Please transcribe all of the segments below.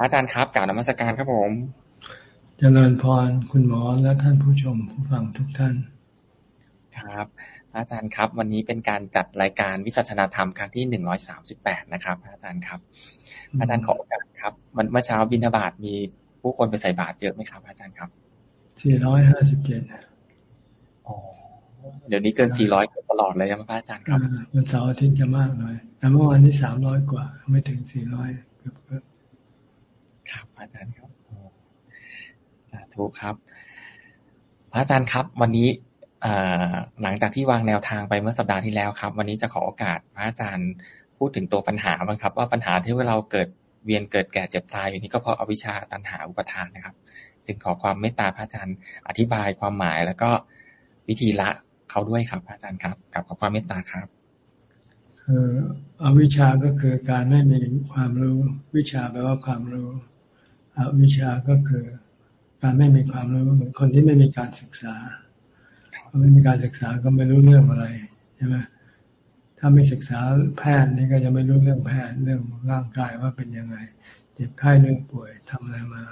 อาจารย์ครับกล่าวนมัสการครับผมเจริญพรคุณหมอและท่านผู้ชมผู้ฟังทุกท่าน ครับ อาจารย์ครับ วันนี้เป็นการจัดรายการวิสัชนาธรรมครั้งที่หนึ่งร้อยสามสิบแปดนะครับ อาจารย์ครับ อาจารย์ขอโอกาสครับมันเมื่อเช้าบิณฑบาตมีผู้คนไปใส่บาตรเยอะไหมครับ อาจารย์ครับสี่ร้อยห้าสิบเจ็ดเดี๋ยวนี้เกินสี่ร้อยตลอดเลยใช่ไหมอาจารย์ครับวันเสาร์อาทิตย์จะมากหน่อยแต่เมื่อวานนี้สามร้อยกว่า ไม่ถึงสี่ร้อยเกือบเกือบ ครับ อาจารย์ครับสาธุครับ พระอาจารย์ครับ วันนี้หลังจากที่วางแนวทางไปเมื่อสัปดาห์ที่แล้วครับ วันนี้จะขอโอกาสพระอาจารย์พูดถึงตัวปัญหาบ้างครับ ว่าปัญหาที่เราเกิดเวียนเกิดแก่เจ็บตายอยู่นี้ก็เพราะอวิชชาตันหาอุปทานนะครับ จึงขอความเมตตาพระอาจารย์อธิบายความหมายแล้วก็วิธีละเขาด้วยครับอาจารย์ครับกับขอความเมตตาครับคืออวิชชาก็คือการไม่มีความรู้วิชาแปลว่าความรู้ อวิชาก็คือการไม่มีความรู้เหมือนคนที่ไม่มีการศึกษาไม่มีการศึกษาก็ไม่รู้เรื่องอะไรใช่ไหมถ้าไม่ศึกษาแพทย์นี่ก็จะไม่รู้เรื่องแพทย์เรื่องร่างกายว่าเป็นยังไงเจ็บไข้เรื่องป่วยทำอะไรมา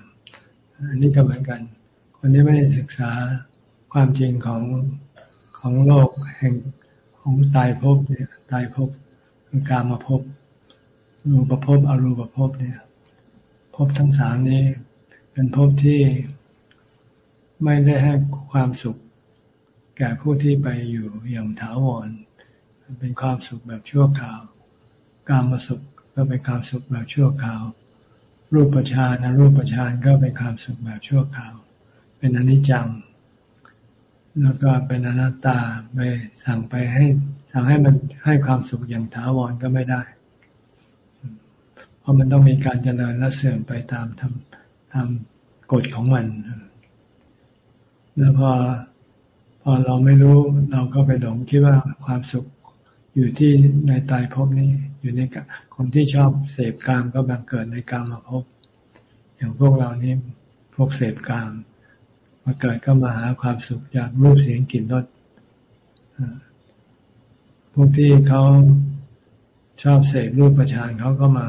อันนี้ก็เหมือนกัน คนที่ไม่ได้ศึกษาความจริงของของโลกแห่งของตายภพเนี่ยตายภพคือการมาพบรูปภพอรูปภพเนี่ย ภพทั้งสามนี้ เป็นภพที่ไม่ได้ให้ความสุข แก่ผู้ที่ไปอยู่อย่างถาวร เป็นความสุขแบบชั่วคราว การมาสุขก็เป็นความสุขแบบชั่วคราว รูปประชานรูปประชานก็เป็นความสุขแบบชั่วคราว เป็นอนิจจัง แล้วก็เป็นอนัตตาไปสั่งไปให้สั่งให้มันให้ความสุขอย่างถาวรก็ไม่ได้ เพราะมันต้องมีการเจริญและเสื่อมไปตามทำตามกฎของมัน แล้วพอพอเราไม่รู้เราก็ไปหลงคิดว่าความสุขอยู่ที่ในตายภพนี้อยู่ในคนที่ชอบเสพกามก็บังเกิดในกามมาภพอย่างพวกเรานี้พวกเสพกามมาเกิดก็มาหาความสุขจากรูปเสียงกลิ่นรสพวกที่เขาชอบเสพรูปประชานเขาก็มา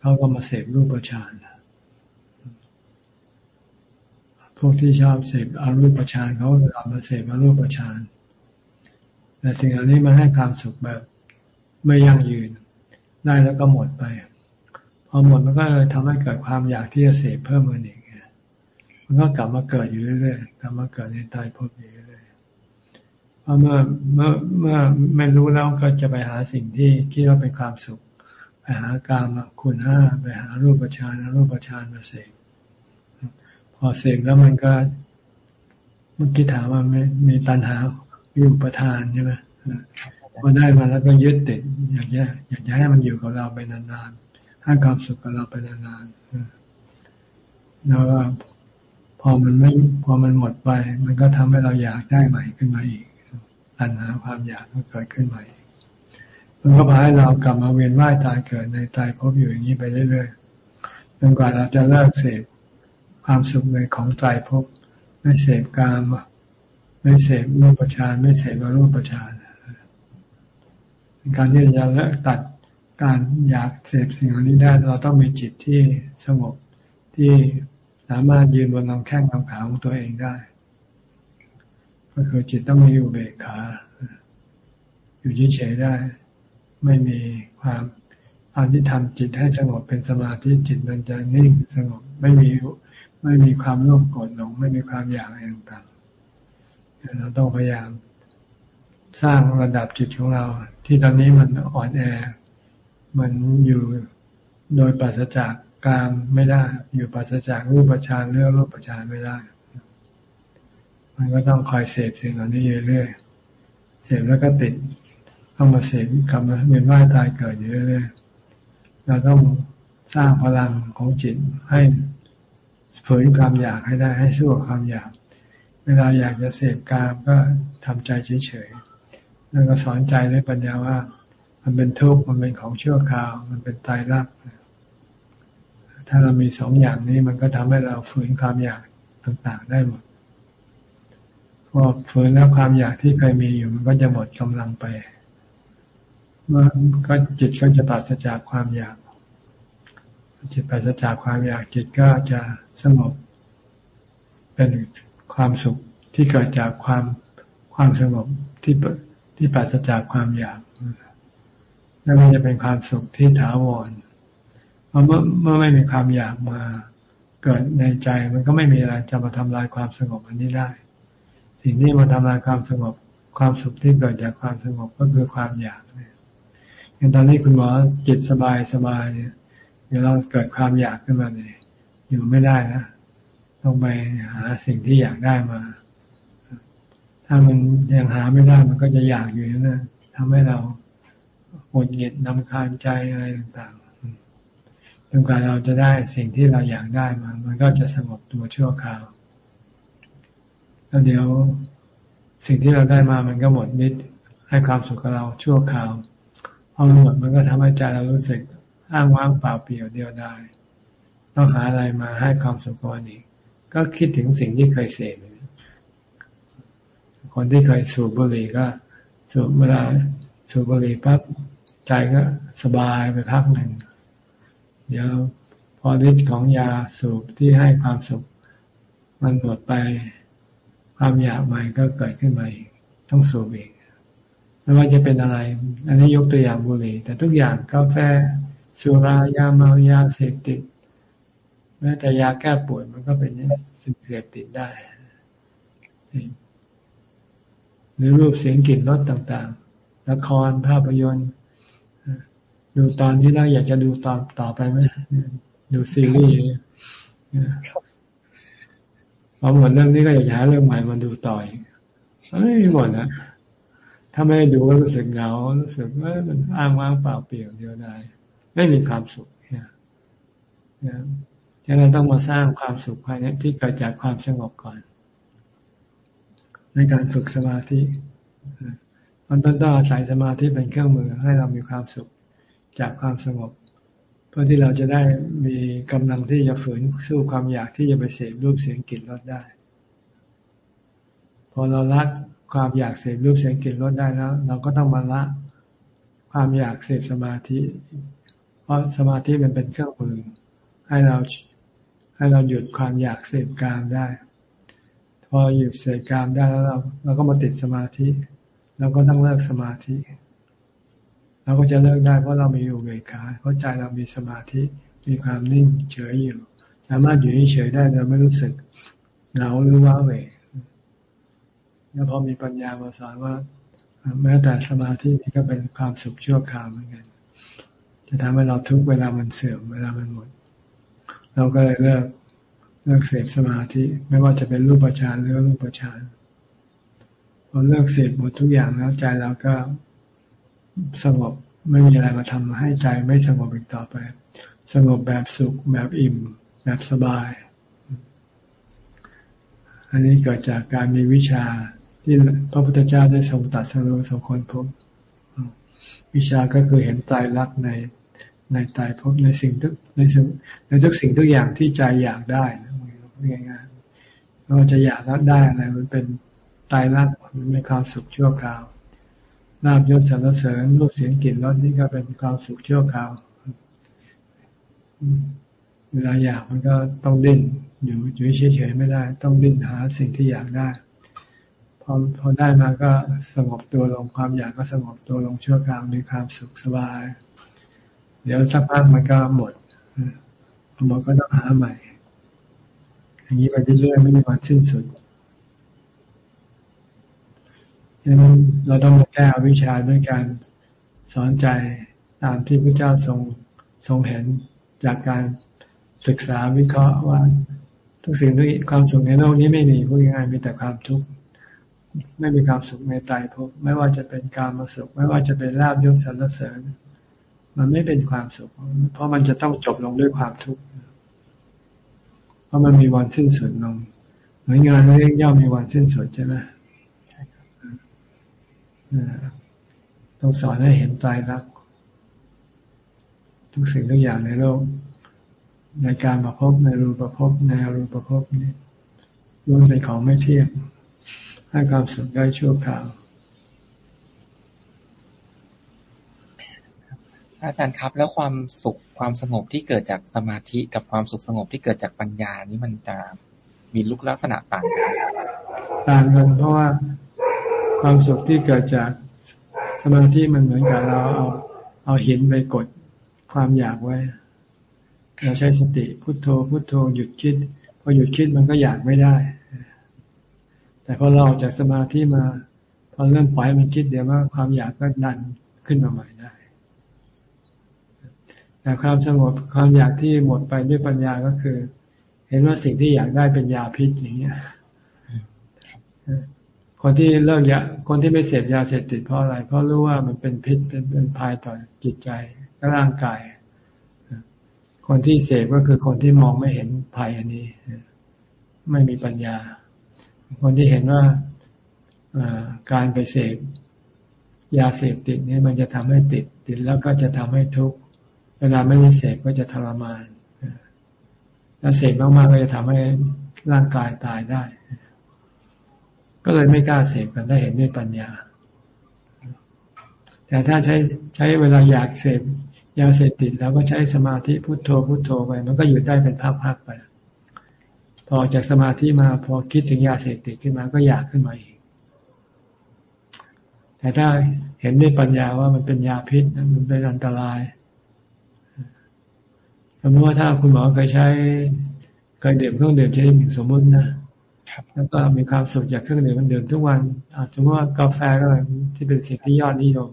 เขาก็มาเสพรูปประชานพวกที่ชอบเสพอารูปประชานเขาก็กลับมาเสพอารูปประชานแต่สิ่งเหล่านี้มาให้ความสุขแบบไม่ยั่งยืน ได้แล้วก็หมดไป พอหมดมันก็เลยทำให้เกิดความอยากที่จะเสพเพิ่มขึ้นอีกมันก็กลับมาเกิดอยู่เรื่อยๆกลับมาเกิดในตายพบอยู่เรื่อยๆเพราะเมื่อเมื่อเมื่อไม่รู้แล้วก็จะไปหาสิ่งที่คิดว่าเป็นความสุข หากามคุณห้าไปหารูปฌานรูปฌานมาเสกพอเสกแล้วมันก็เมื่อกี้ถามว่าไม่มีตัณหาอยู่ประทานใช่ไหมพอได้มาแล้วก็ยึดติดอย่ากจะอยากจะให้มันอยู่กับเราไปนานๆให้ความสุขกับเราไปนานๆแล้วพอมันไม่พอมันหมดไป มันก็ทำให้เราอยากได้ใหม่ขึ้นมาอีกตัณหาความอยากก็เกิดขึ้นใหม่ มันก็พาให้เรากลับมาเวียนว่ายตายเกิดในตายพบอยู่อย่างนี้ไปเรื่อยๆจนกว่าเราจะเลิกเสพความสุขในของตายพบ ไม่เสพกาม ไม่เสพรูปฌานไม่เสพวรูปฌานการที่จะเลิกตัดการอยากเสพสิ่งเหล่านี้ได้เราต้องมีจิตที่สงบที่สามารถยืนบนลำแข้งลำขาของตัวเองได้ ก็คือจิตต้องมีอุเบกขาอยู่เฉยๆได้ ไม่มีความอันที่ทำจิตให้สงบเป็นสมาธิจิตมันจะนิ่งสงบไม่มีไม่มีความโลภโกรธหลงไม่มีความอยากอะไรต่างๆเราต้องพยายามสร้างระดับจิตของเรา ที่ตอนนี้มันอ่อนแอ มันอยู่โดยปราศจากกามไม่ได้ อยู่ปัสจากรูปฌานเรื่องรูปฌานไม่ได้ มันก็ต้องคอยเสพสิ่งเหล่านี้เรื่อยๆเสพแล้วก็ติด ต้องมาเสพกลับมาเวียนว่ายตายเกิดอยู่เรื่อยๆเราต้องสร้างพลังของจิตให้ฝืนความอยากให้ได้ให้สู้กับความอยาก เวลาอยากจะเสพกามก็ทำใจเฉยๆแล้วก็สอนใจด้วยปัญญาว่า มันเป็นทุกข์มันเป็นของชั่วคราว มันเป็นตายรักถ้าเรามีสองอย่างนี้มันก็ทำให้เราฝืนความอยากต่างๆได้หมดพอฝืนแล้วความอยากที่เคยมีอยู่มันก็จะหมดกำลังไป มื่อก็จิตก็จะปราศจากความอยาก จิตปราศจากความอยากจิตก็จะสงบ เป็นความสุขที่เกิดจากความความสงบที่ที่ปราศจากความอยากนั่นมันจะเป็นความสุขที่ถาวรเพราะเมื่อเมื่อไม่มีความอยากมาเกิดในใจมันก็ไม่มีอะไรจะมาทำลายความสงบอันนี้ได้ สิ่งที่มาทำลายความสงบความสุขที่เกิดจากความสงบก็คือความอยากเนี่ย อย่างตอนนี้คุณหมอจิตสบายสบายเนี่ยเดี๋ยวเราเกิดความอยากขึ้นมาเนี่ยอยู่ไม่ได้นะต้องไปหาสิ่งที่อยากได้มา ถ้ามันยังหาไม่ได้มันก็จะอยากอยู่นั่นทำให้เราหงุดหงิดนำคาญใจอะไรต่างๆจนกว่าเราจะได้สิ่งที่เราอยากได้มา มันก็จะสงบตัวชั่วคราว แล้วเดี๋ยวสิ่งที่เราได้มามันก็หมดนิดให้ความสุขกับเราชั่วคราว พอาหมดมันก็ทำให้ใจเรารู้สึกอ้างว้างเปล่าเปลี่ยวเดียวดายต้องหาอะไรมาให้ความสุขกับอีก ก็คิดถึงสิ่งที่เคยเสพคนที่เคยสูบบุหรี่ก็ สูบเวลาสูบบุหรี่ปั๊บใจก็สบายไปพักหนึ่งเดี๋ยวพอฤทธิ์ของยาสูบที่ให้ความสุข มันหมดไปความอยากใหม่ก็เกิดขึ้นมาอีกต้องสูบอีก ไม่ว่าจะเป็นอะไร อันนี้ยกตัวอย่างบุหรี่ แต่ทุกอย่างกาแฟสุรายาเมายาเสพติดแม้แต่ยาแก้ปวดมันก็เป็นสิ่งเสพติดได้หรือรูปเสียงกลิ่นรสต่างๆ ละครภาพยนตร์ ดูตอนที่เราอยากจะดูตอนต่อไปไหมดูซีรีส์พอหมดเรื่องนี้ก็อยากจะหาเรื่องใหม่มาดูต่อยไม่หมดนะ ถ้าไม่ดูก็รู้สึกเหงา รู้สึกว่ามันอ้างว้างเปล่าเปลี่ยวเดียวดายไม่มีความสุขเนี่ยฉะนั้นต้องมาสร้างความสุขภายในที่เกิดจากความสงบก่อน ในการฝึกสมาธิมันต้องต้องอาศัยสมาธิเป็นเครื่องมือให้เรามีความสุขจากความสงบ เพื่อที่เราจะได้มีกำลังที่จะฝืนสู้ความอยากที่จะไปเสพรูปเสียงกลิ่นรสได้ พอเราละ ความอยากเสพรูปเสียงกลิ่นรสได้แล้ว เราก็ต้องมาละความอยากเสพสมาธิ เพราะสมาธิมันเป็นเครื่องมือ ให้เราให้เราหยุดความอยากเสพกามได้ พอหยุดเสพกามได้แล้วเราเราก็มาติดสมาธิเราก็ต้องเลิกสมาธิเราก็จะเลิกได้เพราะเรามีอุเบกขาเพราะใจเรามีสมาธิมีความนิ่งเฉยอยู่ สามารถอยู่เฉยได้โดยไม่รู้สึกเหงาหรือว้าเหว แล้วพอมีปัญญามาสอนว่า แม้แต่สมาธินี่ก็เป็นความสุขชั่วคราวเหมือนกัน จะทำให้เราทุกเวลามันเสื่อมเวลามันหมด เราก็เลยเลิกเลิกเสพสมาธิ ไม่ว่าจะเป็นรูปฌานหรือรูปฌานพอเลิกเสพหมดทุกอย่างแล้วใจเราก็สงบไม่มีอะไรมาทำให้ใจไม่สงบอีกต่อไป สงบแบบสุขแบบอิ่ม แบบสบาย อันนี้เกิดจากการมีวิชา ที่พระพุทธเจ้าได้ทรงตัดสรุปสงคนพบวิชาก็คือเห็นใจรักในในตายพบในสิ่งทุกในสิ่งในทุกสิ่งทุกอย่างที่ใจอยากได้นะง่ายๆเราจะอยากได้อะไรมันเป็นตายรักมันเป็นความสุขชั่วคราวลาบยศสรรเสริญรูปเสียงกลิ่นรสนี่ก็เป็นความสุขชั่วคราวเวลาอยากมันก็ต้องดิ้นอยู่อยู่เฉยๆไม่ได้ ต้องดิ้นหาสิ่งที่อยากได้ อพอได้มาก็สงบตัวลงความอยากก็สงบตัวลงชั่วคราวมีความสุขสบาย เดี๋ยวสักพักมันก็หมดหมดก็ต้องหาใหม่ อย่างนี้ไปเรื่อยๆไม่มีวันสิ้นสุดดังนั้นเราต้องมาแก้วิชาด้วยการสอนใจตามที่พระเจ้าทรงทรงเห็นจากการศึกษาวิเคราะห์ว่า ทุกสิ่งทุกความสุขในโลกนี้ไม่มีพูดง่ายๆมีแต่ความทุกข์ ไม่มีความสุขในใจพบไม่ว่าจะเป็นการมาสุข ไม่ว่าจะเป็นลาบยศสรรเสริญ มันไม่เป็นความสุข เพราะมันจะต้องจบลงด้วยความทุกข์เพราะมันมีวันสิ้นสุดลงเหมือนงานเรื่องย่อมมีวันสิ้นสุดใช่ไหมต้องสอนให้เห็นตายรัก ทุกสิ่งทุกอย่างในโลก ในการมาพบในรูปภพในอรูปภพนี้ล้วนเป็นของไม่เที่ยง ให้ความสุขได้ชั่วคราวอาจารย์ครับ แล้วความสุขความสงบที่เกิดจากสมาธิกับความสุขสงบที่เกิดจากปัญญานี้มันจะมีลุกลักษณะต่างกันต่างกันเพราะว่าความสุขที่เกิดจากสมาธิมันเหมือนกับเราเอาเอาหินไปกดความอยากไว้ เราใช้สติพุโทโธพุโทโธหยุดคิด พอหยุดคิดมันก็อยากไม่ได้ แต่พอเราออกจากสมาธิมาพอเริ่มปล่อยมันคิดเดี๋ยวว่าความอยากก็ดันขึ้นมาใหม่ได้ แต่ความสงบความอยากที่หมดไปด้วยปัญญาก็คือ เห็นว่าสิ่งที่อยากได้เป็นยาพิษอย่างเงี้ยคนที่เลิกยาคนที่ไม่เสพยาเสพติดเพราะอะไร เพราะรู้ว่ามันเป็นพิษเป็นเป็นภัยต่อจิตใจและร่างกาย คนที่เสพก็คือคนที่มองไม่เห็นภัยอันนี้ ไม่มีปัญญา คนที่เห็นว่าการไปเสพยาเสพติดนี่มันจะทำให้ติดติดแล้วก็จะทำให้ทุกข์เวลาไม่ได้เสพก็จะทรมานแล้วเสพมากๆก็จะทำให้ร่างกายตายได้ ก็เลยไม่กล้าเสพกันได้เห็นด้วยปัญญา แต่ถ้าใช้ใช้เวลาอยากเสพยาเสพติดแล้วก็ใช้สมาธิพุโทโธพุโทโธไป มันก็หยุดได้เป็นพักๆไป พอจากสมาธิมาพอคิดถึงยาเสพติดขึ้นมาก็อยากขึ้นมาอีก แต่ถ้าเห็นด้วยปัญญาว่ามันเป็นยาพิษมันเป็นอันตราย สมมติว่าถ้าคุณหมอเคยใช้เคยดื่มเครื่องดื่มชนิดหนึ่งสมมตินะแล้วก็มีความสุขจากเครื่องดื่มมันดื่มทุกวันอาจจะว่ากาแฟก็ที่เป็นสิ่งที่ยอดนิยม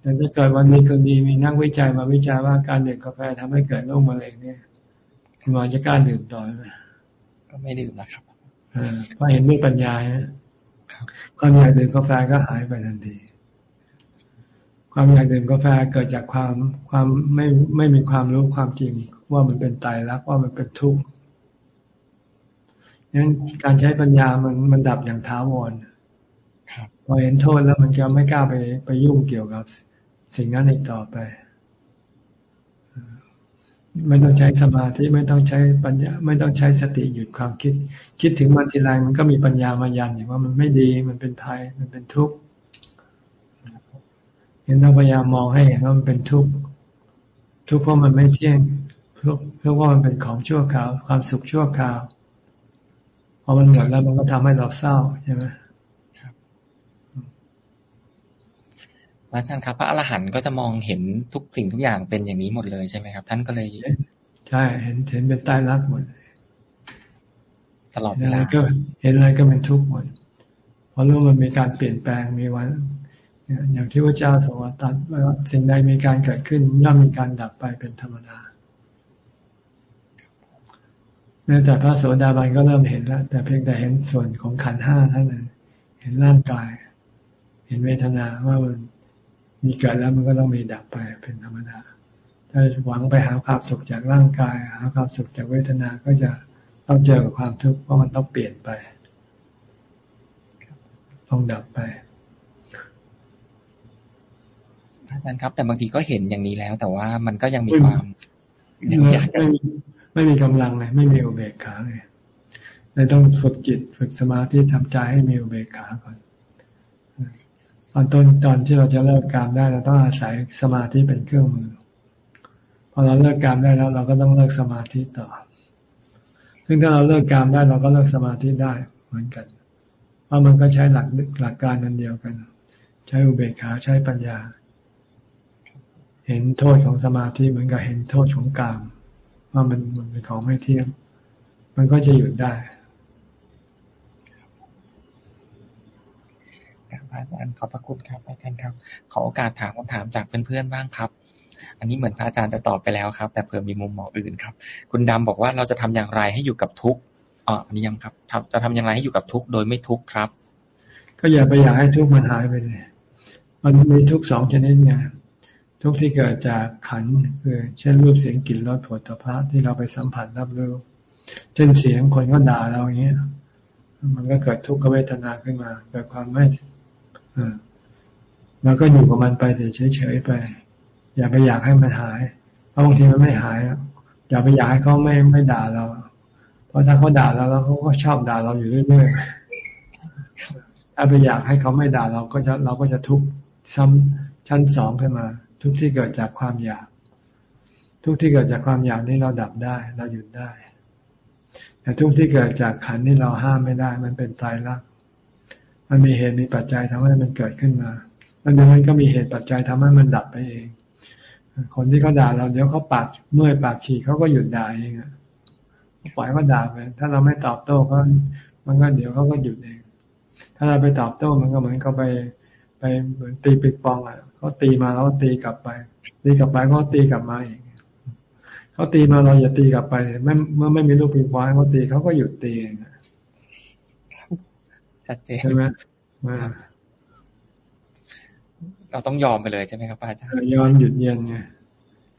แต่ถ้าเกิดวันนี้คืนดีมีนักวิจัยมาวิจัยว่าการดื่มกาแฟทำให้เกิดโรคมะเร็งเนี่ยคุณหมอจะกล้าดื่มต่อไหม ก็ไม่ดื่มนะครับเพราะเห็นด้วยปัญญาความอยากดื่มกาแฟก็หายไปทันที ความอยากดื่มกาแฟเกิดจากความความไม่ไม่มีความรู้ความจริง ว่ามันเป็นตายรักว่ามันเป็นทุกข์งั้นการใช้ปัญญามันมันดับอย่างท้าวรพอเห็นโทษแล้วมันจะไม่กล้าไปไปยุ่งเกี่ยวกับ สิ่งนั้นอีกต่อไป ไม่ต้องใช้สมาธิไม่ต้องใช้ปัญญา ไม่ต้องใช้สติหยุดความคิด คิดถึงมันทีไรมันก็มีปัญญามายันอย่างว่ามันไม่ดีมันเป็นภัยมันเป็นทุกข์เห็นต้องพยายามมองให้เห็นว่ามันเป็นทุกข์ทุกข์เพราะมันไม่เที่ยงทุกข์เพราะว่ามันเป็นของชั่วคราว ความสุขชั่วคราวพอมันหมดแล้วมันก็ทำให้เราเศร้าใช่ไหมครับ อาจารย์ครับ พระอรหันต์ก็จะมองเห็นทุกสิ่งทุกอย่างเป็นอย่างนี้หมดเลยใช่ไหมครับ ท่านก็เลยใช่เห็นเห็นเป็นใต้รักหมดตลอดเวลาก็เห็นอะไรก็เป็นทุกข์หมดเพราะรู้มันมีการเปลี่ยนแปลงมีวันอย่างที่พระเจ้าสวัสดิ์ตัดว่าสิ่งใดมีการเกิดขึ้นย่อมมีการดับไปเป็นธรรมดาแม้แต่พระโสดาบันก็เริ่มเห็นแล้ว แต่เพียงแต่เห็นส่วนของขันห้าเท่านั้นเห็นร่างกาย เห็นเวทนาว่ามัน มีเกิดแล้วมันก็ต้องมีดับไปเป็นธรรมดา ถ้าหวังไปหาความสุขจากร่างกาย หาความสุขจากเวทนา ก็จะต้องเจอกับความทุกข์เพราะมันต้องเปลี่ยนไป ต้องดับไปอาจารย์ครับ แต่บางทีก็เห็นอย่างนี้แล้ว แต่ว่ามันก็ยังมีความยังอยากไม่มีกำลังเลยไม่มีอุเบกขาเลยเลยต้องฝึกจิตฝึกสมาธิทำใจให้มีอุเบกขาก่อนต อนต้นตอนที่เราจะเลิกการได้เราต้องอาศัยสมาธิเป็นเครื่องมือ พอเราเลิกการได้แล้ว เราก็ต้องเลิกสมาธิต่อ ซึ่งถ้าเราเลิกการได้เราก็เลิกสมาธิได้เหมือนกัน เพราะมันก็ใช้หลักหลักการนันเดียวกัน ใช้อุเบกขาใช้ปัญญา เห็นโทษของสมาธิเหมือนกับเห็นโทษของกามว่ามันมันเป็นของไม่เที่ยง มันก็จะหยุดได้ค รับอาจารย์ขอบพระคุณครับอาจารย์ครับ ขอโอกาสถามคำถามจากเพื่อนๆบ้างครับ อันนี้เหมือนพระอาจารย์จะตอบไปแล้วครับ แต่เพิ่มมีมุมมองอื่นครับ คุณดำบอกว่าเราจะทำอย่างไรให้อยู่กับทุกข์อ๋ออันนี้ยังครับจะทำอย่างไรให้อยู่กับทุกข์โดยไม่ทุกข์ครับ ก็อย่าไปอยากให้ทุกข์มันหายไปเลยมันมีทุกสองชนิดไงทุกที่เกิดจากขันคือเช่นรูปเสียงกลิ่นรสผลตภะที่เราไปสัมผัสรับรู้เช่นเสียงคนก็ด่าเราอย่างเงี้ยมันก็เกิดทุกขเวทนาขึ้นมา เกิดความไม่ เราก็อยู่กับมันไปเฉยๆไป อย่าไปอยากให้มันหายเพราะบางทีมันไม่หายอย่าไปอยากให้เขาไม่ไม่ด่าเรา เพราะถ้าเขาด่าเราแล้วเขาก็ชอบด่าเราอยู่เรื่อยๆถ้าไปอยากให้เขาไม่ด่าเราก็จะเราก็จะทุกข์ซ้ำชั้นสองขึ้นมา ทุกที่เกิดจากความอยาก ทุกที่เกิดจากความอยากนี่เราดับได้ เราหยุดได้ แต่ทุกที่เกิดจากขันนี่เราห้ามไม่ได้ มันเป็นตายรัก มันมีเหตุมีปัจจัยทำให้มันเกิดขึ้นมาแล้วเดี๋ยวมันก็มีเหตุปัจจัยทำให้มันดับไปเอง คนที่เขาด่าเราเดี๋ยวเขาปากเมื่อยปากฉี่เขาก็หยุดด่าเองอะปล่อยเขาด่าไปถ้าเราไม่ตอบโต้ก็มันก็เดี๋ยวเขาก็หยุดเอง ถ้าเราไปตอบโต้มันก็เหมือนเขาไปไปเหมือนตีปิดปองอะเขาตีมาแล้วตีกลับไป ตีกลับไปก็ตีกลับมาอีกเขาตีมาเราอย่าตีกลับไปไม่เมื่อไม่มีลูกปิงปองเขาตีเขาก็หยุดตีเอง ชัดเจนใช่ไหมเราต้องยอมไปเลยใช่ไหมครับอาจารย์ยอมหยุดเย็นไง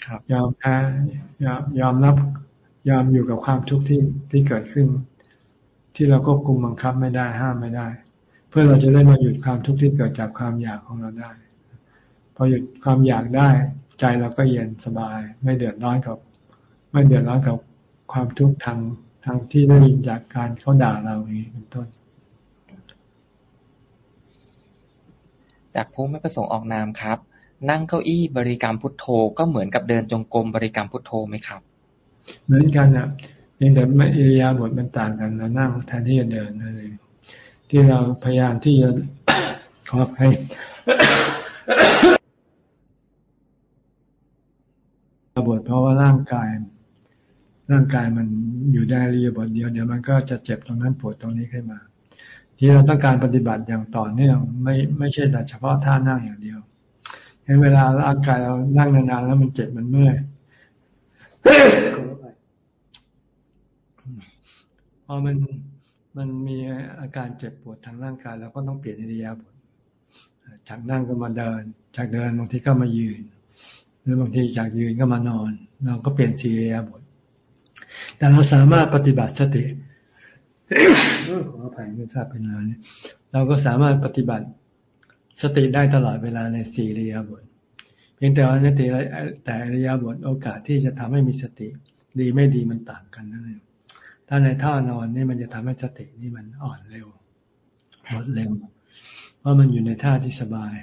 ครับ ยอมแพ้ยอมยอมรับ ยอมอยู่กับความทุกข์ที่ที่เกิดขึ้น ที่เราควบคุมบังคับไม่ได้ห้ามไม่ได้ เพื่อเราจะได้มาหยุดความทุกข์ที่เกิดจากความอยากของเราได้พอหยุดความอยากได้ ใจเราก็เย็นสบาย ไม่เดือดร้อนกับ ไม่เดือดร้อนกับความทุกข์ทางทางที่ได้ยินจากการเขาด่าเราอย่างนี้เป็นต้น จากผู้ไม่ประสงค์ออกนามครับ นั่งเก้าอี้บริกรรมพุทโธก็เหมือนกับเดินจงกรมบริกรรมพุทโธไหมครับ เหมือนกันอะเพียงแต่ไม่อิริยาบถมันต่างกันเรานั่งแทนที่จะเดินนั่นเองที่เราพยายามที่จะขอให้บทเพราะว่าร่างกาย ร่างกายมันอยู่ได้เรียบทเดียวเดี๋ยวมันก็จะเจ็บตรงนั้นปวดตรงนี้ขึ้นมา ที่เราต้องการปฏิบัติอย่างต่อเนื่องไม่ไม่ใช่แต่เฉพาะท่านั่งอย่างเดียวเห็นเวลาร่างกายเรานั่งนานๆแล้วมันเจ็บมันเมื่อยพอมันมันมีอาการเจ็บปวดทางร่างกายเราก็ต้องเปลี่ยนอิริยาบถจากนั่งก็มาเดิน จากเดินบางทีก็มายืน หรือบางทีจากยืนก็มานอน เราก็เปลี่ยนสีอิริยาบถแต่เราสามารถปฏิบัติสติ ขออภัยไม่ทราบเป็นอะไรเราก็สามารถปฏิบัติสติได้ตลอดเวลาในสี่ริยาบทเพียงแต่ว่าในแต่แต่ริยาบทโอกาสที่จะทำให้มีสติ ดีไม่ดีมันต่างกันนั่นเองถ้าในท่านอนนี่มันจะทำให้สตินี่มันอ่อนเร็วหมดเร็วเพราะมันอยู่ในท่าที่สบาย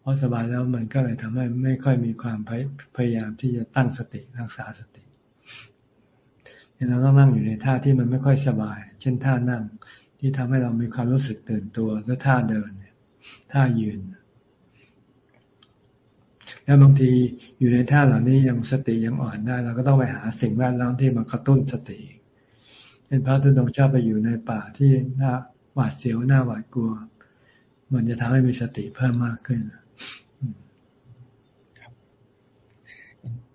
เพราะสบายแล้วมันก็เลยทำให้ไม่ค่อยมีความพยายามที่จะตั้งสติรักษาสติ เราต้องนั่งอยู่ในท่าที่มันไม่ค่อยสบาย เช่นท่านั่งที่ทำให้เรามีความรู้สึกตื่นตัวแล้วท่าเดินท่ายืน แล้วบางทีอยู่ในท่าเหล่านี้ยังสติยังอ่อนได้เราก็ต้องไปหาสิ่งแวดล้อมที่มากระตุ้นสติเช่นพระทุดงชอบไปอยู่ในป่าที่หน้าหวาดเสียวหน้าหวาดกลัว มันจะทำให้มีสติเพิ่มมากขึ้น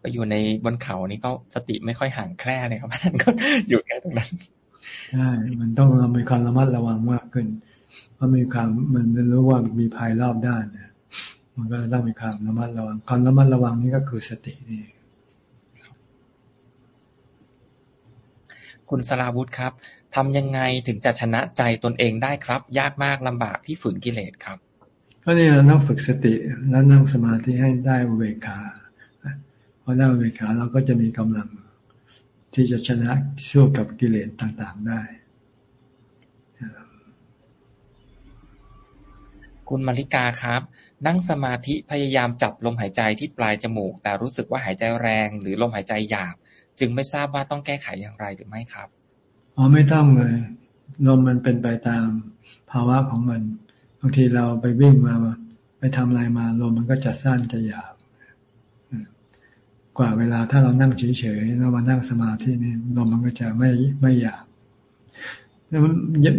ไปอยู่ในบนเขานี่ก็สติไม่ค่อยห่างแคร่เลยครับท่านก็อยู่แค่ตรงนั้นใช่มันต้องเรามีความระมัดระวังมากขึ้นเพราะมีความมันรู้ว่ามีภัยรอบด้านเนี่ยมันก็ต้องมีความระมัดระวังความระมัดระวังนี่ก็คือสตินี่คุณสลาวุธครับทำยังไงถึงจะชนะใจตนเองได้ครับ ยากมากลำบากที่ฝืนกิเลสครับ ก็นี่เราต้องฝึกสติแล้วนั่งสมาธิให้ได้เวคา พอได้อุเบกขาเราก็จะมีกำลังที่จะชนะสู้กับกิเลสต่างๆได้ คุณมาริกาครับ นั่งสมาธิพยายามจับลมหายใจที่ปลายจมูก แต่รู้สึกว่าหายใจแรง หรือลมหายใจหยาบ จึงไม่ทราบว่าต้องแก้ไขอย่างไรหรือไม่ครับอ๋อไม่ต้องเลยลมมันเป็นไปตามภาวะของมัน บางทีเราไปวิ่งมา ไปทำอะไรมาลมมันก็จะสั้นจะหยาบ กว่าเวลาถ้าเรานั่งเฉยๆแล้วมานั่งสมาธินี่ลมมันก็จะไม่ไม่หยาบ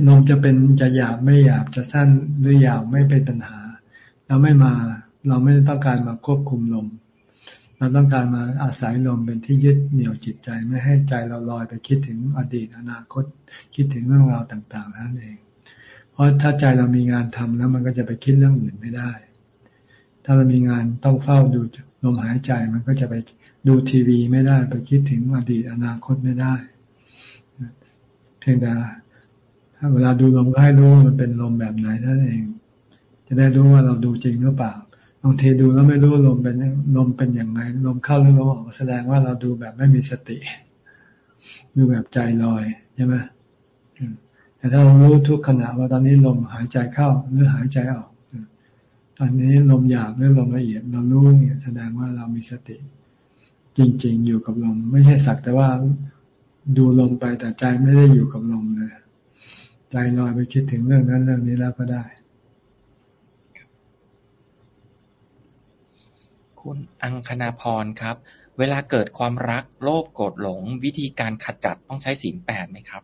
ลมจะเป็นจะหยาบไม่หยาบจะสั้นหรือหยาบไม่เป็นปัญหา เราไม่มาเราไม่ต้องการมาควบคุมลม เราต้องการมาอาศัยลมเป็นที่ยึดเหนี่ยวจิตใจไม่ให้ใจเราลอยไปคิดถึงอดีตอนาคตคิดถึงเรื่องราวต่างๆนั่นเอง เพราะถ้าใจเรามีงานทำแล้วมันก็จะไปคิดเรื่องอื่นไม่ได้ ถ้ามันมีงานต้องเฝ้าดูลมหายใจมันก็จะไป ดูทีวีไม่ได้ไปคิดถึงอดีตอนาคตไม่ได้ เพียงแต่เวลาดูลมก็ให้รู้ว่ามันเป็นลมแบบไหนนั่นเอง จะได้รู้ว่าเราดูจริงหรือเปล่าบางทีดูแล้วไม่รู้ลมเป็นลมเป็นอย่างไรลมเข้าหรือลมออกแสดงว่าเราดูแบบไม่มีสติ ดูแบบใจลอยใช่ไหมแต่ถ้าเรารู้ทุกขณะว่าตอนนี้ลมหายใจเข้าหรือหายใจออก ตอนนี้ลมหยาบหรือลมละเอียดเรารู้เนี่ยแสดงว่าเรามีสติ จริง ๆ อยู่กับลม ไม่ใช่สักแต่ว่าดูลมไปแต่ใจไม่ได้อยู่กับลมเลย ใจลอยไปคิดถึงเรื่องนั้นเรื่องนี้แล้วก็ได้ คุณอังคณาพรครับ เวลาเกิดความรักโลภโกรธหลง วิธีการขจัดต้องใช้ศีลแปดไหมครับ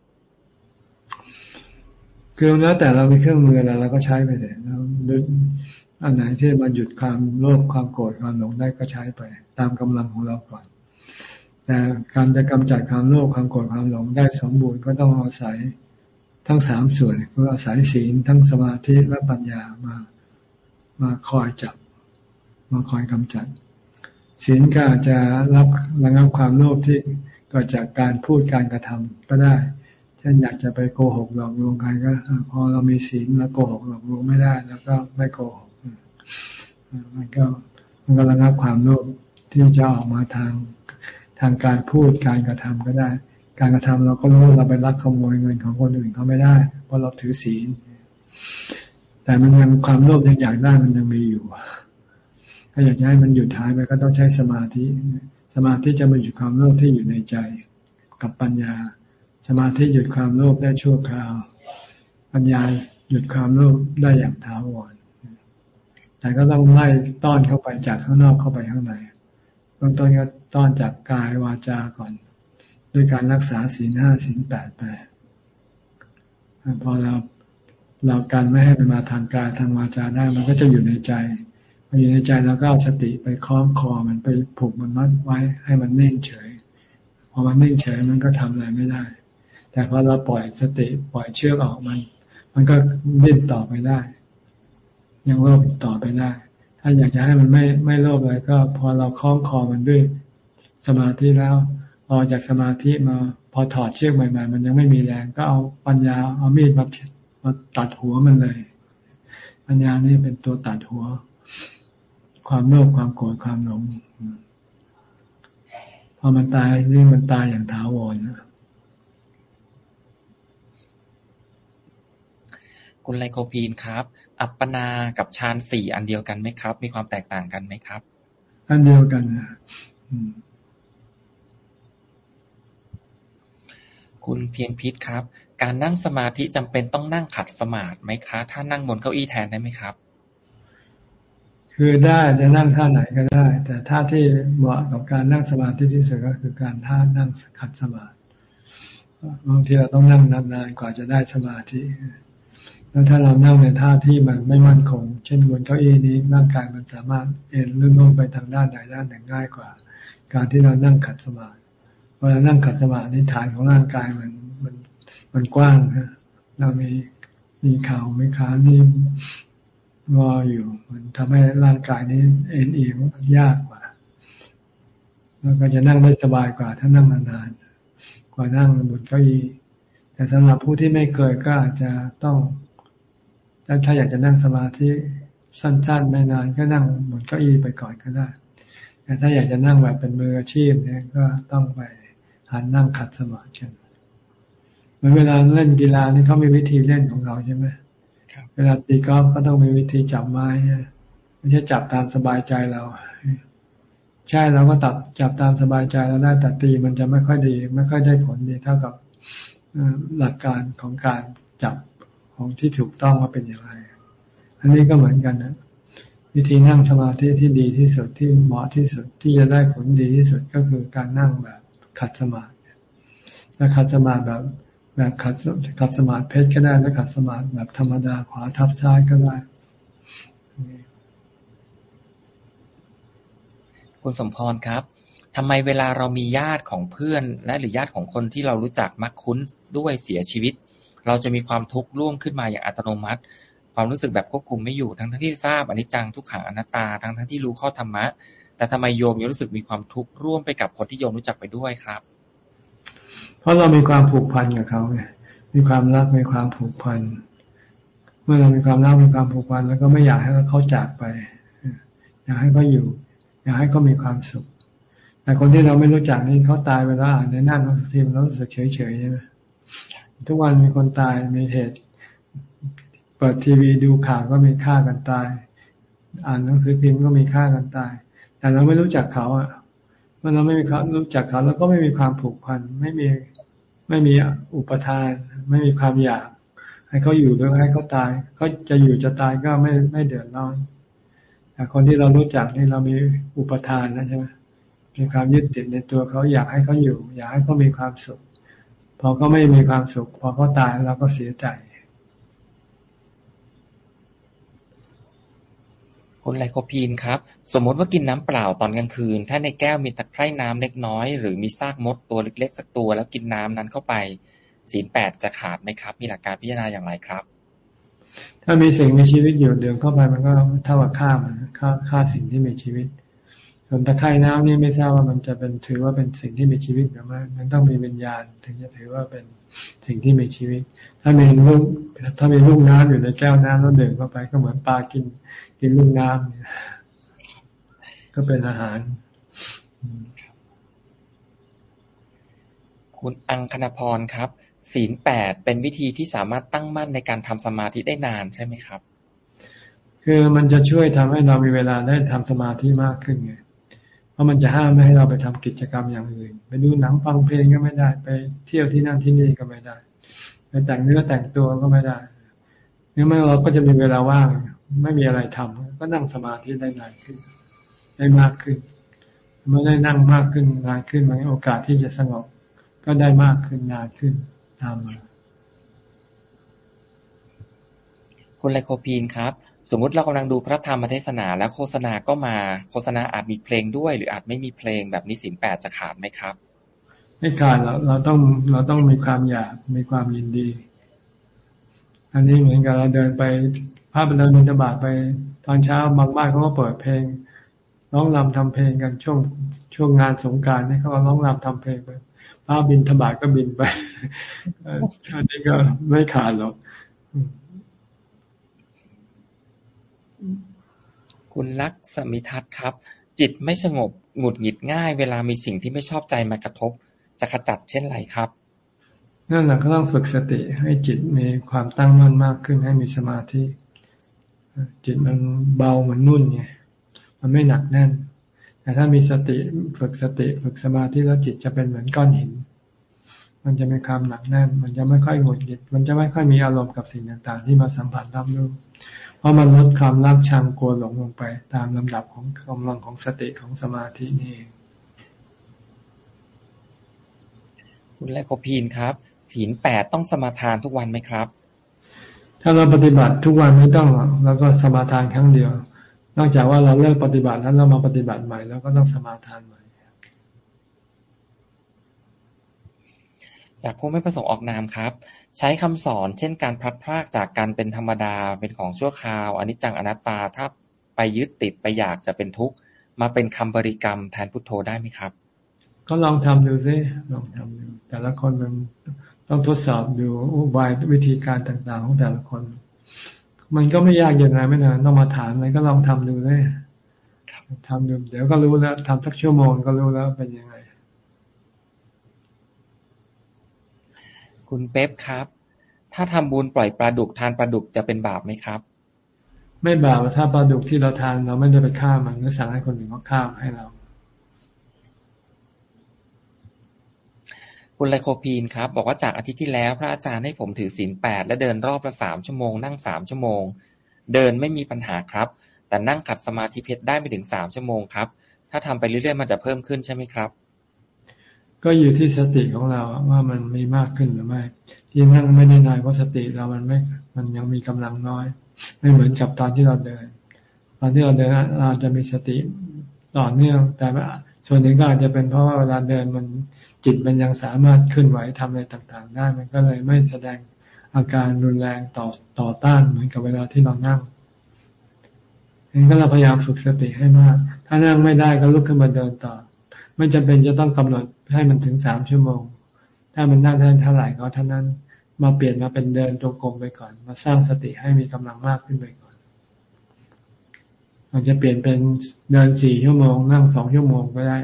คือแล้วแต่เรามีเครื่องมืออะไรเราก็ใช้ไปเลยแล้ว อันไหนที่มาหยุดความโลภความโกรธความหลงได้ก็ใช้ไป ตามกำลังของเราก่อน แต่การจะกำจัดความโลภความโกรธความหลงได้สมบูรณ์ก็ต้องอาศัยทั้งสามส่วนคืออาศัยศีลทั้งสมาธิและปัญญามามาคอยจับ มาคอยกำจัดศีลก็อาจจะรับระงับความโลภที่เกิดจากการพูดการกระทำก็ได้เช่นอยากจะไปโกหกหลอกลวงใครก็พอเรามีศีลแล้วโกหกหลอกลวงไม่ได้ แล้วก็ไม่โกหก มันก็มันก็ระงับความโลภที่จะออกมาทางทางการพูดการกระทำก็ได้ การกระทำเราก็รู้เราไปรักขโมยเงินของคนอื่นเขาไม่ได้เพราะเราถือศีล แต่มันยังความโลภยังอยากได้มันยังมีอยู่ ถ้าอยากให้มันหยุดหายไปก็ต้องใช้สมาธิ สมาธิจะมาหยุดความโลภที่อยู่ในใจกับปัญญา สมาธิหยุดความโลภได้ชั่วคราว ปัญญาหยุดความโลภได้อย่างถาวร แต่ก็ต้องไล่ต้อนเข้าไปจากข้างนอกเข้าไปข้างในเบื้องต้นก็ต้อนจากกายวาจาก่อน ด้วยการรักษาศีลห้าศีลแปดไปพอเราเราการไม่ให้มันมาทางกายทางวาจาได้ มันก็จะอยู่ในใจพออยู่ในใจเราก็เอาสติไปคล้องคอมันไปผูกมันมัดไว้ให้มันนิ่งเฉยพอมันนิ่งเฉยมันก็ทำอะไรไม่ได้ แต่พอเราปล่อยสติปล่อยเชือกออกมัน มันก็ดิ้นต่อไปได้ ยังโลภต่อไปได้ ถ้าอยากจะให้มันไม่ไม่โลภเลยก็พอเราคล้องคอมันด้วยสมาธิแล้วออจากสมาธิมาพอถอดเชือกใหม่ๆมันยังไม่มีแรงก็เอาปัญญาเอามีดมามาตัดหัวมันเลย ปัญญานี่เป็นตัวตัดหัว ความโลภความโกรธความหลงพอมันตายนี่มันตายอย่างถาวรนะคุณไลโคพีนครับ อัปปนากับฌานสี่อันเดียวกันไหมครับ มีความแตกต่างกันไหมครับ อันเดียวกันนะคุณเพียงพิษครับ การนั่งสมาธิจำเป็นต้องนั่งขัดสมาธิไหมคะ ถ้านั่งบนเก้าอี้แทนได้ไหมครับ คือได้จะนั่งท่าไหนก็ได้ แต่ท่าที่เหมาะกับการนั่งสมาธิที่สุดก็คือการท่านั่งขัดสมาธิบางทีเราต้องนั่งนานๆกว่าจะได้สมาธิ แล้วถ้าเรานั่งในท่าที่มันไม่มั่นคง เช่นบนเก้าอี้นี้ร่างกายมันสามารถเอ็นลื่นลงไปทางด้านใดด้านหนึ่งง่ายกว่า การที่เรานั่งขัดสมาธิเวลานั่งขัดสมาธิฐานของร่างกายมันมันมันกว้างฮะเรามีมีข่าวมีขานี่งออยู่ มันทำให้ร่างกายนี้เอ็นเอียงยากกว่าแล้วก็จะนั่งได้สบายกว่า ถ้านั่งนานๆกว่านั่งบนเก้าอี้แต่สำหรับผู้ที่ไม่เคยก็อาจจะต้อง ถ้าอยากจะนั่งสมาธิสั้น ๆ ไม่นานก็นั่งบนเก้าอี้ไปก่อนก็ได้ แต่ถ้าอยากจะนั่งแบบเป็นมืออาชีพเนี่ยก็ต้องไปหันนั่งขัดสมาธิกันเหมือนเวลาเล่นกีฬานี่เขามีวิธีเล่นของเขาใช่ไหมเวลาตีกอล์ฟก็ต้องมีวิธีจับไม้ไม่ใช่จับตามสบายใจเรา ใช่เราก็ตัดจับตามสบายใจเราได้แต่ตีมันจะไม่ค่อยดี ไม่ค่อยได้ผลดีเท่ากับหลักการของการจับ ของที่ถูกต้องว่าเป็นอย่างไร อันนี้ก็เหมือนกันนะวิธีนั่งสมาธิที่ดีที่สุดที่เหมาะที่สุดที่จะได้ผลดีที่สุดก็คือการนั่งแบบขัดสมาธิและขัดสมาธิแบบแบบขัดขัดสมาธิเพชรก็ได้และขัดสมาธิแบบธรรมดาขวาทับซ้ายก็ได้คุณสมพรครับทำไมเวลาเรามีญาติของเพื่อน และหรือญาติของคนที่เรารู้จักมักคุ้นด้วยเสียชีวิต เราจะมีความทุกข์ร่วมขึ้นมาอย่างอัตโนมัติ ความรู้สึกแบบควบคุมไม่อยู่ทั้งทั้งที่ทราบอนิจจังทุกขังอนัตตา ทั้งทั้งที่รู้ข้อธรรมะ แต่ทำไมโยมยังรู้สึกมีความทุกข์ร่วมไปกับคนที่โยมรู้จักไปด้วยครับ เพราะเรามีความผูกพันกับเขาไงมีความรักมีความผูกพันเมื่อเรามีความรักมีความผูกพันแล้วก็ไม่อยากให้เขาจากไป อยากให้เขาอยู่ อยากให้เขามีความสุข แต่คนที่เราไม่รู้จักนี่เขาตายไปแล้วในหน้าหนังสือพิมพ์เรารู้สึกเฉยๆใช่ไหม ทุกวันมีคนตายมีเหตุ เปิดทีวีดูข่าวก็มีฆ่ากันตาย อ่านหนังสือพิมพ์ก็มีฆ่ากันตาย แต่เราไม่รู้จักเขาอะเมื่อเราไม่มีความรู้จักเขาแล้วก็ไม่มีความผูกพันไม่มีไม่มีอุปทาน ไม่มีความอยาก ให้เขาอยู่หรือให้เขาตายเขาจะอยู่จะตายก็ไม่ไม่เดือดร้อนแต่คนที่เรารู้จักนี่เรามีอุปทานนะใช่ไหมมีความยึดติดในตัวเขาอยากให้เขาอยู่ อยากให้เขามีความสุข พอเขาไม่มีความสุข พอเขาตายเราก็เสียใจ คุณไลโคพีนครับ สมมติว่ากินน้ำเปล่าตอนกลางคืน ถ้าในแก้วมีตะไคร่น้ำเล็กน้อย หรือมีซากมดตัวเล็กๆสักตัว แล้วกินน้ำนั้นเข้าไปศีลแปดจะขาดไหมครับ มีหลักการพิจารณาอย่างไรครับ ถ้ามีสิ่งมีชีวิตอยู่เดิมเข้าไปมันก็เท่ากับฆ่ามันฆ่าฆ่าสิ่งที่มีชีวิต ส่วนตะไคร่น้ำนี่ไม่ทราบว่ามันจะเป็นถือว่าเป็นสิ่งที่มีชีวิตหรือไม่มันต้องมีวิญญาณ ถึงจะถือว่าเป็นสิ่งที่มีชีวิต ถ้ามีลูกถ้ามีลูกน้ำอยู่ในแก้วน้ำแล้วดื่มเข้าไปก็เหมือนปลากิน กินลูกน้ำเนี่ยก็เป็นอาหาร คุณอังคณพรครับ ศีลแปดเป็นวิธีที่สามารถตั้งมั่นในการทำสมาธิได้นานใช่ไหมครับ คือมันจะช่วยทำให้เรามีเวลาได้ทำสมาธิมากขึ้นไงเพ ราะมันจะห้ามไม่ให้เราไปทำกิจกรรมอย่างอื่น ไปดูหนังฟังเพลงก็ไม่ได้ ไปเที่ยวที่นั่นที่นี่ก็ไม่ได้ ไปแต่งเนื้อแต่งตัวก็ไม่ได้เนี่ยมันเราก็จะมีเวลาว่าง ไม่มีอะไรทำก็นั่งสมาธิได้นานขึ้น ได้มากขึ้น เมื่อได้นั่งมากขึ้นนานขึ้นมันโอกาสที่จะสงบก็ได้มากขึ้นนานขึ้นตามมาคุณไลโคพีนครับ สมมติเรากำลังดูพระธรรมเทศนาแล้วโฆษณาก็มา โฆษณาอาจมีเพลงด้วย หรืออาจไม่มีเพลงแบบนี้สินแปดจะขาดไหมครับ ไม่ขาดเราเราต้องเราต้องมีความอยากมีความยินดี อันนี้เหมือนกับเราเดินไปพาไปเดินบินบาตไปตอนเช้าบางบ้านเขาก็เปิดเพลงร้องรำทำเพลงกันช่วงช่วงงานสงการนี่เขาก็ร้องรำทำเพลงไปพาพบินธบาตก็บินไปอันนี้ก็ไม่ขาดหรอก คุณลักษมิทัศน์ครับ จิตไม่สงบ หงุดหงิดง่าย เวลามีสิ่งที่ไม่ชอบใจมากระทบ จะขจัดเช่นไรครับ นั่นแหละก็ต้องฝึกสติให้จิตมีความตั้งมั่นมากขึ้นให้มีสมาธิ จิตมันเบาเหมือนนุ่นไง มันไม่หนักแน่น แต่ถ้ามีสติฝึกสติฝึกสมาธิแล้วจิตจะเป็นเหมือนก้อนหิน มันจะมีความหนักแน่น มันจะไม่ค่อยหงุดหงิด มันจะไม่ค่อยมีอารมณ์กับสิ่งต่าง ๆ ที่มาสัมผัสรับรู้ เพราะมันลดความรักชังกลัวหลงลงไป ตามลำดับของกำลังของสติของสมาธินี่เองคุณแลโคพีนครับศีลแปดต้องสมาทานทุกวันไหมครับ ถ้าเราปฏิบัติทุกวันไม่ต้องเราก็สมาทานครั้งเดียว นอกจากว่าเราเลิกปฏิบัติแล้วเรามาปฏิบัติใหม่แล้วก็ต้องสมาทานใหม่ จากผู้ไม่ประสงค์ออกนามครับ ใช้คำสอนเช่นการพลัดพรากจากการเป็นธรรมดา เป็นของชั่วคราว อนิจจังอนัตตา ถ้าไปยึดติดไปอยากจะเป็นทุกข์ มาเป็นคำบริกรรมแทนพุทโธได้ไหมครับ ก็ลองทำดูซิลองทำดู แต่ละคนมันต้องทดสอบดูอุบายวิธีการต่างๆของแต่ละคน มันก็ไม่ยากอย่างไรไม่นานต้องมาถามอะไรก็ลองทำดูเลยทำดูเดี๋ยวก็รู้แล้วทำสักชั่วโมงก็รู้แล้วเป็นยังไง คุณเป๊ปครับ ถ้าทำบุญปล่อยปลาดุกทานปลาดุกจะเป็นบาปไหมครับ ไม่บาปถ้าปลาดุกที่เราทานเราไม่ได้ไปฆ่ามันหรือสั่งให้คนอื่นเขาฆ่าให้เรา คุณไลโคพีนครับ บอกว่าจากอาทิตย์ที่แล้ว พระอาจารย์ให้ผมถือศีลแปดและเดินรอบละสามชั่วโมงนั่งสามชั่วโมง เดินไม่มีปัญหาครับ แต่นั่งขัดสมาธิเพชรได้ไม่ถึงสามชั่วโมงครับถ้าทำไปเรื่อยๆมันจะเพิ่มขึ้นใช่ไหมครับ ก็อยู่ที่สติของเราว่ามันมีมากขึ้นหรือไม่ ที่นั่งไม่ได้นานเพราะสติเรามันไม่ มันยังมีกำลังน้อย ไม่เหมือนกับตอนที่เราเดิน ตอนที่เราเดินเราจะมีสติต่อเนื่อง แต่ส่วนหนึ่งก็อาจจะเป็นเพราะว่าเวลาเดินมันจิตมันยังสามารถขึ้นไหวทำอะไรต่างๆ ได้ มันก็เลยไม่แสดงอาการรุนแรงต่อต่อต้านเหมือนกับเวลาที่เรานั่งเองก็เราพยายามฝึกสติให้มาก ถ้านั่งไม่ได้ก็ลุกขึ้นมาเดินต่อ ไม่จำเป็นจะต้องกำหนดให้มันถึงสามชั่วโมง ถ้ามันนั่งได้เท่าไหร่ก็เท่านั้น มาเปลี่ยนมาเป็นเดินตัวกลมไปก่อน มาสร้างสติให้มีกำลังมากขึ้นไปก่อนอาจจะเปลี่ยนเป็นเดินสี่ชั่วโมง นั่งสองชั่วโมงก็ได้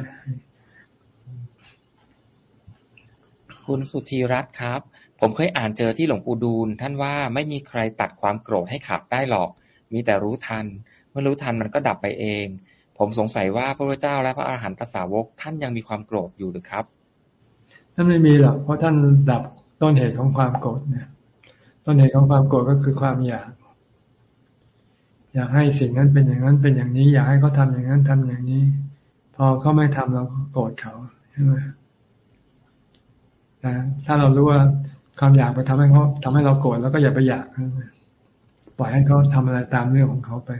คุณสุธีรัตน์ครับ ผมเคยอ่านเจอที่หลวงปู่ดูล ท่านว่าไม่มีใครตัดความโกรธให้ขับได้หรอก มีแต่รู้ทัน เมื่อรู้ทันมันก็ดับไปเอง ผมสงสัยว่าพระพุทธเจ้าและพระอาหารหันตสาวกท่านยังมีความโกรธอยู่หรือครับท่านไม่มีหรอกเพราะท่านดับต้นเหตุของความโกรธเนี่ย ต้นเหตุของความโกรธก็คือความอยาก อยากให้สิ่งนั้นเป็นอย่างนั้นเป็นอย่างนี้ อยากให้เขาทาอย่างนั้นทำอย่างนี้ พอเขาไม่ทำเราก็โกรธเขาใช่ไหมถ้าเรารู้ว่าความอยากไปทำให้เขาทำให้เราโกรธแล้วก็อย่าไปอยากปล่อยให้เขาทำอะไรตามเรื่องของเขาไป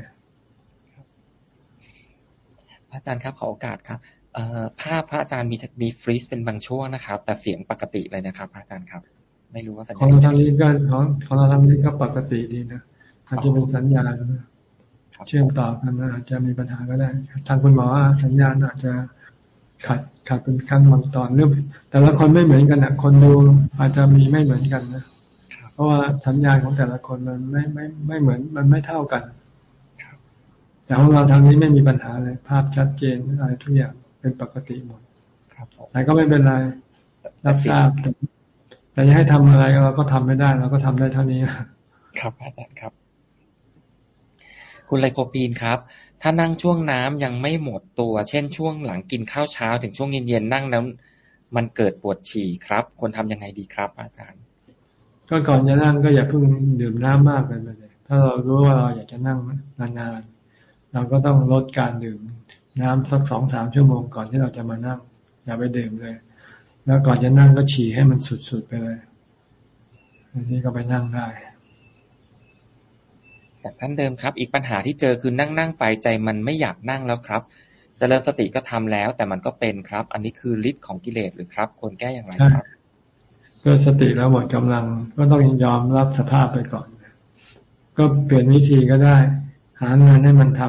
อาจารย์ครับขอโอกาสครับภาพพระอาจารย์มีมีฟรีซเป็นบางช่วงนะครับ แต่เสียงปกติเลยนะครับอาจารย์ครับ ไม่รู้ว่าสัญญาณของเราทางนี้ก็ของของเราทางนี้ก็ปกติดีนะอาจจะเป็นสัญญาณเชื่อมต่อกันอาจจะมีปัญหาก็ได้ ทางคุณหมอสัญญาณอาจจะขัดขัดเป็นขั้นบางตอนเรื่องแต่ละคนไม่เหมือนกันนะคนดูอาจจะมีไม่เหมือนกันนะเพราะว่าสัญญาณของแต่ละคนมันไม่ไม่ไม่เหมือนมันไม่เท่ากัน แต่ของเราทางนี้ไม่มีปัญหาเลยภาพชัดเจนอะไรทุกอย่างเป็นปกติหมดแต่ก็ไม่เป็นไรรับทราบแต่จะให้ทำอะไรเราก็ทำไม่ได้เราก็ทำได้เท่านี้ครับอาจารย์ครับ คุณไลโคปีนครับ ถ้านั่งช่วงน้ำยังไม่หมดตัว เช่นช่วงหลังกินข้าวเช้า ถึงช่วงเย็นๆนั่งแล้วมันเกิดปวดฉี่ครับ ควรทำยังไงดีครับ อาจารย์ ก็ก่อนจะนั่งก็อย่าเพิ่งดื่มน้ำมากเกินไปเลยถ้าเรารู้ว่าเราอยากจะนั่งนานๆ เราก็ต้องลดการดื่มน้ำสักสองสามชั่วโมงก่อนที่เราจะมานั่ง อย่าไปดื่มเลย แล้วก่อนจะนั่งก็ฉี่ให้มันสุดๆไปเลยอันนี้ก็ไปนั่งได้จากท่านเดิมครับ อีกปัญหาที่เจอคือนั่งนั่งไปใจมันไม่อยากนั่งแล้วครับจเจริญสติก็ทำแล้ว แต่มันก็เป็นครับ อันนี้คือฤทธิ์ของกิเลสหรือครับควรแก้อย่างไรครับก็สติแล้วหมดกำลังก็ต้องยอมรับสภาพไปก่อน ก็เปลี่ยนวิธีก็ได้ หางานให้มันท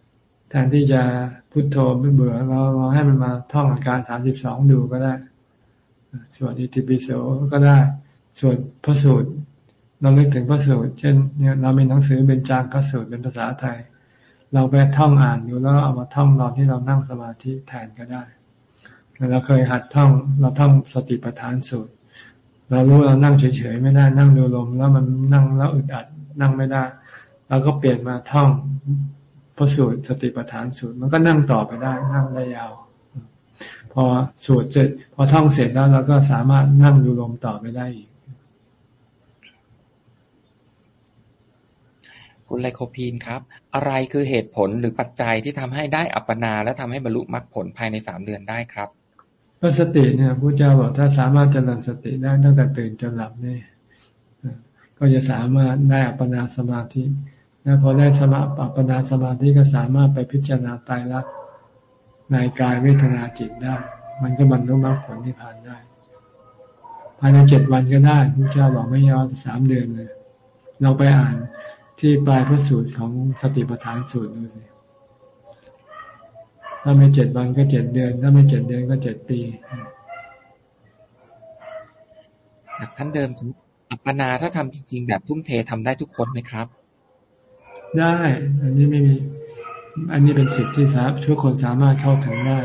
ำแทนที่จะพุทโธไม่เบื่อเราเราให้มันมาท่องอาการสามสิบสองดูก็ได้สวดอิติปิโสก็ได้สวดพระสูตรเราเลึกถึงพระสูตรเช่นเนี่ยเรามีหนังสือเป็นจางพระสูตรเป็นภาษาไทย เราไปท่องอ่านอยู่แล้วเอามาท่องตอนที่เรานั่งสมาธิแทนก็ได้เราเคยหัดท่อง เราท่องสติปัฏฐานสูตร เรารู้เรานั่งเฉยๆไม่ได้นั่งดูลมแล้วมันนั่งแล้วอึดอัดนั่งไม่ได้ เราก็เปลี่ยนมาท่องพอสวดสติปัฏฐานสูตร มันก็นั่งต่อไปได้นั่งได้ยาว พอสวดเสร็จ พอท่องเสร็จแล้วเราก็สามารถนั่งดูลมต่อไปได้อีกคุณไลโคพีนครับ อะไรคือเหตุผลหรือปัจจัยที่ทำให้ได้อัปปนา และทำให้บรรลุมรรคผลภายในสามเดือนได้ครับก็สติเนี่ยพระเจ้าบอกถ้าสามารถเจริญสติได้ตั้งแต่ตื่นจนหลับนี่ก็จะสามารถได้อัปปนาสมาธิ แล้วพอได้สมาปัปนาสมาธิก็สามารถไปพิจารณาตายรักในกายเวทนาจิตได้ มันก็บรรลุมรรคผลนิพพานได้ ภายในเจ็ดวันก็ได้พระเจ้าบอกไม่ยอมสามเดือนเลย เราไปอ่านที่ปลายพระสูตรของสติปัฏฐานสูตรดูสิถ้าไม่เจ็ดวันก็เจ็ดเดือน ถ้าไม่เจ็ดเดือนก็เจ็ดปีจากท่านเดิมอัปปนาถ้าทำจริงๆแบบทุ่มเททำได้ทุกคนไหมครับ ได้ อันนี้ไม่มี อันนี้เป็นสิทธิที่สาทุกคนสามารถเข้าถึงได้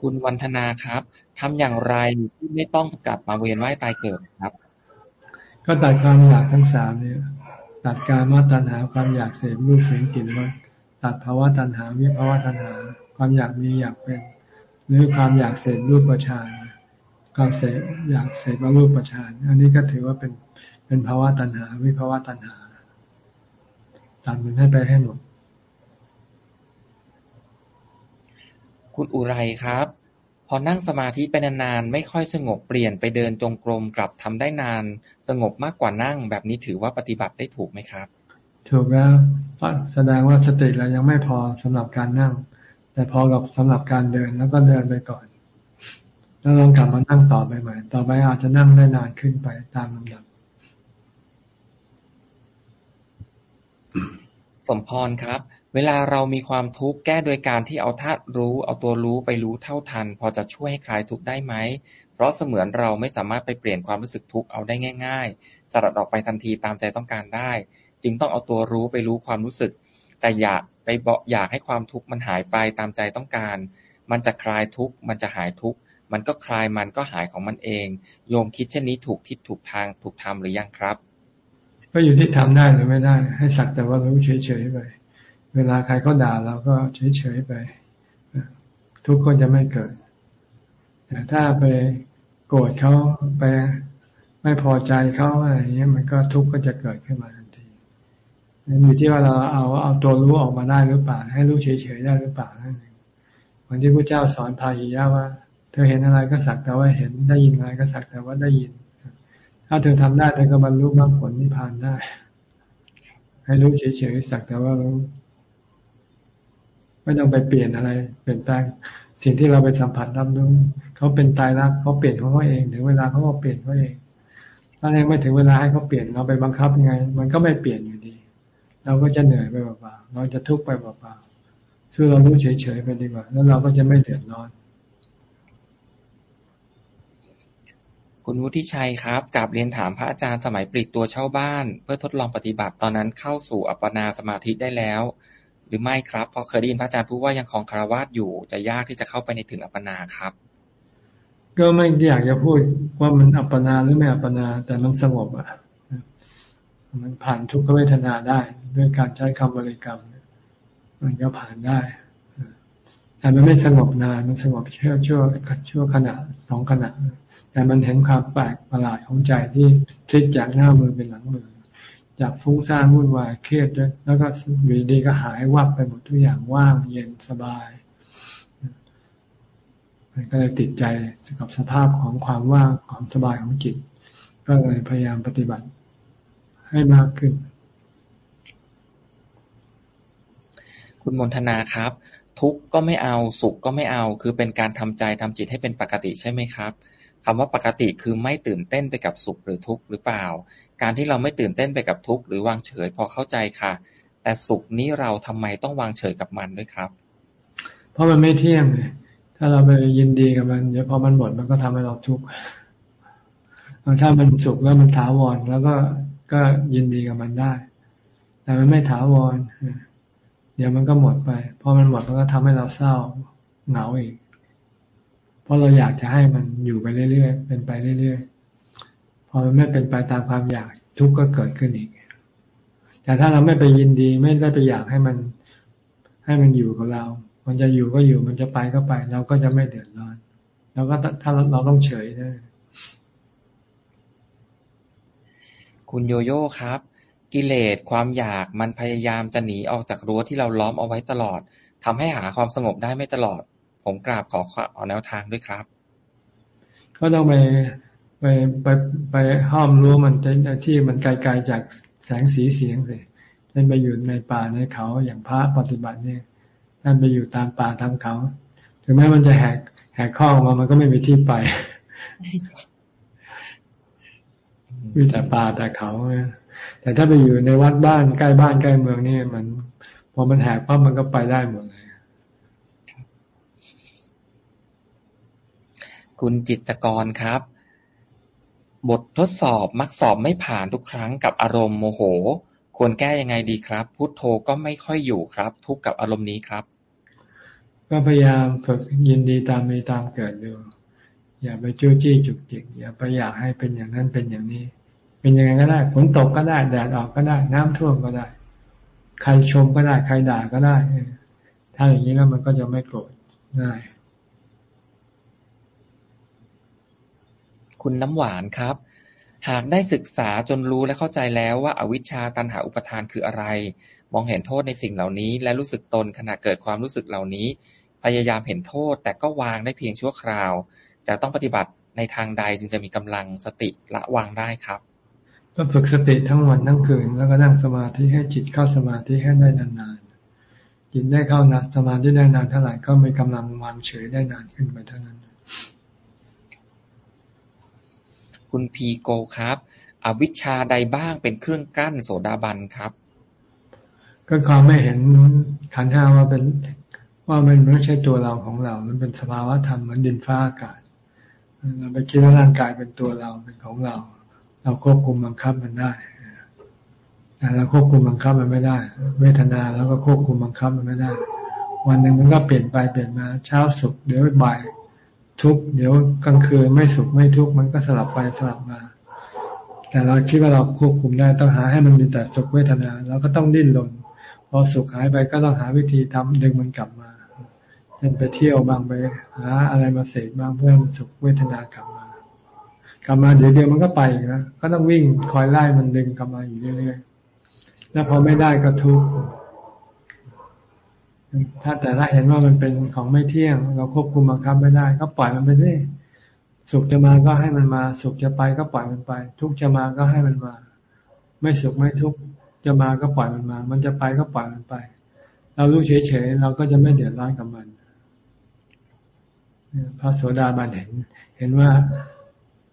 คุณวันธนาครับทำอย่างไรที่ไม่ต้องกลับมาเวียนว่ายตายเกิดครับ ก็ตัดความอยากทั้งสามเนี่ยตัดการมาตัณหาความอยากเสพรูปเสียงกลิ่นรสตัดภาวะตัณหาวิภาวะตัณหา ความอยากมีอยากเป็น หรือความอยากเสพรูปประชานความเสพอยากเสพรูปประชาน อันนี้ก็ถือว่าเป็น เป็นภาวะตัณหา วิภาวะตัณหาตัดมันให้ไปให้หมด คุณอุไรครับ พอนั่งสมาธิไปนานๆไม่ค่อยสงบเปลี่ยนไปเดินจงกรมกลับทำได้นาน สงบมากกว่านั่ง แบบนี้ถือว่าปฏิบัติได้ถูกไหมครับ ถูกแล้วแสดงว่าสติเรายังไม่พอสำหรับการนั่ง แต่พอกับสำหรับการเดินแล้วก็เดินไปก่อน แล้วลองกลับมานั่งต่อไปใหม่ ต่อไปอาจจะนั่งได้นานขึ้นไปตามลำดับ สมพรครับ เวลาเรามีความทุกข์ แก้โดยการที่เอาธาตุรู้ เอาตัวรู้ไปรู้เท่าทัน พอจะช่วยให้คลายทุกข์ได้ไหม เพราะเสมือนเราไม่สามารถไปเปลี่ยนความรู้สึกทุกข์เอาได้ง่าย ๆ สลัดออกไปทันทีตามใจต้องการได้ จึงต้องเอาตัวรู้ไปรู้ความรู้สึก แต่อยากไปเบอกอยากให้ความทุกข์มันหายไปตามใจต้องการ มันจะคลายทุกข์ มันจะหายทุกข์ มันก็คลายมันก็หายของมันเอง โยมคิดเช่นนี้ถูกทิศถูกทางถูกทำหรือยังครับ ก็อยู่ที่ทำได้หรือไม่ได้ ให้สักแต่ว่ารู้เฉยๆไป เวลาใครเขาด่าเราก็เฉยๆไป ทุกคนจะไม่เกิด แต่ถ้าไปโกรธเขาไปไม่พอใจเขาอะไรเงี้ยมันก็ทุกข์ก็จะเกิดขึ้นมาทันทีนั่นอยู่ที่ว่าเราเอาเอาตัวรู้ออกมาได้หรือเปล่า ให้รู้เฉยๆได้หรือเปล่านั่นเองวันที่พระเจ้าสอนพาหิยะว่า เธอเห็นอะไรก็สักแต่ว่าเห็นได้ยินอะไรก็สักแต่ว่าได้ยิน ถ้าเธอทำได้เธอก็บรรลุมรรคผลนิพพานได้ ให้รู้เฉยๆสักแต่ว่ารู้ไม่ต้องไปเปลี่ยนอะไร เปลี่ยนแปลงสิ่งที่เราไปสัมผัสรับรู้เขาเป็นตายรักเขาเปลี่ยนของเขาเองถึงเวลาเขาก็เปลี่ยนเขาเองถ้ายังไม่ถึงเวลาให้เขาเปลี่ยนเราไปบังคับยังไง มันก็ไม่เปลี่ยนอยู่ดี เราก็จะเหนื่อยไปเปล่าๆเราจะทุกข์ไปเปล่าๆช่วยเรารู้เฉยๆไปดีกว่า แล้วเราก็จะไม่เดือดร้อน คุณวุฒิชัยครับกลับเรียนถามพระอาจารย์สมัยปลีกตัวเช่าบ้าน เพื่อทดลองปฏิบัติตอนนั้นเข้าสู่อัปปนาสมาธิได้แล้ว หรือไม่ครับ เพราะเคยได้ยินพระอาจารย์พูดว่ายังคลองคารวาสอยู่จะยากที่จะเข้าไปในถึงอัปปนาครับ ก็ไม่อยากจะพูดว่ามันอัปปนาหรือไม่อัปปนา แต่มันสงบอะ มันผ่านทุกขเวทนาได้ ด้วยการใช้คำบริกรรม มันก็ผ่านได้แต่มันไม่สงบนานมันสงบเชั่วชั่วชั่วขณะสองขณะ แต่มันเห็นความแปลกประหลาดของใจที่พลิกจากหน้ามือเป็นหลังมือ จากฟุ้งซ่านวุ่นวายเครียดแล้วก็อยู่ดีก็หายวับไปหมดทุกอย่างว่างเย็นสบายมันก็เลยติดใจกับสภาพของความว่างความสบายของจิต ก็เลยพยายามปฏิบัติให้มากขึ้น คุณมนทนาครับ ทุกข์ก็ไม่เอาสุขก็ไม่เอา คือเป็นการทำใจทำจิตให้เป็นปกติใช่ไหมครับ คำว่าปกติคือไม่ตื่นเต้นไปกับสุขหรือทุกข์หรือเปล่า การที่เราไม่ตื่นเต้นไปกับทุกข์หรือวางเฉยพอเข้าใจค่ะ แต่สุขนี้เราทำไมต้องวางเฉยกับมันด้วยครับ เพราะมันไม่เที่ยงเลยถ้าเราไปยินดีกับมันเดี๋ยวพอมันหมดมันก็ทำให้เราทุกข์ถ้ามันสุขแล้วมันถาวรแล้วก็ก็ยินดีกับมันได้ แต่มันไม่ถาวรเดี๋ยวมันก็หมดไปพอมันหมดมันก็ทำให้เราเศร้าเหงาอีก ราะเราอยากจะให้มันอยู่ไปเรื่อยๆเป็นไปเรื่อยๆพอมันไม่เป็นไปตามความอยากทุกข์ก็เกิดขึ้นอีก แต่ถ้าเราไม่ไปยินดีไม่ได้ไปอยากให้มัน ให้มันอยู่กับเรา มันจะอยู่ก็อยู่มันจะไปก็ไป เราก็จะไม่เดือดร้อนเราก็ถ้าเราต้องเฉยได้คุณโยโย่ครับ กิเลสความอยากมันพยายามจะหนีออกจากรั้วที่เราล้อมเอาไว้ตลอดทำให้หาความสงบได้ไม่ตลอด ผมกราบขอขอแนวทางด้วยครับ ก็ต้องไปไปไปไปห้ามรั้วมันที่มันไกลๆจากแสงสีเสียงสิเช่นไปอยู่ในป่าในเขาอย่างพระปฏิบัติเนี่ยท่านไปอยู่ตามป่าตามเขา ถึงแม้มันจะแหกแหกข้อมามันก็ไม่มีที่ไปมีแต่ป่าแต่เขาแต่ถ้าไปอยู่ในวัดบ้านใกล้บ้านใกล้เมืองนี่มัน พอมันแหกปั๊บมันก็ไปได้หมดเลย คุณจิตกรครับ บททดสอบมักสอบไม่ผ่านทุกครั้งกับอารมณ์โมโห ควรแก้ยังไงดีครับ พุโทโธก็ไม่ค่อยอยู่ครับ ทุกกับอารมณ์นี้ครับ ก็พยายามฝึกยินดีตามมีตามเกิดดู อย่าไปจู้จี้จุกจิกอย่าไปอยากให้เป็นอย่างนั้นเป็นอย่างนี้ เป็นยังไงก็ได้ฝนตกก็ได้แดดออกก็ได้ น้ำท่วมก็ได้ ใครชมก็ได้ใครด่าก็ได้ถ้าอย่างนี้แล้วมันก็จะไม่โกรธง่าย คุณน้ำหวานครับ หากได้ศึกษาจนรู้และเข้าใจแล้วว่าอาวิชชาตันหาอุปทานคืออะไร มองเห็นโทษในสิ่งเหล่านี้ และรู้สึกตนขณะเกิดความรู้สึกเหล่านี้ พยายามเห็นโทษ แต่ก็วางได้เพียงชั่วคราว จะต้องปฏิบัติในทางใดจึงจะมีกำลังสติละวางได้ครับก็ฝึกสติทั้งวันทั้งคืนแล้วก็นั่งสมาธิให้จิตเข้าสมาธิให้ได้นานๆจิตได้เข้านัสมาธิได้นานเท่าไหร่ก็มีกำลังวางเฉยได้นานขึ้นไปเท่านั้น คุณพีโกครับ อวิชชาใดบ้างเป็นเครื่องกั้นโสดาบันครับ ก็ความไม่เห็นขันห้าว่าเป็นว่ามันไม่ใช่ตัวเราของเรา มันเป็นสภาวะธรรมมันดินฟ้าอากาศ เราไปคิดว่าร่างกายเป็นตัวเราเป็นของเรา เราควบคุมบังคับมันได้แต่เราควบคุมบังคับมันไม่ได้ เวทนาแล้วก็ควบคุมบังคับมันไม่ได้ วันหนึ่งมันก็เปลี่ยนไปเปลี่ยนมาเช้าสุขเดี๋ยวบ่าย ทุกเดี๋ยวกลางคืนไม่สุขไม่ทุกมันก็สลับไปสลับมา แต่เราคิดว่าเราควบคุมได้ต้องหาให้มันมีแต่สุขเวทนาเราก็ต้องดิ้นรนพอสุขหายไปก็ต้องหาวิธีทำดึงมันกลับมาเช่นไปเที่ยวบางไปหาอะไรมาเสกบางเพื่อสุขเวทนากลับมากลับมาเดี๋ยวเดียวมันก็ไปนะก็ต้องวิ่งคอยไล่มันดึงกลับมาอยู่เรื่อยๆแล้วพอไม่ได้ก็ทุกข์ ถ้าแต่ถ้าเห็นว่ามันเป็นของไม่เที่ยง เราควบคุมบังคับไม่ได้ ก็ปล่อยมันไปเรื่อยสุขจะมาก็ให้มันมา สุขจะไปก็ปล่อยมันไป ทุกจะมาก็ให้มันมา ไม่สุขไม่ทุกจะมาก็ปล่อยมันมา มันจะไปก็ปล่อยมันไป เรารู้เฉยๆเราก็จะไม่เดือดร้อนกับมันพระโสดาบันเห็น เห็นว่า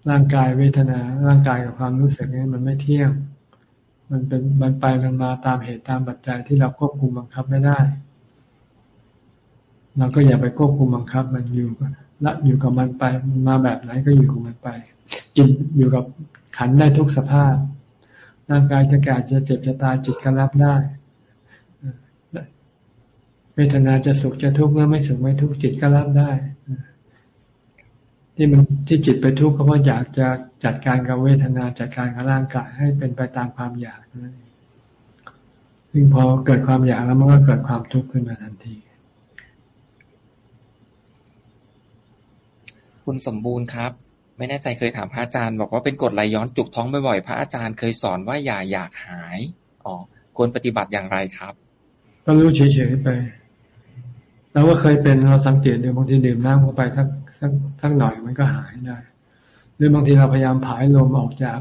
ร่างกายเวทนา ร่างกายกับความรู้สึกนี้มันไม่เที่ยง มันเป็นมันไปมันมาตามเหตุตามปัจจัยที่เราควบคุมบังคับไม่ได้ เราก็อย่าไปควบคุมบังคับ มันอยู่ละอยู่กับมันไปมาแบบไหนก็อยู่กับมันไปจิตอยู่กับขันได้ทุกสภาพ ร่างกายจะแก่จะเจ็บจะตายจิตก็รับได้เวทนาจะสุขจะทุกข์เมื่อไม่สุขไม่ทุกข์จิตก็รับได้ที่มันที่จิตไปทุกข์ก็เพราะอยากจะจัดการกับเวทนาจัดการกับร่างกายให้เป็นไปตามความอยากนั่นเองซึ่งพอเกิดความอยากแล้วมันก็เกิดความทุกข์ขึ้นมาทันที คุณสมบูรณ์ครับ ไม่แน่ใจเคยถามพระอาจารย์ บอกว่าเป็นกฎไหลย้อนจุกท้องบ่อยๆ พระอาจารย์เคยสอนว่าอย่าอยากหาย อ๋อ ควรปฏิบัติอย่างไรครับ ก็รู้เฉยๆไปเราก็เคยเป็นเราสังเกตดูบางทีดื่มน้ำเข้าไปทักทักทักหน่อยมันก็หายได้ หรือบางทีเราพยายามผายลมออกจาก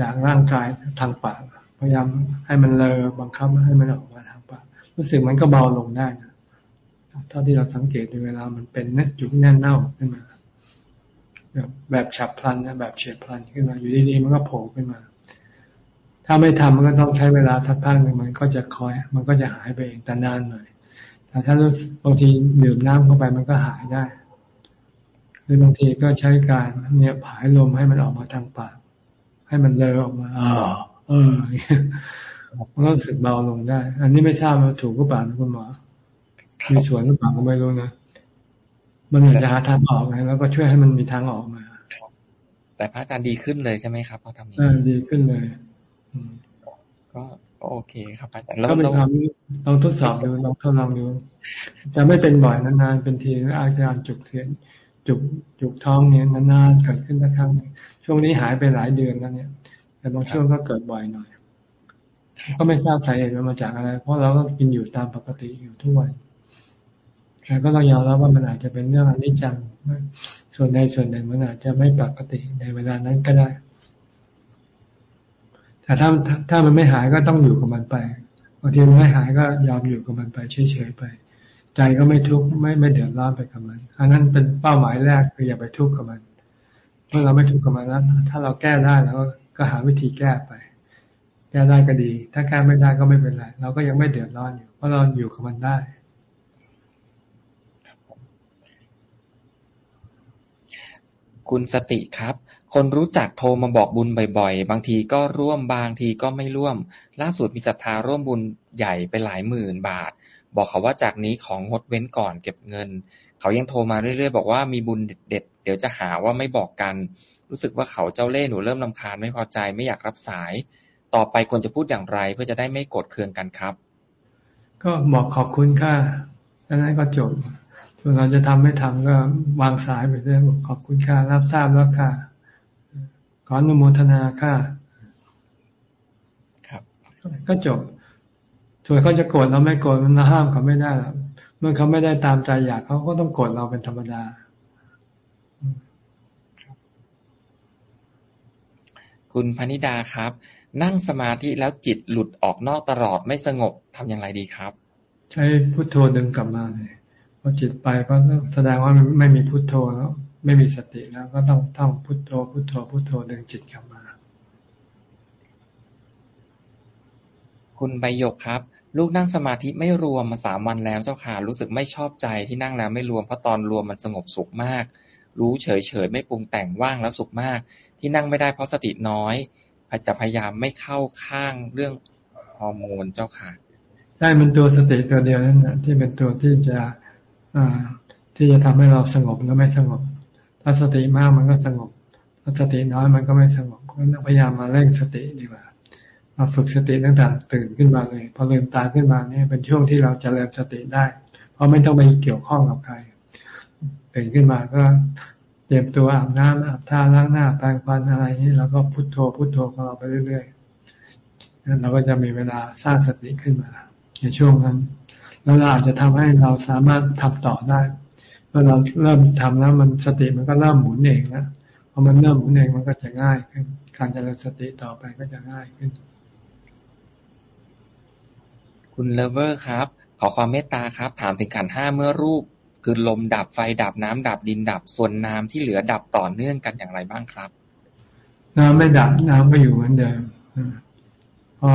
จากร่างกายทางปาก พยายามให้มันเลอบังคับให้มันออกมาทางปากรู้สึกมันก็เบาลงได้นะเท่าที่เราสังเกตดูเวลามันเป็นเน็ตจุกแน่นเน่าขึ้นมา แบบแบบฉับพลันนะแบบเฉียบพลันขึ้นมา อยู่ดีๆมันก็โผล่ขึ้นมา ถ้าไม่ทำมันก็ต้องใช้เวลาสักพักหนึ่งมันก็จะคอย มันก็จะหายไปเองแต่นานหน่อยแต่ถ้าบางทีดื่มน้ำเข้าไปมันก็หายได้หรือบางทีก็ใช้การเนี่ยผายลมให้มันออกมาทางปากให้มันเลอออกมาอ๋อเออมันก็รู้สึกเบาลงได้ อันนี้ไม่ทราบว่าถูกหรือเปล่าคุณหมอมีส่วนหรือเปล่าก็ไม่รู้นะ มันอยากจะหาทางออกไงแล้วก็ช่วยให้มันมีทางออกมา แต่พระอาจารย์ดีขึ้นเลยใช่ไหมครับพอทำนี้ดีขึ้นเลยก็โอเคครับอาจารย์ก็เป็นทำลองทดสอบดูลองทดลองดูจะไม่เป็นบ่อยนานๆเป็นทีอาการจุกเสียนจุกจุกท้องเนี่ยนานๆเกิดขึ้นสักครั้งช่วงนี้หายไปหลายเดือนแล้วเนี่ย แต่บางช่วงก็เกิดบ่อยหน่อย ก็ไม่ทราบสาเหตุมาจากอะไร เพราะเราก็กินอยู่ตามปกติอยู่ทุกวัน แต่ก็ต้องยอมรับว่ามันอาจจะเป็นเรื่องอนิจจังส่วนใดส่วนหนึ่งมันอาจจะไม่ปกติในเวลานั้นก็ได้ แต่ถ้าถ้ามันไม่หายก็ต้องอยู่กับมันไปบางทีมันไม่หายก็ยอมอยู่กับมันไปเฉยๆไป ใจก็ไม่ทุกข์ไม่ไม่เดือดร้อนไปกับมัน อันนั้นเป็นเป้าหมายแรกคืออย่าไปทุกข์กับมันเมื่อเราไม่ทุกข์กับมันแล้วถ้าเราแก้ได้แล้วก็หาวิธีแก้ไป แก้ได้ก็ดี ถ้าแก้ไม่ได้ก็ไม่เป็นไรเราก็ยังไม่เดือดร้อนอยู่เพราะเราอยู่กับมันได้ คุณสติครับ คนรู้จักโทรมาบอกบุญบ่อยๆ บางทีก็ร่วมบางทีก็ไม่ร่วม ล่าสุดมีศรัทธาร่วมบุญใหญ่ไปหลายหมื่นบาท บอกเขาว่าจากนี้ของงดเว้นก่อนเก็บเงิน เขายังโทรมาเรื่อยๆ บอกว่ามีบุญเด็ดๆ เดี๋ยวจะหาว่าไม่บอกกัน รู้สึกว่าเขาเจ้าเล่ห์หนูเริ่มลาคาญไม่พอใจไม่อยากรับสาย ต่อไปควรจะพูดอย่างไร เพื่อจะได้ไม่โกรธเคืองกันครับ ก็บอกขอบคุณค่ะแล้วนั้นก็จบ ส่วนเราจะทำไม่ทำก็วางสายไปเรื่อยขอบคุณค่ะรับทราบแล้วค่ะ ขออนุโมทนาค่ะ ครับ ก็จบส่วนเขาจะโกรธเราไม่โกรธมันห้ามเขาไม่ได้หรอกเมื่อเขาไม่ได้ตามใจอยากเขาก็ต้องโกรธเราเป็นธรรมดาคุณพนิดาครับ นั่งสมาธิแล้วจิตหลุดออกนอกตลอดไม่สงบทำอย่างไรดีครับ ใช้พุทโธดึงกลับมาเลย พอจิตไปก็แสดงว่าไม่มีพุทโธแล้ว ไม่มีสติแล้วก็ต้องท่องพุทโธ พุทโธ พุทโธดึงจิตกลับมา คุณใบยกครับ ลูกนั่งสมาธิไม่รวมมาสามวันแล้วเจ้าค่ะ รู้สึกไม่ชอบใจที่นั่งแล้วไม่รวมเพราะตอนรวมมันสงบสุขมาก รู้เฉยเฉยไม่ปรุงแต่งว่างแล้วสุขมาก ที่นั่งไม่ได้เพราะสติน้อยจะพยายามไม่เข้าข้างเรื่องฮอร์โมนเจ้าค่ะได้มันตัวสติตัวเดียวนั่นแหละที่เป็นตัวที่จะ ที่จะทำให้เราสงบหรือไม่สงบ ถ้าสติมากมันก็สงบ ถ้าสติน้อยมันก็ไม่สงบพยายามมาเร่งสติดีกว่ามาฝึกสติตั้งแต่ตื่นขึ้นมาเลย พอลืมตาขึ้นมาเนี่ยเป็นช่วงที่เราจเจริญสติได้ เพราะไม่ต้องไปเกี่ยวข้องกับใครตื่นขึ้นมาก็เตรียมตัวอาบน้ำอาบท่าล้างหน้าแปรงฟันอะไรนี้เราก็พุโทโธพุโทโธของเราไปเรื่อยๆนั้นเราก็จะมีเวลาสร้างสติขึ้นมา ในช่วงนั้น แล้วเราอาจจะทำให้เราสามารถทำต่อได้เมื่อเราเริ่มทำแล้วมันสติมันก็เริ่มหมุนเองนะพอมันเริ่มหมุนเองมันก็จะง่ายขึ้นการเจริญสติต่อไปก็จะง่ายขึ้น คุณเลเวอร์ครับ ขอความเมตตาครับ ถามถึงขันห้าเมื่อรูป คือลมดับไฟดับน้ำดับดินดับส่วนน้ำที่เหลือดับต่อเนื่องกันอย่างไรบ้างครับ น้ำไม่ดับน้ำก็อยู่เหมือนเดิมพอ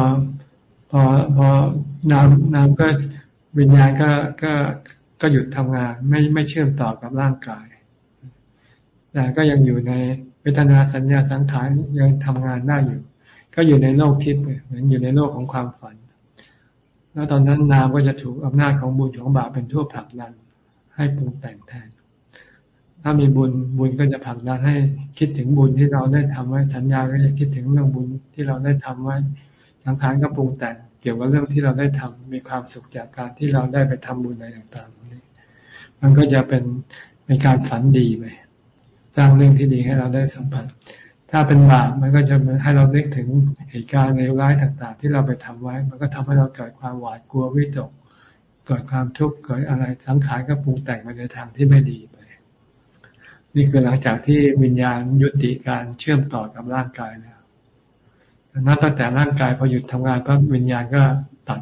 พอพอน้ำน้ำก็ วิญญาณก็ก็ก็หยุดทำงาน ไม่ไม่เชื่อมต่อกับร่างกายแต่ก็ยังอยู่ในเวทนาสัญญาสังขารยังทำงานได้อยู่ ก็อยู่ในโลกทิพย์เหมือนอยู่ในโลกของความฝัน แล้วตอนนั้นนามก็จะถูกอำนาจของบุญของบาปเป็นทั่วผลักดันให้ปรุงแต่งแทน ถ้ามีบุญบุญก็จะผลักดันให้คิดถึงบุญที่เราได้ทำไว้สัญญาก็จะคิดถึงเรื่องบุญที่เราได้ทำไว้สังขารก็ปรุงแต่ง กี่ยวกับเรื่องที่เราได้ทำมีความสุขจากการที่เราได้ไปทำบุญอะไรต่างๆนี้มันก็จะเป็นเป็นการฝันดีไปสร้างเรื่องที่ดีให้เราได้สัมผัส ถ้าเป็นบาปมันก็จะให้เราเล็กถึงเหตุการณ์ในร้ายต่าง ๆ ที่เราไปทำไว้ มันก็ทำให้เราเกิดความหวาดกลัววิตกเกิดความทุกข์เกิดอะไรสังขารก็ปรุงแต่งไปในทางที่ไม่ดีไป นี่คือหลังจากที่วิญญาณยุติการเชื่อมต่อกับร่างกายแล้ว นับตั้งแต่ร่างกายพอหยุดทำงานพระวิญญาณก็ตัด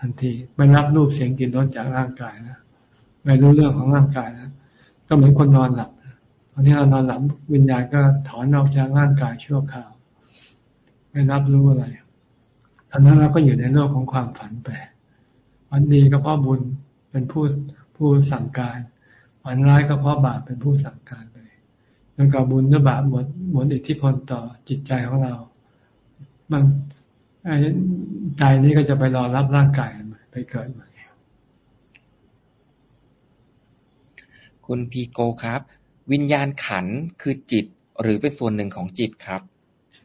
ทันทีไม่รับรูปเสียงกลิ่นรสจากร่างกายนะไม่รู้เรื่องของร่างกายนะก็เหมือนคนนอนหลับตอนที่เรานอนหลับวิญญาณก็ถอนออกจากร่างกายชั่วคราว ไม่รับรู้อะไรตอนนั้นเราก็อยู่ในโลกของความฝันไปวันดีก็เพราะบุญเป็นผู้ผู้สั่งการวันร้ายก็เพราะบาปเป็นผู้สั่งการไปจนกับบุญหรือบาปหมดหมดอิทธิพลต่อจิตใจของเรา มันใจนี้ก็จะไปรอรับร่างกายไปเกิดใหม่คุณพีโกครับ วิญญาณขันคือจิตหรือเป็นส่วนหนึ่งของจิตครับ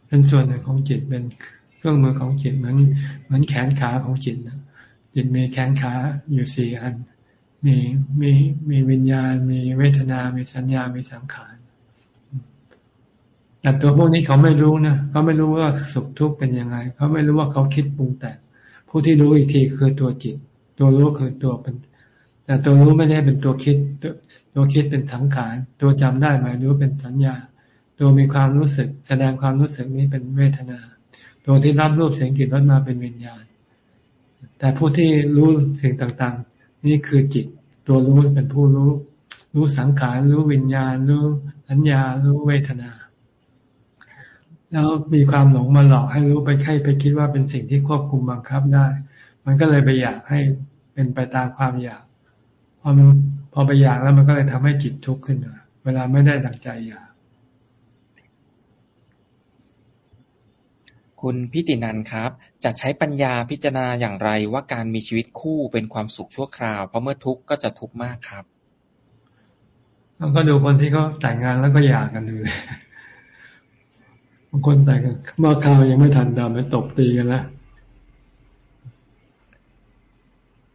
เป็นส่วนหนึ่งของจิตเป็นเครื่องมือของจิตเหมือนเหมือนแขนขาของจิตนะจิตมีแขนขาอยู่สี่อัน มีมีมีวิญญาณ มีเวทนา มีสัญญา มีสังขาร แต่ตัวพวกนี้เขาไม่รู้นะเขาไม่รู้ว่าสุขทุกข์เป็นยังไง เขาไม่รู้ว่าเขาคิดปรุงแต่งผู้ที่รู้อีกทีคือตัวจิต ตัวรู้คือตัวเป็นแต่ตัวรู้ไม่ได้เป็นตัวคิด ตัวคิดเป็นสังขาร ตัวจำได้หมายรู้เป็นสัญญา ตัวมีความรู้สึก แสดงความรู้สึกนี้เป็นเวทนา ตัวที่รับรูปเสียงกลิ่นรสมาเป็นวิญญาณ แต่ผู้ที่รู้สิ่งต่างๆ นี่คือจิต ตัวรู้เป็นผู้รู้ รู้สังขาร รู้วิญญาณ รู้สัญญา รู้เวทนา แล้วมีความหลงมาหลอกให้รู้ไปแค่ไปคิดว่าเป็นสิ่งที่ควบคุมบังคับได้ มันก็เลยไปอยากให้เป็นไปตามความอยาก พอมันพอไปอยากแล้วมันก็เลยทำให้จิตทุกข์ขึ้นมาเวลาไม่ได้ดังใจอยาก คุณพิตินันครับ จะใช้ปัญญาพิจารณาอย่างไรว่าการมีชีวิตคู่เป็นความสุขชั่วคราว เพราะเมื่อทุกข์ก็จะทุกข์มากครับเราก็ดูคนที่เขาแต่งงานแล้วก็อยากกันดูบางคนแต่งเมื่อคราวยังไม่ทันดำแล้วตบตีกันแล้ว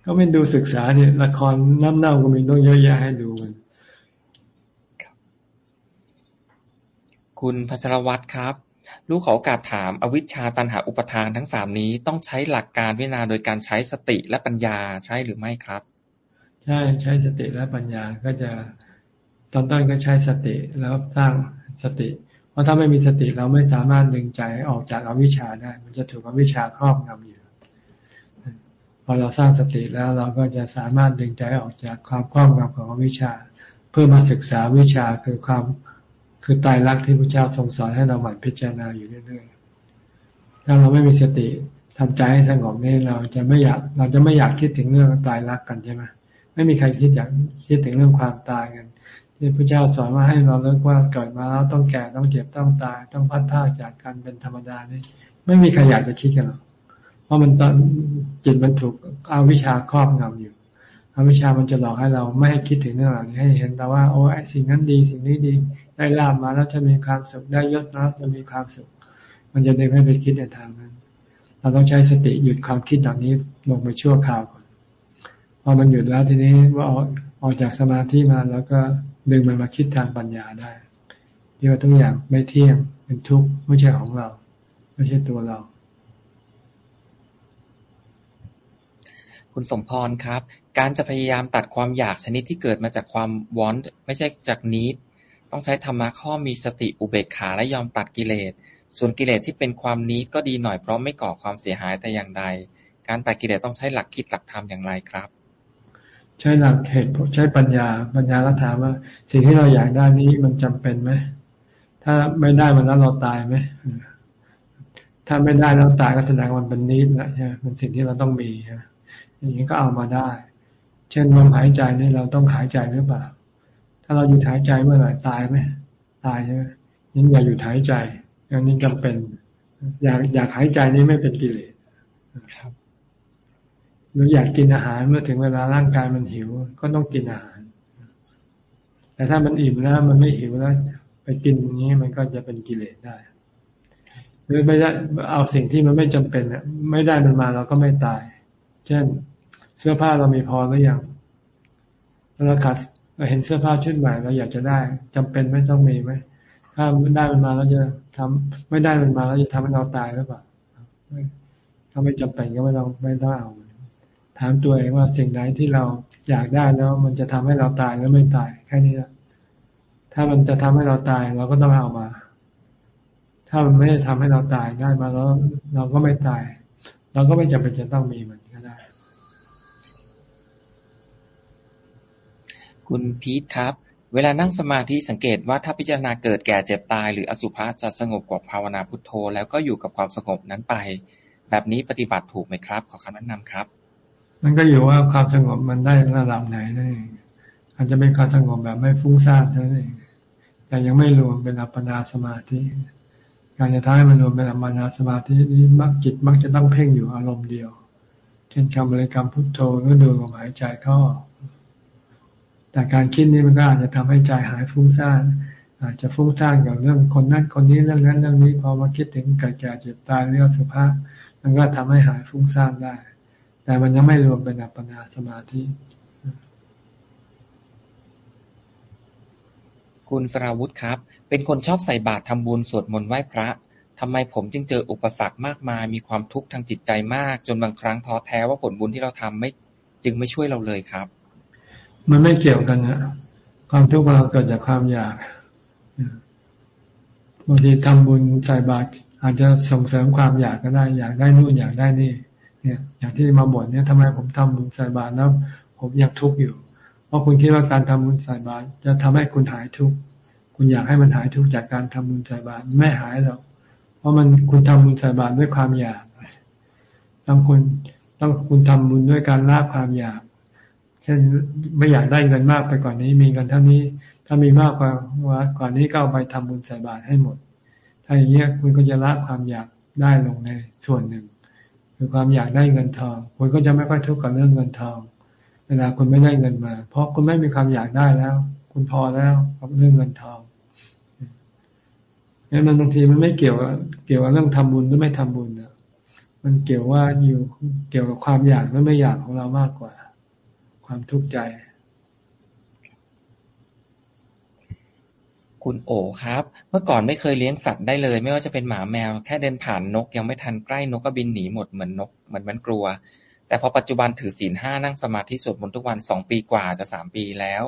ก็ไม่ดูศึกษาเนี่ย ละครน้ำเน่าก็มีต้องเยอะแยะให้ดูมันคุณพัชรวัตรครับ ลูกขอโอกาสถาม อวิชชาตันหาอุปทานทั้งสามนี้ต้องใช้หลักการพิจารณาโดยการใช้สติและปัญญาใช่หรือไม่ครับ ใช่ใช้สติและปัญญาก็จะตอนต้นก็ใช้สติแล้วสร้างสติเพ ราะถ้าไม่มีสติเราไม่สามารถดึงใจออกจากอวิชชาได้ มันจะถูกอวิชชาครอบงำอยู่ พอเราสร้างสติแล้วเราก็จะสามารถดึงใจออกจากความครอบงำของอวิชชา เพื่อมาศึกษาวิชาคือความคือตายรักที่พระเจ้าทรงสอนให้เราหมั่นพิจารณาอยู่เรื่อยๆ ถ้าเราไม่มีสติทำใจให้สงบนี่เราจะไม่อยากเราจะไม่อยากคิดถึงเรื่องตายรักกันใช่ไหมไม่มีใครคิดอยากคิดถึงเรื่องความตายกัน ที่พระเจ้าสอนว่าให้เราเลิกว่าเกิดมาแล้วต้องแก่ต้องเจ็บต้องตาย ต้องพัดพาจากกันเป็นธรรมดานี่ไม่มีใครอยากจะคิดกันหรอกเพราะมันตอนจิตมันถูกเอาวิชาครอบงำอยู่เอาวิชามันจะหลอกให้เราไม่ให้คิดถึงเรื่องเหล่านี้ให้เห็นแต่ว่าโอ้ไอสิ่งนั้นดีสิ่งนี้ดีได้ลาบมาแล้วจะมีความสุขได้ยศแล้วจะมีความสุข มันจะดึงให้ไปคิดในทางนั้น เราต้องใช้สติหยุดความคิดแบบนี้ลงไปชั่วคราวก่อนพอมันหยุดแล้วทีนี้ว่าออกออกจากสมาธิมาแล้วก็ ดึงมันมาคิดทางปัญญาได้ที่ว่าทุกอย่างไม่เที่ยงเป็นทุกข์ไม่ใช่ของเรา ไม่ใช่ตัวเรา คุณสมพรครับ การจะพยายามตัดความอยากชนิดที่เกิดมาจากความวอนไม่ใช่จากนี้ต้องใช้ธรรมะข้อมีสติอุเบกขาและยอมตัดกิเลส ส่วนกิเลสที่เป็นความนี้ก็ดีหน่อยเพราะไม่ก่อความเสียหายแต่อย่างใด การตัดกิเลสต้องใช้หลักคิดหลักธรรมอย่างไรครับ ใช้หลักเหตุใช้ปัญญา ปัญญาแล้วถามว่า สิ่งที่เราอยากได้นี้มันจำเป็นไหมถ้าไม่ได้มันแล้วเราตายไหมถ้าไม่ได้แล้วตายก็แสดงวันเป็นนิดนะใช่มันสิ่งที่เราต้องมีอย่างนี้ก็เอามาได้ เช่นลมหายใจนี่เราต้องหายใจหรือเปล่า ถ้าเราหยุดหายใจเมื่อไหร่ตายไหมตายใช่ไหมยิ่งอย่าหยุดหายใจอันนี้จำเป็น อยากอยากหายใจนี่ไม่เป็นกิเลสครับ หรืออยากกินอาหารเมื่อถึงเวลาร่างกายมันหิว ก็ต้องกินอาหาร แต่ถ้ามันอิ่มแล้วมันไม่หิวแล้วไปกินอย่างนี้มันก็จะเป็นกิเลสได้ หรือไม่ได้เอาสิ่งที่มันไม่จำเป็นเนี่ยไม่ได้มันมาเราก็ไม่ตาย เช่น เสื้อผ้าเรามีพอหรือยังเราขาดเราเห็นเสื้อผ้าชุดใหม่เราอยากจะได้จำเป็นไม่ต้องมีไหมถ้าไม่ได้มันมาแล้วจะทำไม่ได้มันมาแล้วจะทำให้เราตายหรือเปล่าถ้าไม่จำเป็นก็ไม่ต้องไม่ต้องเอา ถามตัวเองว่าสิ่งไหนที่เราอยากได้แล้ว มันจะทำให้เราตายหรือไม่ตายแค่นี้แหละถ้ามันจะทำให้เราตายเราก็ต้องเอามา ถ้ามันไม่ได้ทำให้เราตายได้มาแล้ว เราก็ไม่ตาย เราก็ไม่จำเป็นจะต้องมีมันก็ได้ คุณพีทครับ เวลานั่งสมาธิสังเกตว่าถ้าพิจารณาเกิดแก่เจ็บตาย หรืออสุภะจะสงบกว่าภาวนาพุทโธ แล้วก็อยู่กับความสงบนั้นไป แบบนี้ปฏิบัติถูกไหมครับ ขอคำแนะนำครับ มันก็อยู่ว่าความสงบมันได้ระดับไหนนั่นเองอาจจะเป็นความสงบแบบไม่ฟุ้งซ่านเท่านั้นเองแต่ยังไม่รวมเป็นอัปปนาสมาธิ การจะท้ายมันรวมเป็นอัปปนาสมาธินี้มักจิตมักจะต้องเพ่งอยู่อารมณ์เดียว เช่นคำบริกรรมพุทโธหรือดูลมหายใจเข้าแต่การคิดนี่มันก็อาจจะทำให้ใจหายฟุ้งซ่านอาจจะฟุ้งซ่านกับเรื่องคนนั้นคนนี้เรื่องนั้นเรื่องนี้พอมาคิดถึงกิดแก่เจ็บตายเรื่องสุภาพมันก็ทำให้หายฟุ้งซ่านได้ แต่มันยังไม่รวมเป็นอัปปนาสมาธิ คุณสราวุธครับ เป็นคนชอบใส่บาตรทำบุญสวดมนต์ไหว้พระทำไมผมจึงเจออุปสรรคมากมาย มีความทุกข์ทางจิตใจมาก จนบางครั้งท้อแท้ว่าผลบุญที่เราทำไม่ จึงไม่ช่วยเราเลยครับ มันไม่เกี่ยวกันนะความทุกข์ของเราเกิดจากความอยากบางทีทำบุญใส่บาตรอาจจะส่งเสริมความอยากก็ได้ อยากได้นู่นอยากได้นี่ เนี่ย อย่างที่มาบ่นเนี่ยทำไมผมทำบุญใส่บาตรแล้ว ผมยังทุกข์อยู่ เพราะคุณคิดว่าการทำบุญใส่บาตรจะทำให้คุณหายทุกข์คุณอยากให้มันหายทุกข์จากการทำบุญใส่บาตรไม่หายหรอกเพราะมันคุณทำบุญใส่บาตรด้วยความอยากต้องคุณต้องคุณทำบุญด้วยการละความอยาก เช่นไม่อยากได้เงินมากไปกว่านนี้ มีเงินเท่านี้ ถ้ามีมากกว่าว่าก่อนนี้ก็เอาไปทำบุญใส่บาตรให้หมด ถ้าอย่างเงี้ยคุณก็จะละความอยากได้ลงในส่วนหนึ่ง คือความอยากได้เงินทองคุณก็จะไม่ค่อยทุกข์กับเรื่องเงินทอง เวลาคุณไม่ได้เงินมา เพราะคุณไม่มีความอยากได้แล้ว คุณพอแล้วกับเรื่องเงินทองนั้นมันบางทีมันไม่เกี่ยวเกี่ยวกับเรื่องทำบุญหรือไม่ทำบุญนะมันเกี่ยวว่าอยู่เกี่ยวกับความอยากหรือไม่อยากของเรามากกว่า ความทุกข์ใจ คุณโอ ครับ เมื่อก่อนไม่เคยเลี้ยงสัตว์ได้เลย ไม่ว่าจะเป็นหมาแมว แค่เดินผ่านนก ยังไม่ทันใกล้นกก็บินหนีหมดเหมือนนก เหมือนมันกลัว แต่พอปัจจุบันถือศีลห้านั่งสมาธิสวดมนต์ทุกวันสองปีกว่าจะสามปีแล้ว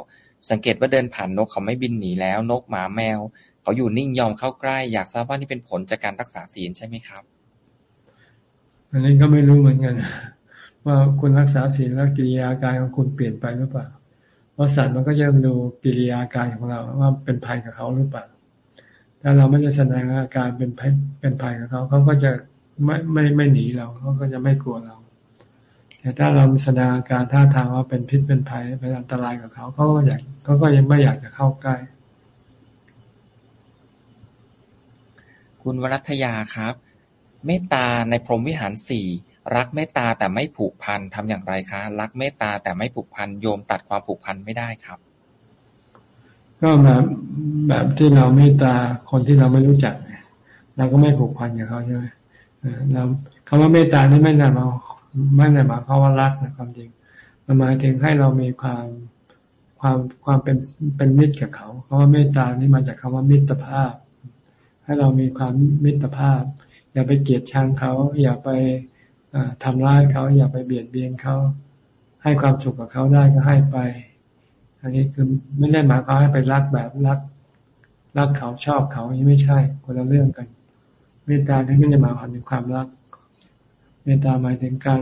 สังเกตว่าเดินผ่านนกเขาไม่บินหนีแล้ว นกหมาแมว เขาอยู่นิ่งยอมเข้าใกล้ อยากทราบว่านี่เป็นผลจากการรักษาศีลใช่ไหมครับ อันนี้ก็ไม่รู้เหมือนกัน ว่าคุณรักษาศีลแล้วกิริยาการของคุณเปลี่ยนไปหรือเปล่า ราะสัตว์มันก็จะดูกิริยาการของเราว่าเป็นภัยกับเขาหรือเปล่า ถ้าเราไม่ได้แสดงอาการเป็นภัยเป็นภัยกับเขา เขาก็จะไม่ไม่ไม่หนีเรา เขาก็จะไม่กลัวเรา แต่ถ้าเราแสดงอาการท่าทางว่าเป็นพิษเป็นภัยเป็นอันตรายกับเขา เขาก็อยากเขาก็ยังไม่อยากจะเข้าใกล้ คุณวรัตยาครับ เมตตาในพรหมวิหารสี่ รักเมตตาแต่ไม่ผูกพัน ทำอย่างไรคะ รักเมตตาแต่ไม่ผูกพัน โยมตัดความผูกพันไม่ได้ครับ ก็แบบแบบที่เราเมตตาคนที่เราไม่รู้จักเราก็ไม่ผูกพันกับเขาใช่ไหมเราคำว่าเมตตานี่ไม่ได้มาไม่ได้หมายความว่ารักนะความจริงมันหมายถึงให้เรามีความความความเป็นเป็นมิตรกับเขาคำว่าเมตตานี่มาจากคำว่ามิตรภาพ ให้เรามีความมิตรภาพ อย่าไปเกลียดชังเขา อย่าไป ทำร้ายเขาอย่าไปเบียดเบียนเขาให้ความสุขกับเขาได้ก็ให้ไป อันนี้คือไม่ได้หมายความให้ไปรักแบบรัก รักเขาชอบเขานี่ไม่ใช่ คนละเรื่องกัน เมตตาที่ไม่ได้หมายความถึงความรัก เมตตาหมายถึงการ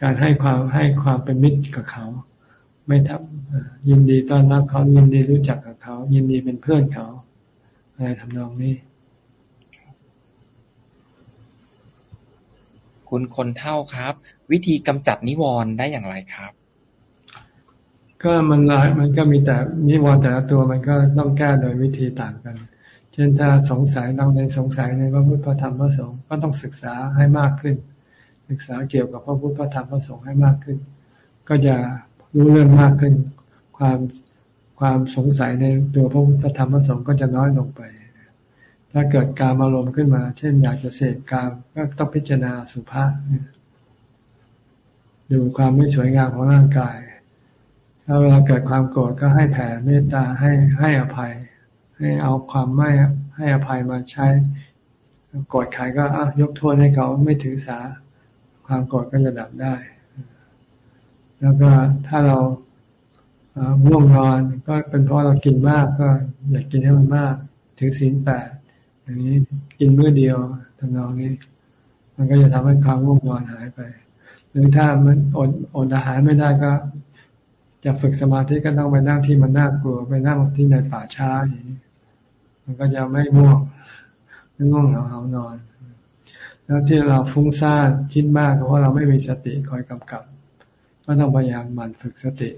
การให้ความให้ความเป็นมิตรกับเขา ไม่ทำยินดีต้อนรับเขายินดีรู้จักกับเขา ยินดีเป็นเพื่อนเขา อะไรทำนองนี้ คุณคนเท่าครับ วิธีกำจัดนิวรณ์ได้อย่างไรครับ ก็มันหลายมันก็มีแต่นิวรณ์แต่ละตัวมันก็ต้องแก้โดยวิธีต่างกัน เช่นถ้าสงสัยต้องในสงสัยในพระพุทธพระธรรมพระสงฆ์ก็ต้องศึกษาให้มากขึ้น ศึกษาเกี่ยวกับพระพุทธพระธรรมพระสงฆ์ให้มากขึ้น ก็จะรู้เรื่องมากขึ้น ความความสงสัยในตัวพระพุทธธรรมพระสงฆ์ก็จะน้อยลงไป ถ้าเกิดการอารมณ์ขึ้นมา เช่น อยากจะเสพการก็ต้องพิจารณาสุภาษดูความไม่สวยงามของร่างกาย ถ้าเวลาเกิดความโกรธก็ให้แผ่เมตตาให้ให้อภัย ให้เอาความไม่ให้อภัยมาใช้โกรธใครก็ยกโทษให้เขาไม่ถือสา ความโกรธก็จะดับได้ แล้วก็ถ้าเราง่วงนอนก็เป็นเพราะเรากินมากก็อยากกินให้มันมากถึงศีลแปด อย่างนี้กินมื่อเดียวทำนองนี้ มันก็จะทำให้ความง่วงนอนหายไป หรือถ้ามันอดอดอาหารไม่ได้ก็จะฝึกสมาธิก็ต้องไปนั่งที่มันน่ากลัวไปนั่งที่ในป่าช้าอย่างนี้มันก็จะไม่ง่วงไม่ง่วงเหงาเหานอน แล้วที่เราฟุ้งซ่านคิดมากเพราะว่าเราไม่มีสติคอยกำกับ ก็ต้องพยายามหมั่นฝึกสติ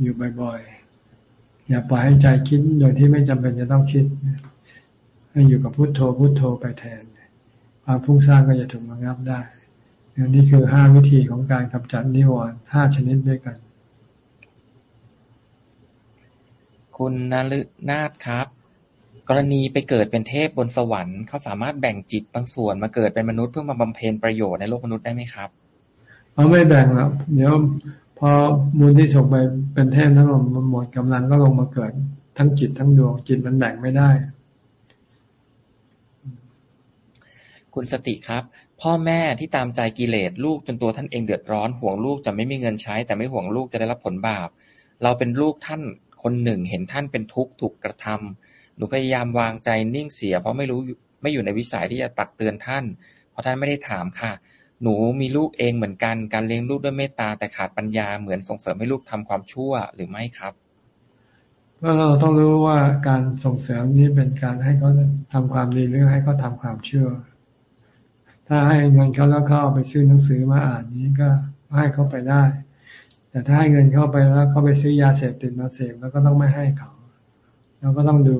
อยู่บ่อยๆอย่าปล่อยให้ใจคิดโดยที่ไม่จำเป็นจะต้องคิด ให้อยู่กับพุโทโธพุโทโธไปแทนความฟุ้งซ่านก็จะถูกระงับได้นี่คือห้าวิธีของการกำจัดนิวรณ์ห้าชนิดด้วยกัน คุณนฤนาถครับ กรณีไปเกิดเป็นเทพบนสวรรค์เขาสามารถแบ่งจิตบางส่วนมาเกิดเป็นมนุษย์เพื่อมาบำเพ็ญประโยชน์ในโลกมนุษย์ได้ไหมครับเขาไม่แบ่งแล้วเดี๋ยวพอมูลที่ส่งไปเป็นเทพนั้นมันหมดกำลังก็ลงมาเกิด ทั้งจิตทั้งดวงจิตมันแบ่งไม่ได้ คุณสติครับ พ่อแม่ที่ตามใจกิเลสลูกจนตัวท่านเองเดือดร้อน ห่วงลูกจะไม่มีเงินใช้ แต่ไม่ห่วงลูกจะได้รับผลบาป เราเป็นลูกท่านคนหนึ่ง เห็นท่านเป็นทุกข์ถูกกระทำหนูพยายามวางใจนิ่งเสีย เพราะไม่รู้ไม่อยู่ในวิสัยที่จะตักเตือนท่าน เพราะท่านไม่ได้ถามค่ะ หนูมีลูกเองเหมือนกัน การเลี้ยงลูกด้วยเมตตาแต่ขาดปัญญาเหมือนส่งเสริมให้ลูกทำความชั่วหรือไม่ครับก็เราต้องรู้ว่าการส่งเสริมนี้เป็นการให้เขาทำความดีหรือให้เขาทาความเชื่อ ถ้าให้เงินเขาแล้วเขาเอาไปซื้อหนังสือมาอ่านนี้ก็ให้เขาไปได้ แต่ถ้าให้เงินเข้าไปแล้วเขาไปซื้อยาเสพติดมาเสพแล้วก็ต้องไม่ให้เขาเราก็ต้องดู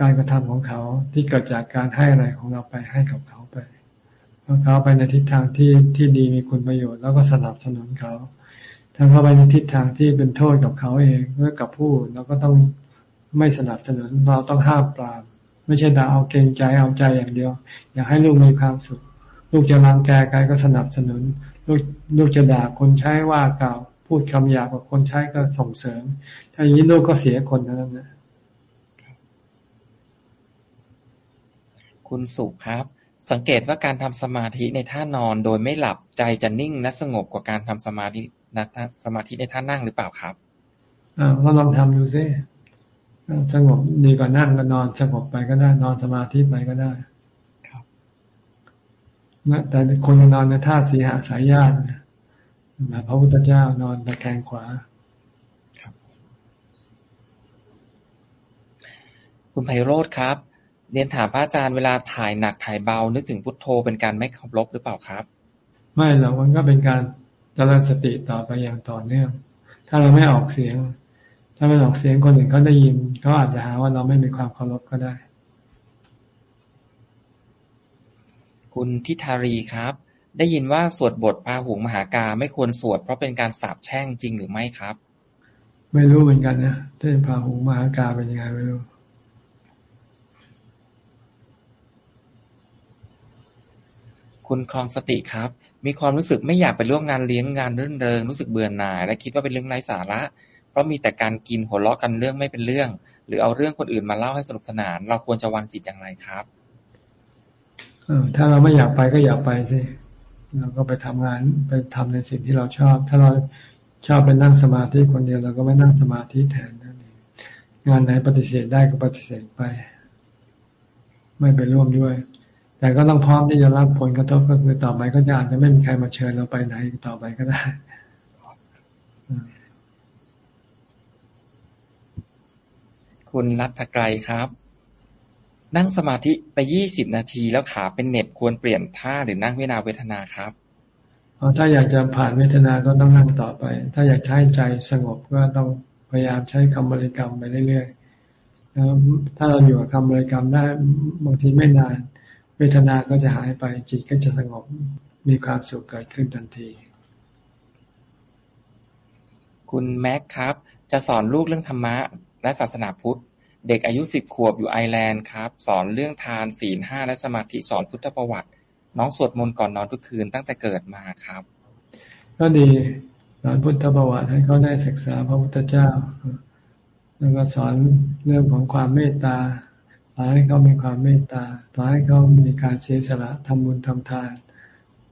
การกระทำของเขาที่เกิดจากการให้อะไรของเราไปให้กับเขาไปพอเขาไปในทิศทางที่ที่ดีมีคุณประโยชน์แล้วก็สนับสนุนเขาถ้าเขาไปในทิศทางที่เป็นโทษกับเขาเองหรือกับผู้เราก็ต้องไม่สนับสนุนเราต้องห้ามปราม ไม่ใช่แต่เอาเกรงใจเอาใจอย่างเดียว อยากให้ลูกมีความสุข ลูกจะรังแกใครก็สนับสนุน ลูกลูกจะด่าคนใช้ว่ากล่าว พูดคำหยาบกับคนใช้ก็ส่งเสริม ถ้าอย่างนี้ลูกก็เสียคนนั้นนะคุณสุครับ สังเกตว่าการทำสมาธิในท่านอนโดยไม่หลับใจจะนิ่งและสงบกว่าการทำสมาธินะสมาธิในท่านั่งหรือเปล่าครับอ่าเราลองทำดูซิสงบดีกว่านั่งก็นอนสงบไปก็ได้ นอนสมาธิไปก็ได้ครับ แต่คนนอนในท่าสีหาสายญาติแบบพระพุทธเจ้านอนตะแคงขวาครับคุณไพโรธครับ เรียนถามพระอาจารย์เวลาถ่ายหนักถ่ายเบา นึกถึงพุทโธเป็นการไม่เคารพหรือเปล่าครับ ไม่หรอกมันก็เป็นการเจริญสติต่อไปอย่างต่อเนื่อง ถ้าเราไม่ออกเสียง ถ้าไม่ออกเสียงคนอื่นเขาได้ยินเขาอาจจะหาว่าเราไม่มีความเคารพก็ได้ คุณทิธารีครับ ได้ยินว่าสวดบทพาหุงมหากาไม่ควรสวด เพราะเป็นการสาบแช่งจริงหรือไม่ครับ ไม่รู้เหมือนกันนะที่พาหุงมหากาเป็นยังไงไม่รู้คุณคลองสติครับ มีความรู้สึกไม่อยากไปร่วมงานเลี้ยงงานรื่นเริงรู้สึกเบื่อหน่าย และคิดว่าเป็นเรื่องไร้สาระ เพราะมีแต่การกินหัวเราะกันเรื่องไม่เป็นเรื่อง หรือเอาเรื่องคนอื่นมาเล่าให้สนุกสนาน เราควรจะวางจิตอย่างไรครับ ถ้าเราไม่อยากไปก็อย่าไปสิเราก็ไปทำงานไปทำในสิ่งที่เราชอบ ถ้าเราชอบไปนั่งสมาธิคนเดียวเราก็ไม่นั่งสมาธิแทนนั่นเองงานไหนปฏิเสธได้ก็ปฏิเสธไป ไม่ไปร่วมด้วย แต่ก็ต้องพร้อมที่จะรับผลกระทบก็คือต่อไปก็จะอาจจะไม่มีใครมาเชิญเราไปไหนต่อไปก็ได้คุณรัตไกรครับ นั่งสมาธิไปยี่สิบนาทีแล้วขาเป็นเน็บควรเปลี่ยนท่าหรือนั่งเวนาเวทนาครับถ้าอยากจะผ่านเวทนาก็ต้องนั่งต่อไป ถ้าอยากใช้ใจสงบก็ต้องพยายามใช้คำบริกรรมไปเรื่อยๆแล้วถ้าเราอยู่กับคำบริกรรมได้บางทีไม่นาน เวทนาก็จะหายไปจิตก็จะสงบมีความสุขเกิดขึ้นทันที คุณแม็กครับ จะสอนลูกเรื่องธรรมะและศาสนาพุทธ เด็กอายุสิบขวบอยู่ไอร์แลนด์ครับ สอนเรื่องทาน ศีลห้า และสมาธิ สอนพุทธประวัติ น้องสวดมนต์ก่อนนอนทุกคืนตั้งแต่เกิดมาครับ ก็ดีสอนพุทธประวัติให้เขาได้ศึกษาพระพุทธเจ้า แล้วก็สอนเรื่องของความเมตตาสอนให้เขามีความเมตตาสอนให้เขามีการเสียสละทำบุญทำทาน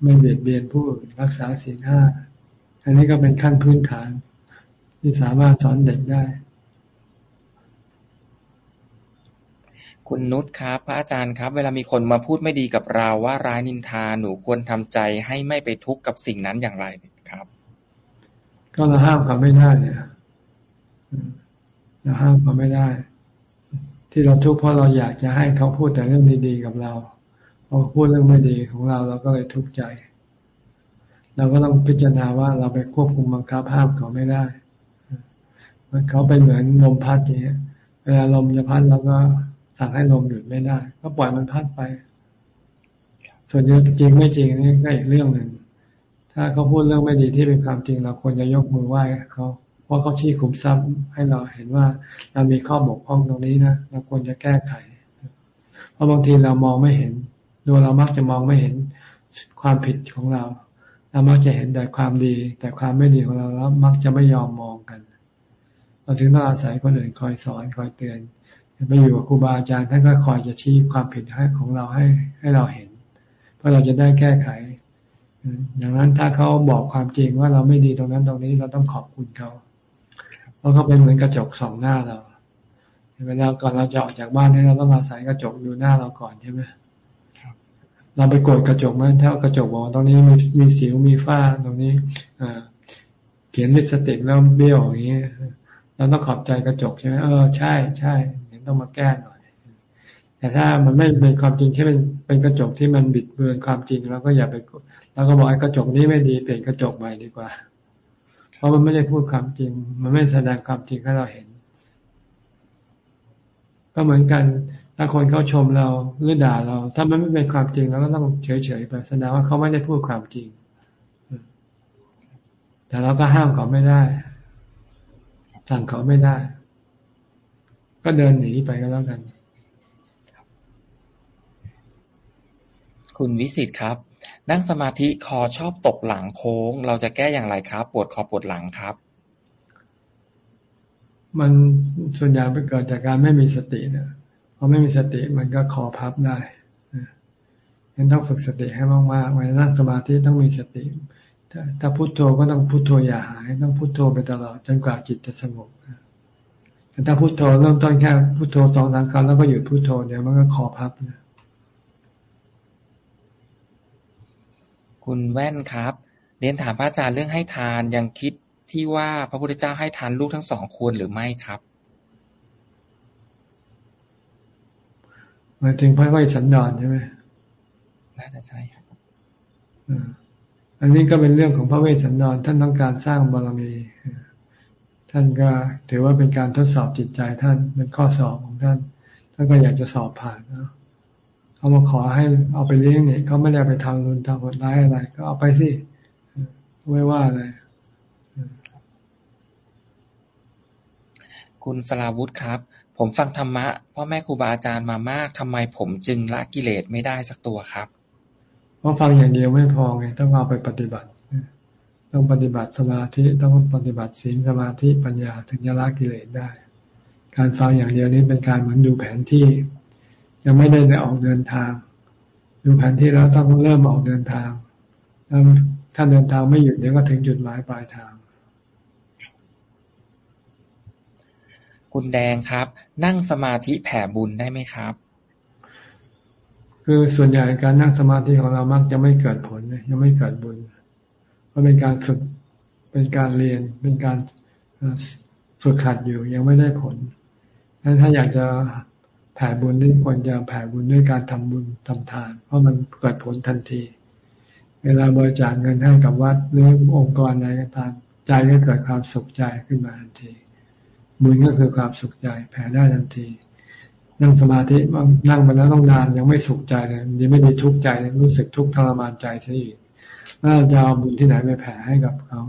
ไม่เบียดเบียนผู้รักษาศีลห้า อันนี้ก็เป็นขั้นพื้นฐาน ที่สามารถสอนเด็กได้ คุณนุชครับ พระอาจารย์ครับ เวลามีคนมาพูดไม่ดีกับเราว่าร้ายนินทาหนูควรทำใจให้ไม่ไปทุกข์กับสิ่งนั้นอย่างไรครับ ก็เราห้ามเขาไม่ได้เนี่ยเราห้ามเขาไม่ได้ ที่เราทุกข์เพราะเราอยากจะให้เขาพูดแต่เรื่องดีๆกับเราพอพูดเรื่องไม่ดีของเราเราก็เลยทุกข์ใจ เราก็ต้องพิจารณาว่าเราไปควบคุมบังคับห้ามเขาไม่ได้มันเขาไปเหมือนลมพัดอย่างเงี้ยเวลาลมจะพัดเราก็ สั่งให้ลมหยุดไม่ได้ ก็ปล่อยมันพัดไป ส่วนจริงไม่จริงนี่ก็อีกเรื่องหนึ่ง ถ้าเขาพูดเรื่องไม่ดีที่เป็นความจริง เราควรจะยกมือไหว้เขาเพราะเขาชี้ขุมทรัพย์ให้เราเห็นว่าเรามีข้อบกพร่องตรงนี้นะเราควรจะแก้ไข เพราะบางทีเรามองไม่เห็นดูเรามักจะมองไม่เห็นความผิดของเรา เรามักจะเห็นแต่ความดี แต่ความไม่ดีของเราแล้วมักจะไม่ยอมมองกัน เราถึงต้องอาศัยคนอื่นคอยสอนคอยเตือน ไปอยู่กับครูบาอาจารย์ท่านก็คอยจะชี้ความผิดให้ของเราให้ให้เราเห็น เพื่อเราจะได้แก้ไขอย่างนั้นถ้าเขาบอกความจริงว่าเราไม่ดีตรงนั้นตรงนี้เราต้องขอบคุณเขาเพราะเขาเป็นเหมือนกระจกสองหน้าเราเวลาก่อนเราจะออกจากบ้านนี่เราต้องมาใส่กระจกดูหน้าเราก่อนใช่ไหมเราไปกดกระจกมันถ้ากระจกบอกตรงนี้มีมีสิวมีฝ้าตรงนี้อ่าเขียนลิปสติกแล้วเบี้ยวอย่างนี้เราต้องขอบใจกระจกใช่ไหมเออใช่ใช่ ต้องมาแก้หน่อย แต่ถ้ามันไม่เป็นความจริงที่เป็นเป็นกระจกที่มันบิดเบือนความจริงเราก็อย่าไปเราก็บอกไอ้กระจกนี้ไม่ดีเปลี่ยนกระจกใหม่ดีกว่า เพราะมันไม่ได้พูดความจริง มันไม่แสดงความจริงให้เราเห็น ก็เหมือนกัน ถ้าคนเขาชมเราหรือด่าเรา ถ้ามันไม่เป็นความจริงเราก็ต้องเฉยๆไปแสดงว่าเขาไม่ได้พูดความจริง แต่เราก็ห้ามเขาไม่ได้สั่งเขาไม่ได้ ก็เดินหนีไปก็แล้วกัน คุณวิสิตครับ นั่งสมาธิคอชอบตกหลังโค้ง เราจะแก้อย่างไรครับ ปวดคอปวดหลังครับ มันส่วนใหญ่ไปเกิดจากการไม่มีสตินะพอไม่มีสติมันก็คอพับได้ยังต้องฝึกสติให้มากๆเวลานั่งสมาธิต้องมีสติ ถ้าพุโทโธก็ต้องพุโทโธอย่าหาย ต้องพุโทโธไปตลอดจนกว่าจิตจะสงบ นะถ้าพุโทโธเริ่มต้นแค่พุโทโธสองสามครั้งแล้วก็หยุดพุโทโธเดี๋ยวมันก็คอพับนะคุณแว่นครับ เรียนถามพระอาจารย์เรื่องให้ทานยังคิดที่ว่าพระพุทธเจ้าให้ทานลูกทั้งสองควรหรือไม่ครับหมายถึงพระไว้สันดอนใช่ไหมน่าจะใช่ครับอันนี้ก็เป็นเรื่องของพระเวสสันดรท่านต้องการสร้างบารมี ท่านก็ถือว่าเป็นการทดสอบจิตใจท่านเป็นข้อสอบของท่าน ท่านก็อยากจะสอบผ่านนะเขามาขอให้เอาไปเลี้ยงเนี่ยเขาไม่ได้ไปทำรุนทำหดร้ายอะไร ก็เอาไปสิไม่ว่าอะไรคุณสลาวุธครับ ผมฟังธรรมะพ่อแม่ครูบาอาจารย์มามากทำไมผมจึงละกิเลสไม่ได้สักตัวครับเพราะฟังอย่างเดียวไม่พอไงต้องเอาไปปฏิบัติ ต้องปฏิบัติสมาธิต้องปฏิบัติศีลสมาธิปัญญาถึงจะละกิเลสได้ การฟังอย่างเดียวนี้เป็นการเหมือนดูแผนที่ ยังไม่ได้ไปออกเดินทาง ดูแผนที่แล้วต้องเริ่มออกเดินทางแล้วถ้าเดินทางไม่หยุดเดี๋ยวก็ถึงจุดหมายปลายทาง คุณแดงครับ นั่งสมาธิแผ่บุญได้ไหมครับ คือส่วนใหญ่การนั่งสมาธิของเรามักจะไม่เกิดผลยังไม่เกิดบุญเพราะเป็นการฝึกเป็นการเรียนเป็นการฝึกขัดอยู่ยังไม่ได้ผลดังนั้นถ้าอยากจะแผ่บุญนี่ควรจะแผ่บุญด้วยการทำบุญทำทาน เพราะมันเกิดผลทันที เวลาบริจาคเงินให้กับวัดหรือองค์กรใดก็ตามใจก็เกิดความสุขใจขึ้นมาทันที บุญก็คือความสุขใจแผ่ได้ทันที นั่งสมาธินั่งไปแล้วต้องนานยังไม่สุขใจเลยยังไม่ดีทุกข์ใจรู้สึกทุกข์ทรมานใจซะอีก ว่าจะเอาบุญที่ไหนไปแผ่ให้กับเขา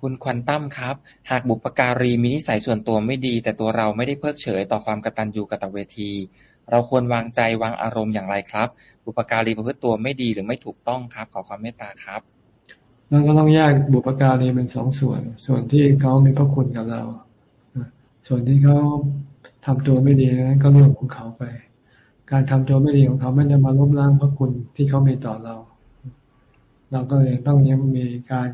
คุณควันตั้มครับ หากบุปการีมีนิสัยส่วนตัวไม่ดี แต่ตัวเราไม่ได้เพิกเฉยต่อความกตัญญูกตเวที เราควรวางใจวางอารมณ์อย่างไรครับ บุปการีประพฤติตัวไม่ดีหรือไม่ถูกต้องครับ ขอความเมตตาครับเราก็ต้องแยกบุปการีเป็นสองส่วน ส่วนที่เขามีพระคุณกับเรา ส่วนที่เขาทำตัวไม่ดีนั้นก็เรื่องของเขาไป การทำตัวไม่ดีของเขาไม่ได้มาล้มล้างพระคุณที่เขามีต่อเรา เราก็เลยต้องยังมีการ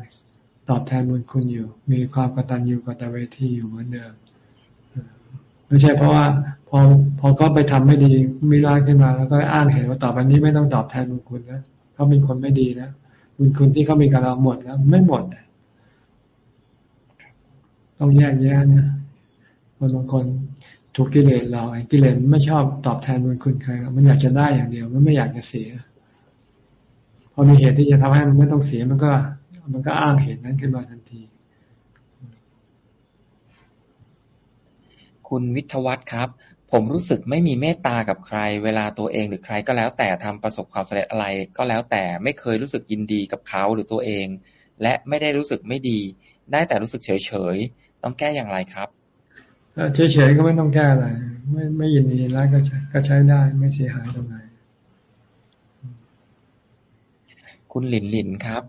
ตอบแทนบุญคุณอยู่ มีความกตัญญูกตเวทีอยู่เหมือนเดิมไม่ใช่เพราะว่าพอพอก็ไปทำไม่ดีมีร้ายขึ้นมา แล้วก็อ้างเห็นว่าต่อไปนี้ไม่ต้องตอบแทนบุญคุณแล้วเขาเป็นคนไม่ดีแล้วบุญคุณที่เขามีกับเราหมดแล้วไม่หมดต้องแยกแยะนะคนบางคน ถูกกิเลสเราไอ้กิเลสไม่ชอบตอบแทนบุญคุณใครมันอยากจะได้อย่างเดียว มันไม่อยากจะเสีย พอมีเหตุที่จะทำให้มันไม่ต้องเสียมันก็ มันก็อ้างเหตุนั้นขึ้นมาทันที คุณวิทวัตครับ ผมรู้สึกไม่มีเมตตากับใคร เวลาตัวเองหรือใครก็แล้วแต่ทำประสบความสำเร็จอะไร ก็แล้วแต่ไม่เคยรู้สึกยินดีกับเขาหรือตัวเอง และไม่ได้รู้สึกไม่ดี ได้แต่รู้สึกเฉยเฉยต้องแก้อย่างไรครับ เฉยๆก็ไม่ต้องแก้อะไร ไม่ไม่ยินดีแล้วก็ก็ใช้ได้ ไม่เสียหายตรงไหน คุณหลินหลินครับ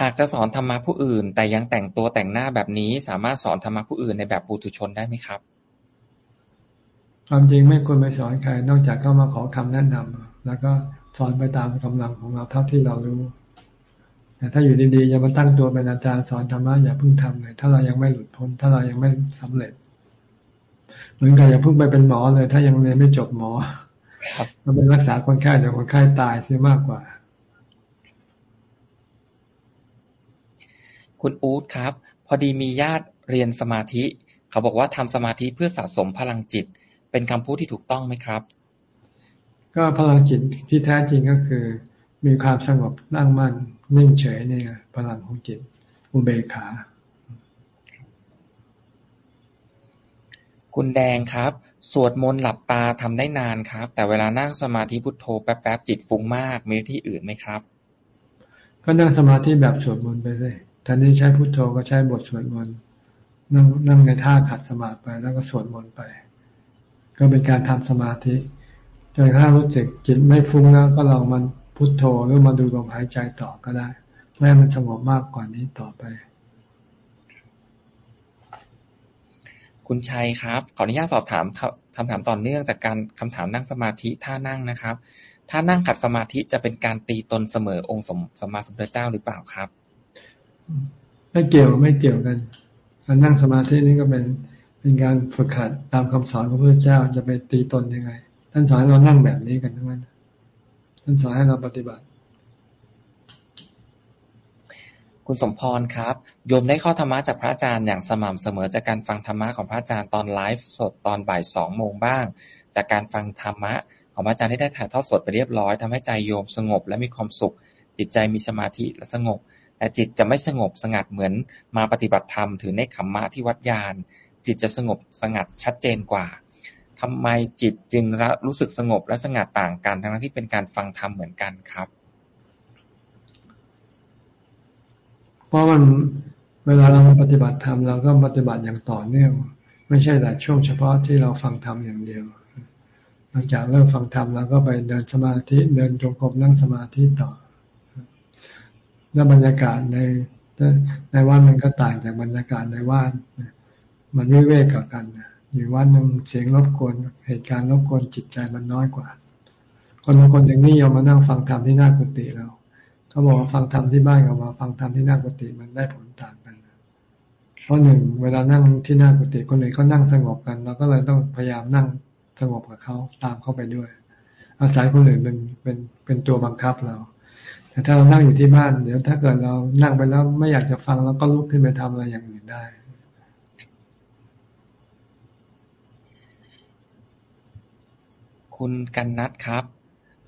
หากจะสอนธรรมะผู้อื่น แต่ยังแต่งตัวแต่งหน้าแบบนี้ สามารถสอนธรรมะผู้อื่นในแบบปุถุชนได้ไหมครับ ความจริงไม่ควรไปสอนใคร นอกจากเข้ามาขอคำแนะนำแล้วก็สอนไปตามกำลังของเราเท่าที่เรารู้แต่ถ้าอยู่ดีๆอย่ามาตั้งตัวเป็นอาจารย์สอนธรรมะอย่าเพิ่งทำเลยถ้าเรายังไม่หลุดพ้น ถ้าเรายังไม่สำเร็จ เหมือนกับอย่าเพิ่งไปเป็นหมอเลย ถ้ายังเรียนไม่จบหมอครับมันเป็นรักษาคนไข้เดี๋ยวคนไข้ตายเสียมากกว่า คุณอู๊ดครับ พอดีมีญาติเรียนสมาธิ เขาบอกว่าทำสมาธิเพื่อสะสมพลังจิต เป็นคำพูดที่ถูกต้องไหมครับ ก็พลังจิตที่แท้จริงก็คือ มีความสงบนั่งมั่นนิ่งเฉยนี่พลังของจิตอุเบกขา คุณแดงครับ สวดมนต์หลับตาทำได้นานครับ แต่เวลานั่งสมาธิพุทโธแป๊บๆจิตฟุ้งมาก มีที่อื่นไหมครับ ก็นั่งสมาธิแบบสวดมนต์ไปเลยแทนที่ใช้พุทโธก็ใช้บทสวดมนต์นั่งนั่งในท่าขัดสมาธิไป แล้วก็สวดมนต์ไป ก็เป็นการทำสมาธิจนถ้ารู้สึกจิตไม่ฟุ้งแล้วก็ลองมันพุทโธหรือมาดูลมหายใจต่อก็ได้แม้มันสงบมากกว่านี้ต่อไป คุณชัยครับ ขออนุญาตสอบถามคำถามต่อเนื่องจากการคำถามนั่งสมาธิท่านั่งนะครับ ถ้านั่งขัดสมาธิจะเป็นการตีตนเสมอองค์สมสมมาสมพุทธเจ้าหรือเปล่าครับ ไม่เกี่ยวไม่เกี่ยวกันการนั่งสมาธินี่ก็เป็นเป็นการฝึกขัดตามคำสอนของพระเจ้าจะไปตีตนยังไง ท่านสอนให้เรานั่งแบบนี้กันทั้งนั้น ท่านสอนให้เราปฏิบัติ คุณสมพรครับ โยมได้ข้อธรรมะจากพระอาจารย์อย่างสม่ำเสมอจากการฟังธรรมะของพระอาจารย์ตอนไลฟ์สดตอนบ่ายสองโมงบ้าง จากการฟังธรรมะของพระอาจารย์ที่ได้ถ่ายทอดสดไปเรียบร้อยทำให้ใจโยมสงบและมีความสุข จิตใจมีสมาธิและสงบ แต่จิตจะไม่สงบสงัดเหมือนมาปฏิบัติธรรมถือในขมมะที่วัดยาน จิตจะสงบสงัดชัดเจนกว่าทำไมจิตจึงรู้สึกสงบและสงัดต่างกัน ทั้งที่เป็นการฟังธรรมเหมือนกันครับ เพราะมันเวลาเราปฏิบัติธรรมเราก็ปฏิบัติอย่างต่อเนื่อง ไม่ใช่แต่ช่วงเฉพาะที่เราฟังธรรมอย่างเดียว หลังจากเริ่มฟังธรรมแล้วก็ไปเดินสมาธิเดินจงกรมนั่งสมาธิต่อ แล้วบรรยากาศในในวัดมันก็ต่างจากบรรยากาศในว่านมันวิเวกกับกันอยู่วัดหนึ่งเสียงรบกวนเหตุการณ์รบกวนจิตใจมันน้อยกว่า คนบางคนอย่างนี้ยอมมานั่งฟังธรรมที่หน้ากุฏิเรา เขาบอกว่าฟังธรรมที่บ้านกับมาฟังธรรมที่หน้ากุฏิมันได้ผลต่างกันเพราะหนึ่งเวลานั่งที่หน้ากุฏิคนอื่นเขานั่งสงบกันเราก็เลยต้องพยายามนั่งสงบกับเขาตามเข้าไปด้วย อาศัยคนอื่นเป็นเป็นเป็นตัวบังคับเรา แต่ถ้าเรานั่งอยู่ที่บ้านเดี๋ยวถ้าเกิดเรานั่งไปแล้วไม่อยากจะฟังเราก็ลุกขึ้นไปทำอะไรอย่างอื่นได้คุณกันนัทครับ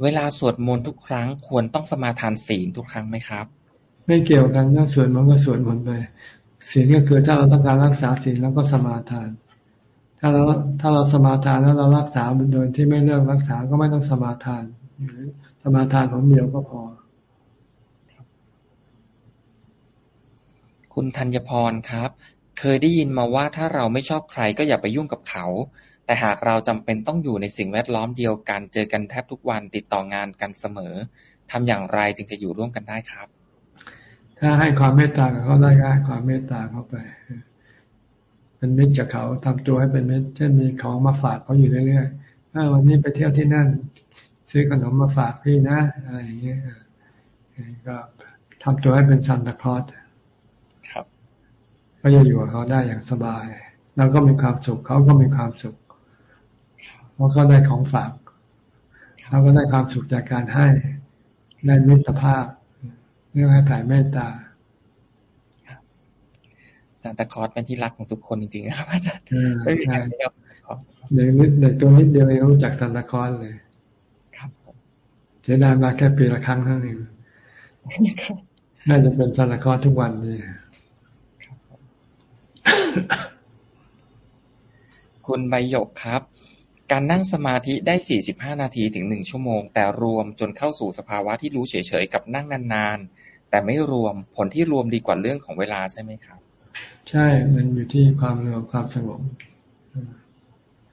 เวลาสวดมนต์ทุกครั้งควรต้องสมาทานศีลทุกครั้งไหมครับ ไม่เกี่ยวกันถ้าสวดมันก็สวดมนต์ไปศีลก็คือถ้าเราต้องการรักษาศีลแล้วก็สมาทาน ถ้าเราถ้าเราสมาทานแล้วเรารักษาโดยที่ไม่เลิกรักษาก็ไม่ต้องสมาทานสมาทานของเดียวก็พอ คุณธัญพรครับ เคยได้ยินมาว่าถ้าเราไม่ชอบใครก็อย่าไปยุ่งกับเขา แต่หากเราจำเป็นต้องอยู่ในสิ่งแวดล้อมเดียวกัน เจอกันแทบทุกวัน ติดต่องานกันเสมอ ทำอย่างไรจึงจะอยู่ร่วมกันได้ครับ ถ้าให้ความเมตตากับเขาได้ก็ให้ความเมตตาเข้าไป เป็นมิตรกับเขาทำตัวให้เป็นมิตร เช่นมีของมาฝากเขาอยู่เรื่อยๆถ้าวันนี้ไปเที่ยวที่นั่น ซื้อขนมมาฝากพี่นะ อะไรอย่างเงี้ย ก็ทำตัวให้เป็นซันตาคลอสครับ ก็จะอยู่กับเขาได้อย่างสบายแล้วก็มีความสุขเขาก็มีความสุขเพ ราะเขาได้ของฝากเขาก็ได้ความสุขจากการให้ได้มิตรภาพเรื่องให้แผ่เมตตาซานตาคอสเป็นที่รักของทุกคนจริงๆนะครับอาจารย์ไม่มีใครไม่ยอมเด็กนิดเด็กตัวนิดเดียวเองรู้จักซานตาคอสเลย ครับเสียดายมาแค่ปีละครั้งเท่านั้นน่าจะเป็นซานตาคอสทุกวันนี่คุณใบหยกครับ การนั่งสมาธิได้45นาทีถึง1ชั่วโมง แต่รวมจนเข้าสู่สภาวะที่รู้เฉย ๆ กับนั่งนาน ๆ แต่ไม่รวม ผลที่รวมดีกว่าเรื่องของเวลาใช่ไหมครับ ใช่ มันอยู่ที่ความเร็วความสงบ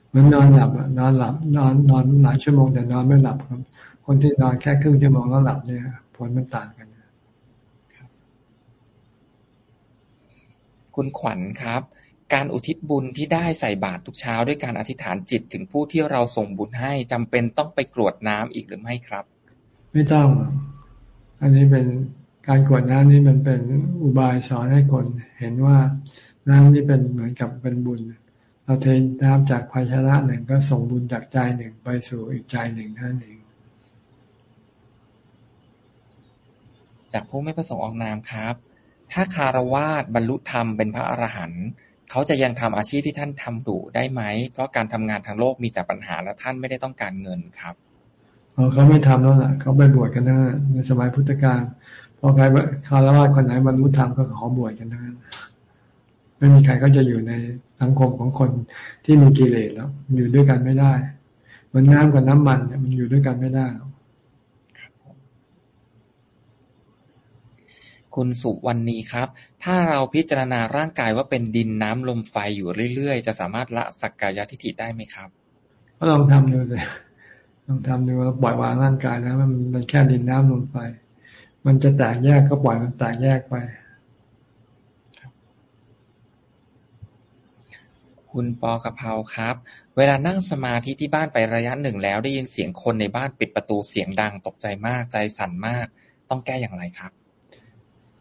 เหมือนนอนหลับอะนอนหลับ นอนนอนหลายชั่วโมงแต่นอนไม่หลับครับ คนที่นอนแค่ครึ่งชั่วโมงแล้วหลับเนี่ย ผลมันต่างกันคุณขวัญครับ การอุทิศบุญที่ได้ใส่บาตรทุกเช้าด้วยการอธิษฐานจิตถึงผู้ที่เราส่งบุญให้จำเป็นต้องไปกรวดน้ำอีกหรือไม่ครับ ไม่ต้อง อันนี้เป็นการกวดน้ำนี่มันเป็นอุบายสอนให้คนเห็นว่าน้ำนี่เป็นเหมือนกับเป็นบุญ เราเทน้ำจากภาชนะหนึ่งก็ส่งบุญจากใจหนึ่งไปสู่อีกใจหนึ่งนั่นเองจากผู้ไม่ประสงค์ออกนามครับ ถ้าคารวาสบรรลุธรรมเป็นพระอรหันต์ เขาจะยังทำอาชีพที่ท่านทำอยู่ได้ไหม เพราะการทำงานทางโลกมีแต่ปัญหาและท่านไม่ได้ต้องการเงินครับเขาไม่ทำแล้วล่ะ เขาไปบวชกันนะในสมัยพุทธกาลพอใครคารวะคนไหนบรรลุธรรมก็ขอบวชกันทั้งนั้นไม่มีใครก็จะอยู่ในสังคมของคนที่มีกิเลสแล้ว อยู่ด้วยกันไม่ได้เหมือนน้ำกับน้ำมันมันอยู่ด้วยกันไม่ได้คุณสุวรรณีครับ ถ้าเราพิจารณาร่างกายว่าเป็นดินน้ำลมไฟอยู่เรื่อย ๆ จะสามารถละสักกายทิฏฐิได้ไหมครับ ก็ลองทำดูเลยลองทำดูว่าปล่อยวางร่างกายแล้วมันมันแค่ดินน้ำลมไฟ มันจะแตกแยกก็ปล่อยมันแตกแยกไปคุณปอกระเพราครับ เวลานั่งสมาธิที่บ้านไประยะหนึ่งแล้วได้ยินเสียงคนในบ้านปิดประตูเสียงดังตกใจมากใจสั่นมาก ต้องแก้อย่างไรครับ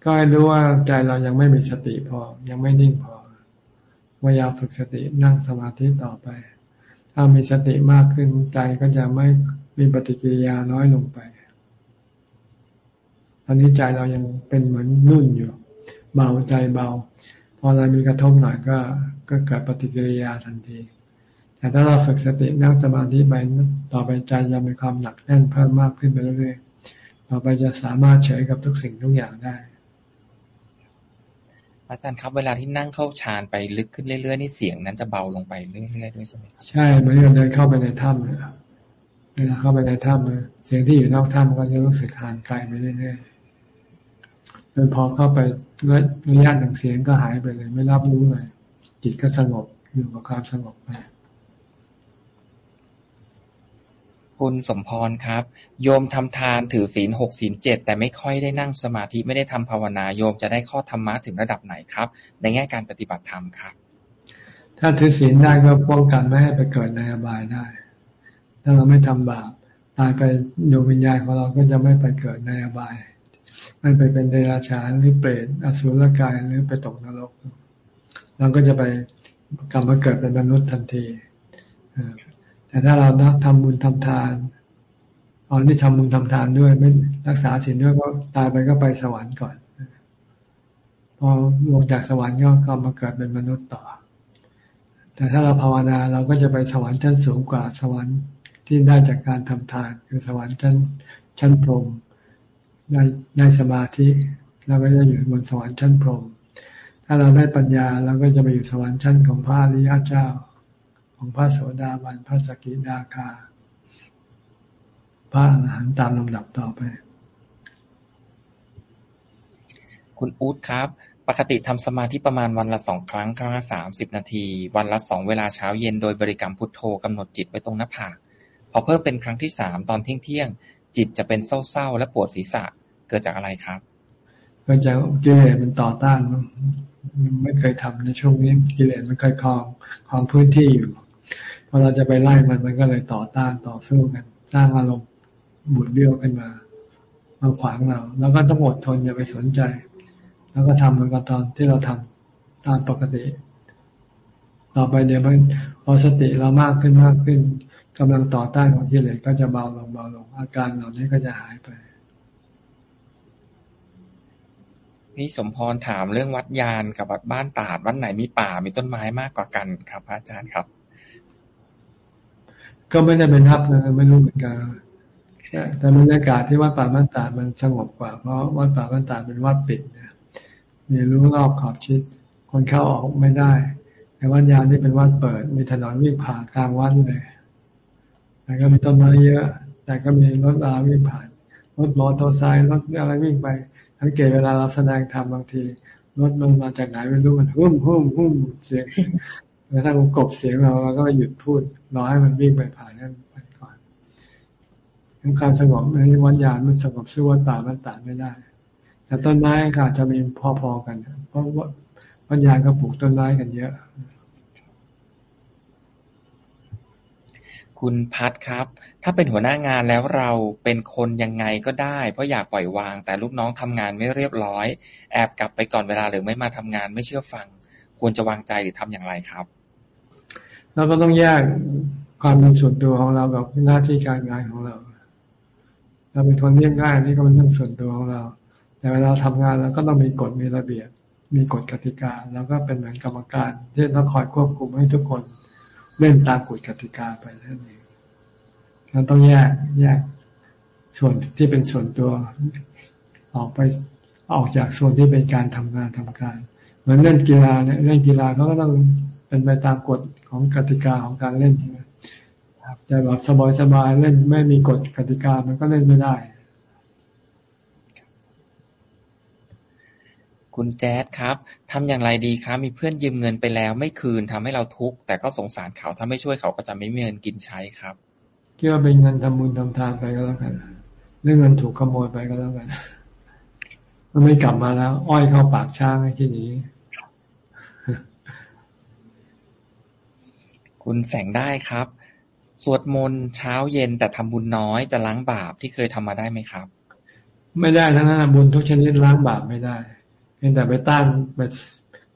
ก็ให้รู้ว่าใจเรายังไม่มีสติพอ ยังไม่นิ่งพอพยายามฝึกสตินั่งสมาธิต่อไป ถ้ามีสติมากขึ้นใจก็จะไม่มีปฏิกิริยาน้อยลงไปตอนนี้ใจเรายังเป็นเหมือนนุ่นอยู่ เบาใจเบา พอเรามีกระทบหน่อยก็ ก็เกิดปฏิกิริยาทันที แต่ถ้าเราฝึกสตินั่งสมาธิไปต่อไปใจจะมีความหนักแน่นเพิ่มมากขึ้นไปเรื่อยๆต่อไปจะสามารถเฉยกับทุกสิ่งทุกอย่างได้ อาจารย์ครับเวลาที่นั่งเข้าฌานไปลึกขึ้นเรื่อยๆนี่เสียงนั้นจะเบาลงไปเรื่อยๆด้วยใช่ไหมครับใช่เหมือนกับเดินเข้าไปในถ้ำเลยเวลาเข้าไปในถ้ำเสียงที่อยู่นอกถ้ำก็จะรู้สึกห่างไกลไปเรื่อยๆจนพอเข้าไประยะหนึ่งเสียงก็หายไปเลย ไม่รับรู้เลยจิตก็สงบอยู่กับความสงบไป คุณสมพรครับ โยมทำทานถือศีลหกศีลเจ็ดแต่ไม่ค่อยได้นั่งสมาธิไม่ได้ทำภาวนาโยมจะได้ข้อธรรมะถึงระดับไหนครับ ในแง่การปฏิบัติธรรมครับ ถ้าถือศีลได้ก็ป้องกันไม่ให้ไปเกิดในอบายได้ ถ้าเราไม่ทำบาปตายไปดวงวิญญาณของเราก็จะไม่ไปเกิดในอบาย ไม่ไปเป็นเดรัจฉานหรือเปรตอสุรกายหรือไปตกนรกเราก็จะไปกลับมาเกิดเป็นมนุษย์ทันที แต่ถ้าเราทำบุญทำทานตอนที่ทำบุญทำทานด้วย ไม่รักษาศีลด้วยก็ตายไปก็ไปสวรรค์ก่อน พอลงจากสวรรค์ก็กลับมาเกิดเป็นมนุษย์ต่อ แต่ถ้าเราภาวนาเราก็จะไปสวรรค์ชั้นสูงกว่าสวรรค์ที่ได้จากการทำทาน คือสวรรค์ชั้นชั้นพรหมได้ได้สมาธิเราก็จะอยู่บนสวรรค์ชั้นพรหมถ้าเราได้ปัญญาเราก็จะไปอยู่สวรรค์ชั้นของพระอริยเจ้า ของพระโสดาบันพระสกิทาคา พระอรหันต์ตามลำดับต่อไป คุณอู๊ดครับ ปกติทำสมาธิประมาณวันละสองครั้งครั้งละสามสิบนาที วันละสองเวลาเช้าเย็นโดยบริกรรมพุทโธกำหนดจิตไว้ตรงหน้าผากพอเพิ่มเป็นครั้งที่สามตอนเที่ยงเที่ยงจิตจะเป็นเศร้าๆและปวดศีรษะเกิดจากอะไรครับเกิดจากกิเลสมันต่อต้านมันไม่เคยทำในช่วงนี้กิเลสมันเคยคลองคลองพื้นที่อยู่ พอเราจะไปไล่มันมันก็เลยต่อต้านต่อสู้กันสร้างอารมณ์บุดเบี้ยวขึ้นมามาขวางเรา แล้วก็ต้องอดทนอย่าไปสนใจ แล้วก็ทำเหมือนกับตอนที่เราทำตามปกติ ต่อไปเดี๋ยวมันพอสติเรามากขึ้นมากขึ้นกำลังต่อต้านของกิเลสก็จะเบาลงเบาลง อาการเหล่านี้ก็จะหายไปพี่สมพรถามเรื่องวัดยานกับวัดบ้านตาดวัดไหนมีป่ามีต้นไม้มากกว่ากันครับอาจารย์ครับ ก็ไม่ได้เป็นทับนะไม่รู้เหมือนกันแต่บรรยากาศที่วัดป่าบ้านตาดมันสงบกว่า เพราะวัดป่าบ้านตาดเป็นวัดปิดนะมีรู้รอบขอบชิด คนเข้าออกไม่ได้ แต่วัดยานที่เป็นวัดเปิด มีถนนวิ่งผ่านกลางวัดเลยแต่ก็มีต้นไม้เยอะ แต่ก็มีรถราวิ่งผ่าน รถมอเตอร์ไซค์รถอะไรวิ่งไปสังเกตเวลาเราแสดงธรรมบางทีรถมันมาจากไหนไม่รู้มันหุ้มหุ้มหุ้มเสียง แล้วถ้ามันกบเสียงเราเราก็หยุดพูดรอให้มันวิ่งไปผ่านนั่นไปก่อนทั้งความสงบในวัดยานมันสงบสู้วัดป่ามันตาไม่ได้ แต่ต้นไม้ก็จะมีพอๆกัน เพราะว่าวัดยานก็ปลูกต้นไม้กันเยอะ คุณพัดครับ ถ้าเป็นหัวหน้างานแล้วเราเป็นคนยังไงก็ได้ เพราะอยากปล่อยวาง แต่ลูกน้องทำงานไม่เรียบร้อย แอบกลับไปก่อนเวลาหรือไม่มาทำงานไม่เชื่อฟัง ควรจะวางใจหรือทำอย่างไรครับ เราก็ต้องแยกความเป็นส่วนตัวของเรากับหน้าที่การงานของเรา เราเป็นคนเรียบง่ายนี่ก็เป็นเรื่องส่วนตัวของเรา แต่เวลาทำงานเราก็ต้องมีกฎมีระเบียบ มีกฎกติกา แล้วก็เป็นเหมือนกรรมการที่ต้องคอยควบคุมให้ทุกคนเล่นตามกฎกติกาไปนั่นเองเราต้องแยกแยกส่วนที่เป็นส่วนตัวออกไปออกจากส่วนที่เป็นการทำงานทำการ เหมือนเล่นกีฬาเนี่ยเล่นกีฬาเขาก็ต้องเป็นไปตามกฎ ของกติกาของการเล่นใช่ไหมแต่แบบสบายๆเล่นไม่มีกฎกติกามันก็เล่นไม่ได้ คุณแจ๊ดครับทำอย่างไรดีครับมีเพื่อนยืมเงินไปแล้วไม่คืนทำให้เราทุกข์แต่ก็สงสารเขาถ้าไม่ช่วยเขาก็จะไม่มีเงินกินใช้ครับคิดว่าเป็นเงินทำบุญทำทานไปก็แล้วกันเรื่องเงินถูกขโมยไปก็แล้วกันมันไม่กลับมาแล้ว อ้อยเข้าปากช้างให้ที่นี้ คุณแสงได้ครับ สวดมนต์เช้าเย็นแต่ทำบุญน้อยจะล้างบาปที่เคยทำมาได้ไหมครับ ไม่ได้ทั้งนั้นบุญทุกชนิดล้างบาปไม่ได้เพียงแต่ไปต้านไป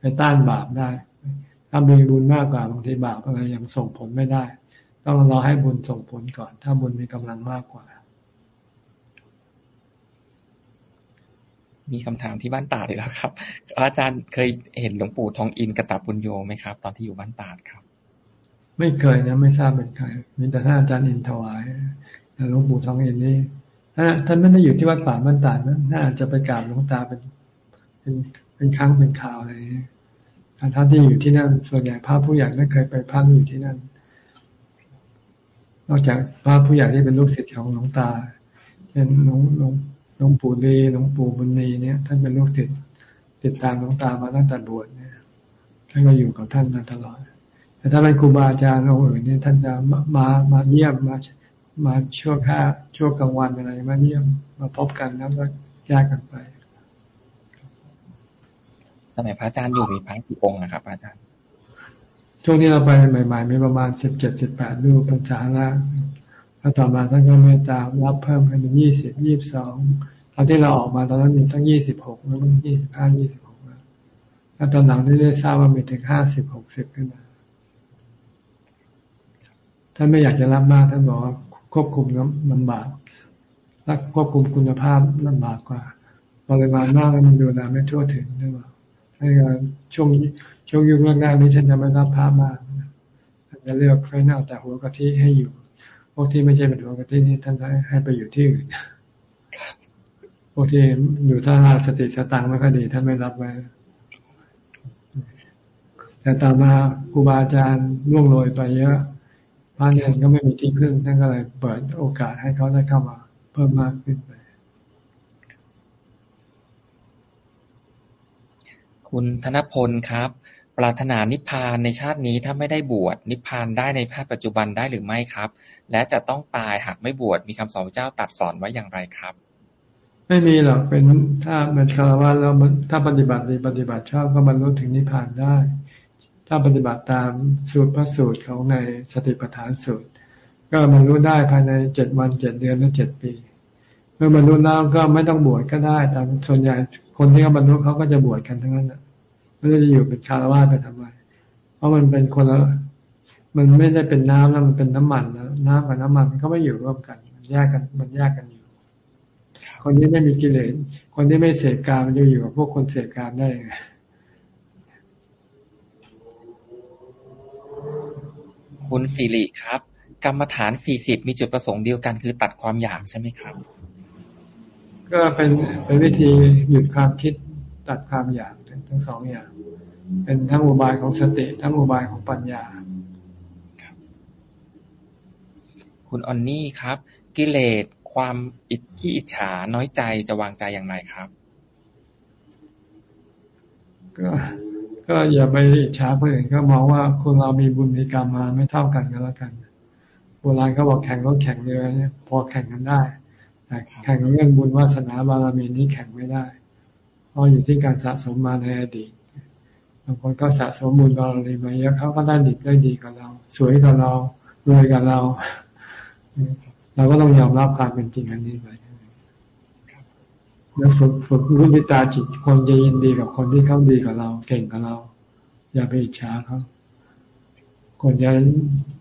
ไปต้านบาปได้ ถ้ามีบุญมากกว่าบางทีบาปอะไรยังส่งผลไม่ได้ ต้องรอให้บุญส่งผลก่อน ถ้าบุญมีกำลังมากกว่า มีคำถามที่บ้านตาดอีกแล้วครับ อาจารย์เคยเห็นหลวงปู่ทองอินกระตาบุญโยไหมครับ ตอนที่อยู่บ้านตาดครับ ไม่เคยนะไม่ทราบเป็นใครมีแต่ท่านอาจารย์อินถวายแต่หลวงปู่ทองอินนี่ท่านไม่ได้อยู่ที่วัดป่าบ้านตาดนะท่านอาจจะไปกราบหลวงตาเป็นเป็นเป็นครั้งเป็นข่าวอะไรท่านที่อยู่ที่นั่นส่วนใหญ่พระผู้ใหญ่ไม่เคยไปพักอยู่ที่นั่น นอกจากพระผู้ใหญ่ที่เป็นลูกศิษย์ของหลวงตาเช่นหลวงหลวงหลวงปู่ดีหลวงปู่บุญนีเนี่ย ท่านเป็นลูกศิษย์ติดตามหลวงตามาตั้งแต่บวชเนี่ยท่านก็อยู่กับท่านมาตลอด แต่ถ้าเป็นครูบาอาจารย์องค์อื่นนี่ท่านจะมามาเยี่ยมมามาช่วงค่าช่วงกลางวันอะไรมาเยี่ยมมาพบกันแล้วก็แยกกันไป สมัยพระอาจารย์อยู่มีพระกี่องค์นะครับอาจารย์ ช่วงนี้เราไปใหม่ ๆ มีประมาณสิบเจ็ดสิบแปดรูปพรรษาละแล้วต่อมาท่านก็เมตตารับเพิ่มเป็นยี่สิบยี่สิบสองตอนที่เราออกมาตอนนั้นมีตั้งยี่สิบหกแล้วมันยี่สิบห้ายี่สิบหกแล้วตอนหลังที่ได้ทราบว่ามีถึงห้าสิบหกสิบขึ้นมา ท่านไม่อยากจะรับมากท่านบอกว่าควบคุมลำบากและควบคุมคุณภาพลำบากกว่าปริมาณมากแล้วมันดูแลไม่ทั่วถึงหรือเปล่าให้ช่วงช่วงยุคแรกๆนี้ฉันจะไม่รับภาพมากจะเลือกเฟ้นเอาแต่หัวกะทิให้อยู่ พวกที่ไม่ใช่เป็นหัวกะทินี่ท่านให้ไปอยู่ที่อื่นพวกที่อยู่ท่าสติสตังไม่ค่อยดีท่านไม่รับไว้แต่ต่อมาครูบาอาจารย์ล่วงโรยไปเยอะ พระเนรก็ไม่มีที่พึ่งท่านก็เลยเปิดโอกาสให้เขาได้เข้ามาเพิ่มมากขึ้นไป คุณธนพลครับ ปรารถนานิพพานในชาตินี้ถ้าไม่ได้บวชนิพพานได้ในภาคปัจจุบันได้หรือไม่ครับ และจะต้องตายหากไม่บวชมีคำสอนพระเจ้าตัดสอนไว้อย่างไรครับ ไม่มีหรอกเป็นถ้าเป็นคารวะแล้วถ้าปฏิบัติดีปฏิบัติชอบก็บรรลุถึงนิพพานได้ ถ้าปฏิบัติตามสูตรพระสูตรของในสติปัฏฐานสูตร ก็บรรลุได้ภายในเจ็ดวันเจ็ดเดือนหรือเจ็ดปี เมื่อบรรลุแล้วก็ไม่ต้องบวชก็ได้แต่ส่วนใหญ่คนที่เขาบรรลุเขาก็จะบวชกันทั้งนั้นอะไม่ได้จะอยู่เป็นคารวะไปทำไม เพราะมันเป็นคนละมันไม่ได้เป็นน้ำแล้วมันเป็นน้ำมันนะน้ำกับน้ำมันมันก็ไม่อยู่ร่วมกัน มันแยกกันมันแยกกันอยู่ คนที่ไม่มีกิเลสคนที่ไม่เสพกามมันจะอยู่กับพวกคนเสพกามได้ไง คุณสิริครับ กรรมฐานสี่สิบมีจุดประสงค์เดียวกันคือตัดความอยากใช่ไหมครับ ก็เป็นเป็นวิธีหยุดความคิดตัดความอยากทั้งสองอย่าง เป็นทั้งอุบายของสติทั้งอุบายของปัญญาคุณออนนี่ครับ กิเลสความอิจที่อิจฉาน้อยใจจะวางใจอย่างไรครับ ก็ ก็อย่าไปอิจฉาคนอื่นก็มองว่าคนเรามีบุญมีกรรมมาไม่เท่ากันก็แล้วกันโบราณก็บอกแข่งรถแข่งเรือเนี่ยพอแข่งกันได้แต่แข่งเรื่องบุญวาสนาบารมีนี้แข่งไม่ได้ เพราะอยู่ที่การสะสมมาในอดีตบางคนก็สะสมบุญบารมีมาเยอะเขาก็ได้ดีได้ดีกับเรา สวยกับเรารวยกับเรา เราก็ต้องยอมรับความเป็นจริงอันนี้ไป แล้วฝึกฝึกรู้วิตาจิตคนจะยินดีกับคนที่เขาดีกับเรา เก่งกับเรา อย่าไปอิจฉาเขาคนจะ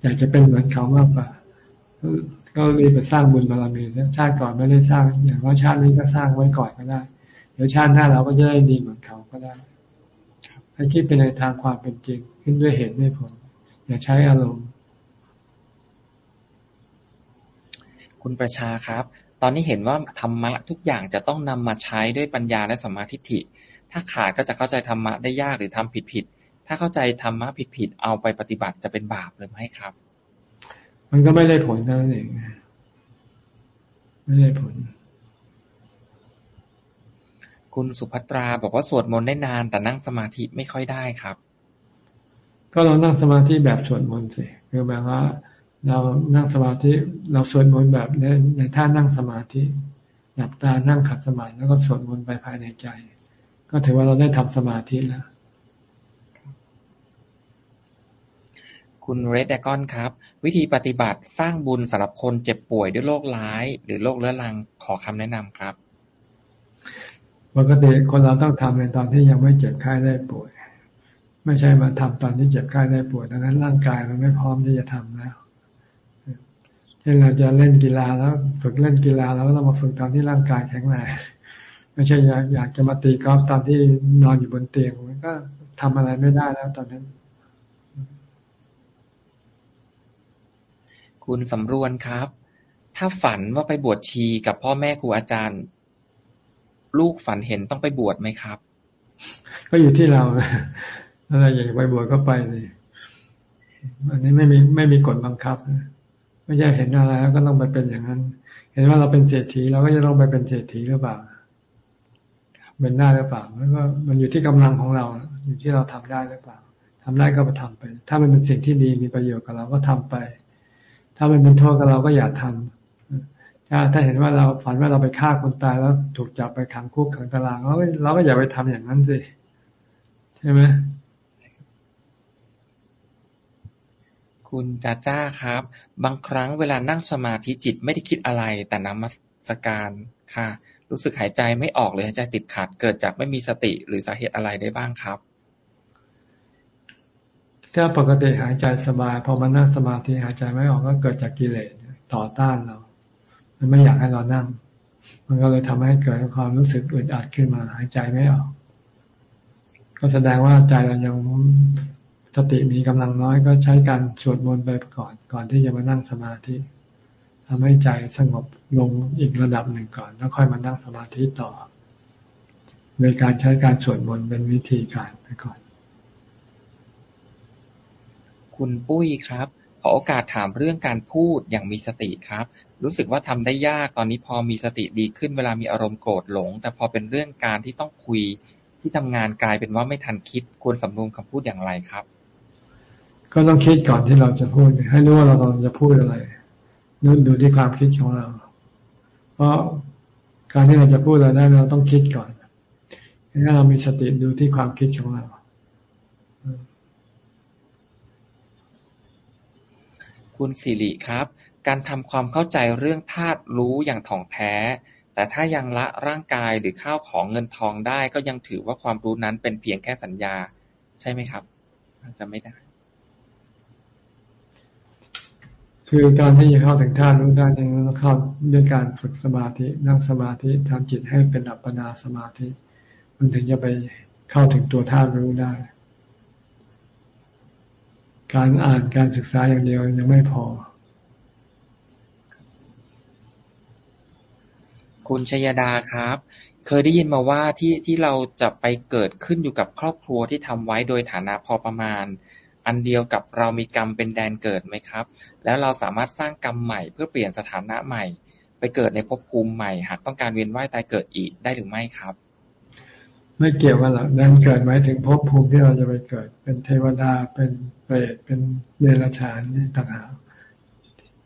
อยากจะเป็นเหมือนเขามากกว่าก็รีบไปสร้างบุญบารมีชาติก่อนไม่ได้สร้าง อย่างว่าชาตินี้ก็สร้างไว้ก่อนก็ได้ เดี๋ยวชาติหน้าเราก็จะได้ดีเหมือนเขาก็ได้ให้คิดไปในทางความเป็นจริง ขึ้นด้วยเหตุด้วยผล อย่าใช้อารมณ์ คุณประชาครับ ตอนนี้เห็นว่าธรรมะทุกอย่างจะต้องนำมาใช้ด้วยปัญญาและสมาธิิถ้าขาดก็จะเข้าใจธรรมะได้ยากหรือทำผิดผิดถ้าเข้าใจธรรมะผิดผิดเอาไปปฏิบัติจะเป็นบาปหรือไม่ครับ มันก็ไม่ได้ผลนั่นเอง ไม่ได้ผล คุณสุภัตราบอกว่าสวดมนต์ได้นานแต่นั่งสมาธิไม่ค่อยได้ครับ ก็เรานั่งสมาธิแบบสวดมนต์สิ คือแบบว่า เรานั่งสมาธิเราสวดมนต์แบบในในท่านั่งสมาธิหลับตานั่งขัดสมาธิแล้วก็สวดมนต์ไปภายในใจ ก็ถือว่าเราได้ทำสมาธิแล้วคุณเรดแดกอนครับ วิธีปฏิบัติสร้างบุญสำหรับคนเจ็บป่วยด้วยโรคร้าย หรือโรคเรื้อรังขอคำแนะนำครับปกติคนเราต้องทำในตอนที่ยังไม่เจ็บไข้ได้ป่วย ไม่ใช่มาทำตอนที่เจ็บไข้ได้ป่วยดังนั้นร่างกายมันไม่พร้อมที่จะทำแล้ว เช่นเราจะเล่นกีฬาแล้วฝึกเล่นกีฬาแล้วเรามาฝึกตอนที่ร่างกายแข็งแรงไม่ใช่อยากอยากจะมาตีกอล์ฟตอนที่นอนอยู่บนเตียงมันก็ทำอะไรไม่ได้แล้วตอนนั้น คุณสำรวนครับ ถ้าฝันว่าไปบวชชีกับพ่อแม่ครูอาจารย์ ลูกฝันเห็นต้องไปบวชไหมครับ ก็อยู่ที่เราถ้าเราอยากไปบวชก็ไปเลยอันนี้ไม่มีไม่มีกฎบังคับ ไม่ใช่เห็นอะไรแล้วก็ต้องไปเป็นอย่างนั้น เห็นว่าเราเป็นเศรษฐีเราก็จะต้องไปเป็นเศรษฐีหรือเปล่าเป็นได้หรือเปล่าแล้วก็มันอยู่ที่กำลังของเรา อยู่ที่เราทำได้หรือเปล่าทำได้ก็ไปทำไป ถ้ามันเป็นสิ่งที่ดีมีประโยชน์กับเราก็ทำไป ถ้ามันเป็นโทษกับเราก็อย่าทำถ้าถ้าเห็นว่าเราฝันว่าเราไปฆ่าคนตายแล้วถูกจับไปขังคุกขังตารางเราเราก็อย่าไปทำอย่างนั้นสิใช่ไหม คุณจ้าจ้าครับ บางครั้งเวลานั่งสมาธิจิตไม่ได้คิดอะไร แต่นมัสการค่ะ รู้สึกหายใจไม่ออกเลยหายใจติดขัด เกิดจากไม่มีสติหรือสาเหตุอะไรได้บ้างครับ ถ้าปกติหายใจสบายพอมานั่งสมาธิหายใจไม่ออกก็เกิดจากกิเลสต่อต้านเรา มันไม่อยากให้เรานั่ง มันก็เลยทำให้เกิดความรู้สึกอึดอัดขึ้นมาหายใจไม่ออก ก็แสดงว่าใจเรายัง สติมีกำลังน้อยก็ใช้การสวดมนต์ไปก่อน ก่อนที่จะมานั่งสมาธิทำให้ใจสงบลงอีกระดับหนึ่งก่อน แล้วค่อยมานั่งสมาธิต่อ โดยการใช้การสวดมนต์เป็นวิธีการไปก่อน คุณปุ้ยครับ ขอโอกาสถามเรื่องการพูดอย่างมีสติครับ รู้สึกว่าทำได้ยากตอนนี้พอมีสติดีขึ้นเวลามีอารมณ์โกรธหลง แต่พอเป็นเรื่องการที่ต้องคุยที่ทำงานกลายเป็นว่าไม่ทันคิดควรสำรวมคำพูดอย่างไรครับ ก็ต้องคิดก่อนที่เราจะพูด ให้รู้ว่าเรากำลังจะพูดอะไรนู่นดูที่ความคิดของเรา เพราะการที่เราจะพูดอะไรได้เราต้องคิดก่อนให้เรามีสติดูที่ความคิดของเราคุณสิริครับ การทำความเข้าใจเรื่องธาตุรู้อย่างถ่องแท้ แต่ถ้ายังละร่างกายหรือข้าวของเงินทองได้ ก็ยังถือว่าความรู้นั้นเป็นเพียงแค่สัญญา ใช่ไหมครับ จะไม่ได้ คือการที่จะเข้าถึงธาตุรู้ได้ต้องเข้าด้วยการฝึกสมาธินั่งสมาธิทำจิตให้เป็นอัปปนาสมาธิ มันถึงจะไปเข้าถึงตัวธาตุรู้ได้ การอ่านการศึกษาอย่างเดียวยังไม่พอ คุณชยดาครับ เคยได้ยินมาว่าที่ที่เราจะไปเกิดขึ้นอยู่กับครอบครัวที่ทำไว้โดยฐานะพอประมาณ อันเดียวกับเรามีกรรมเป็นแดนเกิดไหมครับ แล้วเราสามารถสร้างกรรมใหม่เพื่อเปลี่ยนสถานะใหม่ ไปเกิดในภพภูมิใหม่ หากต้องการเวียนว่ายตายเกิดอีกได้หรือไม่ครับ ไม่เกี่ยวกันหรอกแดนเกิดหมายถึงภพภูมิที่เราจะไปเกิด เป็นเทวดาเป็นเปรตเป็นเดรัจฉานนี่ต่างหาก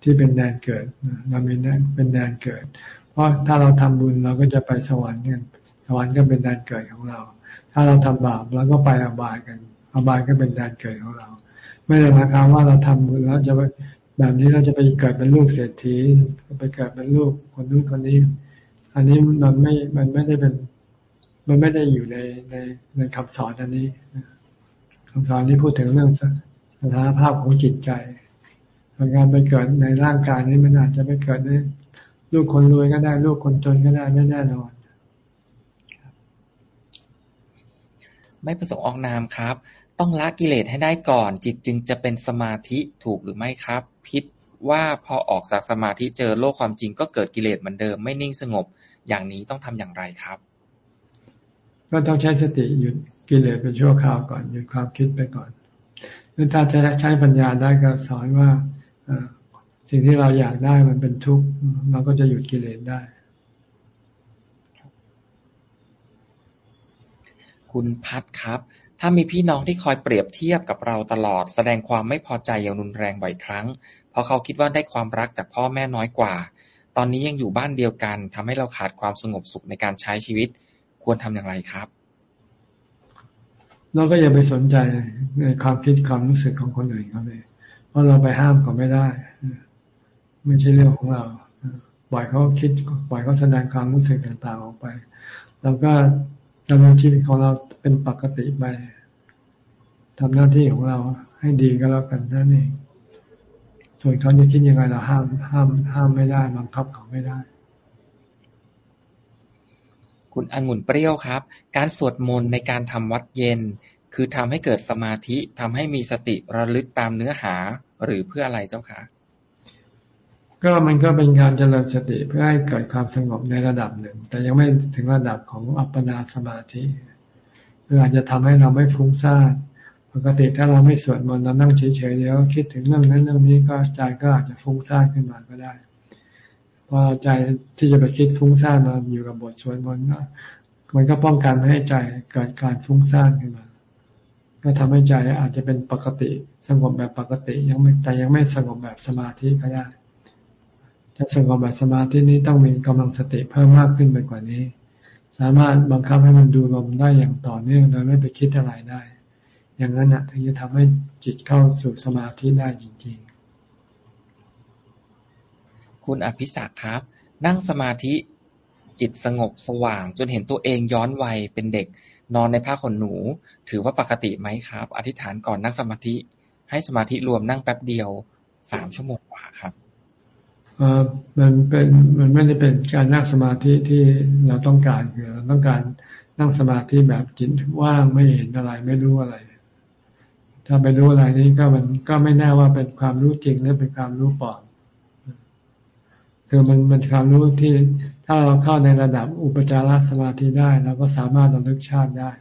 ที่เป็นแดนเกิดเรามีแดนเป็นแดนเกิด เพราะถ้าเราทำบุญเราก็จะไปสวรรค์กันสวรรค์ก็เป็นแดนเกิดของเรา ถ้าเราทำบาปเราก็ไปอบายกัน อบายก็เป็นแดนเกิดของเรา ไม่ได้หมายความว่าเราทำบุญแล้วจะแบบนี้เราจะไปเกิดเป็นลูกเศรษฐีไปเกิดเป็นลูกคนนู้นคนนี้ อันนี้มันไม่มันไม่ได้เป็น มันไม่ได้อยู่ในในในคำสอนอันนี้คำสอนที่พูดถึงเรื่องสถานภาพของจิตใจการไปเกิดในร่างกายนี้มันอาจจะไปเกิดในลูกคนรวยก็ได้ ลูกคนจนก็ได้ไม่แน่นอน ไม่ประสงค์ออกนามครับ ต้องละกิเลสให้ได้ก่อน จิตจึงจะเป็นสมาธิถูกหรือไม่ครับ พิษว่าพอออกจากสมาธิเจอโลกความจริงก็เกิดกิเลสเหมือนเดิมไม่นิ่งสงบ อย่างนี้ต้องทำอย่างไรครับ ก็ต้องใช้สติหยุดกิเลสเป็นชั่วคราวก่อนหยุดความคิดไปก่อนหรือถ้าจะใช้ปัญญาได้ก็สอนว่าสิ่งที่เราอยากได้มันเป็นทุกข์เราก็จะหยุดกิเลสได้คุณพัดครับ ถ้ามีพี่น้องที่คอยเปรียบเทียบกับเราตลอด แสดงความไม่พอใจอย่างรุนแรงบ่อยครั้ง เพราะเขาคิดว่าได้ความรักจากพ่อแม่น้อยกว่า ตอนนี้ยังอยู่บ้านเดียวกันทำให้เราขาดความสงบสุขในการใช้ชีวิต ควรทำอย่างไรครับ เราก็อย่าไปสนใจในความคิดความรู้สึกของคนอื่นเขาเลย เพราะเราไปห้ามก็ไม่ได้ ไม่ใช่เรื่องของเราปล่อยเขาคิดปล่อยเขาแสดงความรู้สึกต่างๆออกไป เราก็ ดำเนินชีวิตของเราเป็นปกติไปทำหน้าที่ของเราให้ดีก็แล้วกันนั่นเอง ส่วนเขาจะคิดยังไงเราห้ามห้ามห้ามไม่ได้บังคับเขาไม่ได้ คุณองุ่นเปรี้ยวครับ การสวดมนต์ในการทำวัดเย็น คือทำให้เกิดสมาธิทำให้มีสติระลึกตามเนื้อหาหรือเพื่ออะไรเจ้าคะ ก็มันก็เป็นการเจริญสติเพื่อให้เกิดความสงบในระดับหนึ่ง แต่ยังไม่ถึงระดับของอัปปนาสมาธิเพื่ออาจจะทำให้เราไม่ฟุ้งซ่านปกติถ้าเราไม่สวดมนต์เรานั่งเฉยๆเดี๋ยวคิดถึงเรื่องนั้นเรื่องนี้ก็ใจก็อาจจะฟุ้งซ่านขึ้นมาก็ได้ พอใจที่จะไปคิดฟุ้งซ่านมาอยู่กับบทสวดมนต์มันก็ป้องกันไม่ให้ใจเกิดการฟุ้งซ่านขึ้นมาก็ทำให้ใจอาจจะเป็นปกติสงบแบบปกติ ยังไม่แต่ยังไม่สงบแบบสมาธิก็ได้ จะสงบแบบสมาธินี้ต้องมีกำลังสติเพิ่มมากขึ้นไปกว่านี้ สามารถบังคับให้มันดูลมได้อย่างต่อเนื่องโดยไม่ไปคิดอะไรได้ อย่างนั้นนะถึงจะทำให้จิตเข้าสู่สมาธิได้จริง ๆ คุณอภิศักดิ์ครับ นั่งสมาธิจิตสงบสว่าง จนเห็นตัวเองย้อนวัยเป็นเด็กนอนในผ้าขนหนู ถือว่าปกติไหมครับ อธิษฐานก่อนนั่งสมาธิ ให้สมาธิรวมนั่งแป๊บเดียวสามชั่วโมงกว่าครับ มันเป็นมันไม่ได้เป็นการนั่งสมาธิที่เราต้องการคือเราต้องการนั่งสมาธิแบบจิตว่างไม่เห็นอะไรไม่รู้อะไร ถ้าไปรู้อะไรนี้ก็มันก็ไม่แน่ว่าเป็นความรู้จริงหรือเป็นความรู้ปลอมคือมันเป็นความรู้ที่ถ้าเราเข้าในระดับอุปจารสมาธิได้เราก็สามารถระลึกชาติได้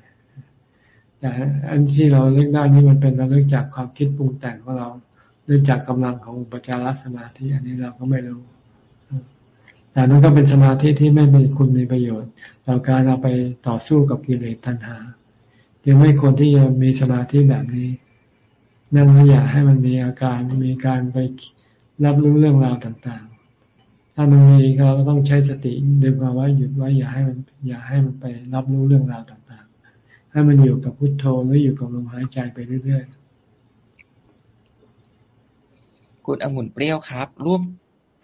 แต่อันที่เราเลือกได้นี่มันเป็นระลึกจากความคิดปรุงแต่งของเรา เรื่องจากกำลังของอุปจารสมาธิ อันนี้เราก็ไม่รู้ แต่มันก็เป็นสมาธิที่ไม่มีคุณมีประโยชน์ต่อการเอาไปต่อสู้กับกิเลสตัณหาจึงไม่ควรที่จะมีสมาธิแบบนี้ นั่งแล้วอย่าให้มันมีอาการมีการไปรับรู้เรื่องราวต่างๆ ถ้ามันมีเราก็ต้องใช้สติดึงเอาไว้หยุดไว้อย่าให้มันอย่าให้มันไปรับรู้เรื่องราวต่างๆ ให้มันอยู่กับพุทโธหรืออยู่กับลมหายใจไปเรื่อยๆ คุณองุ่นเปรี้ยวครับ ร่วม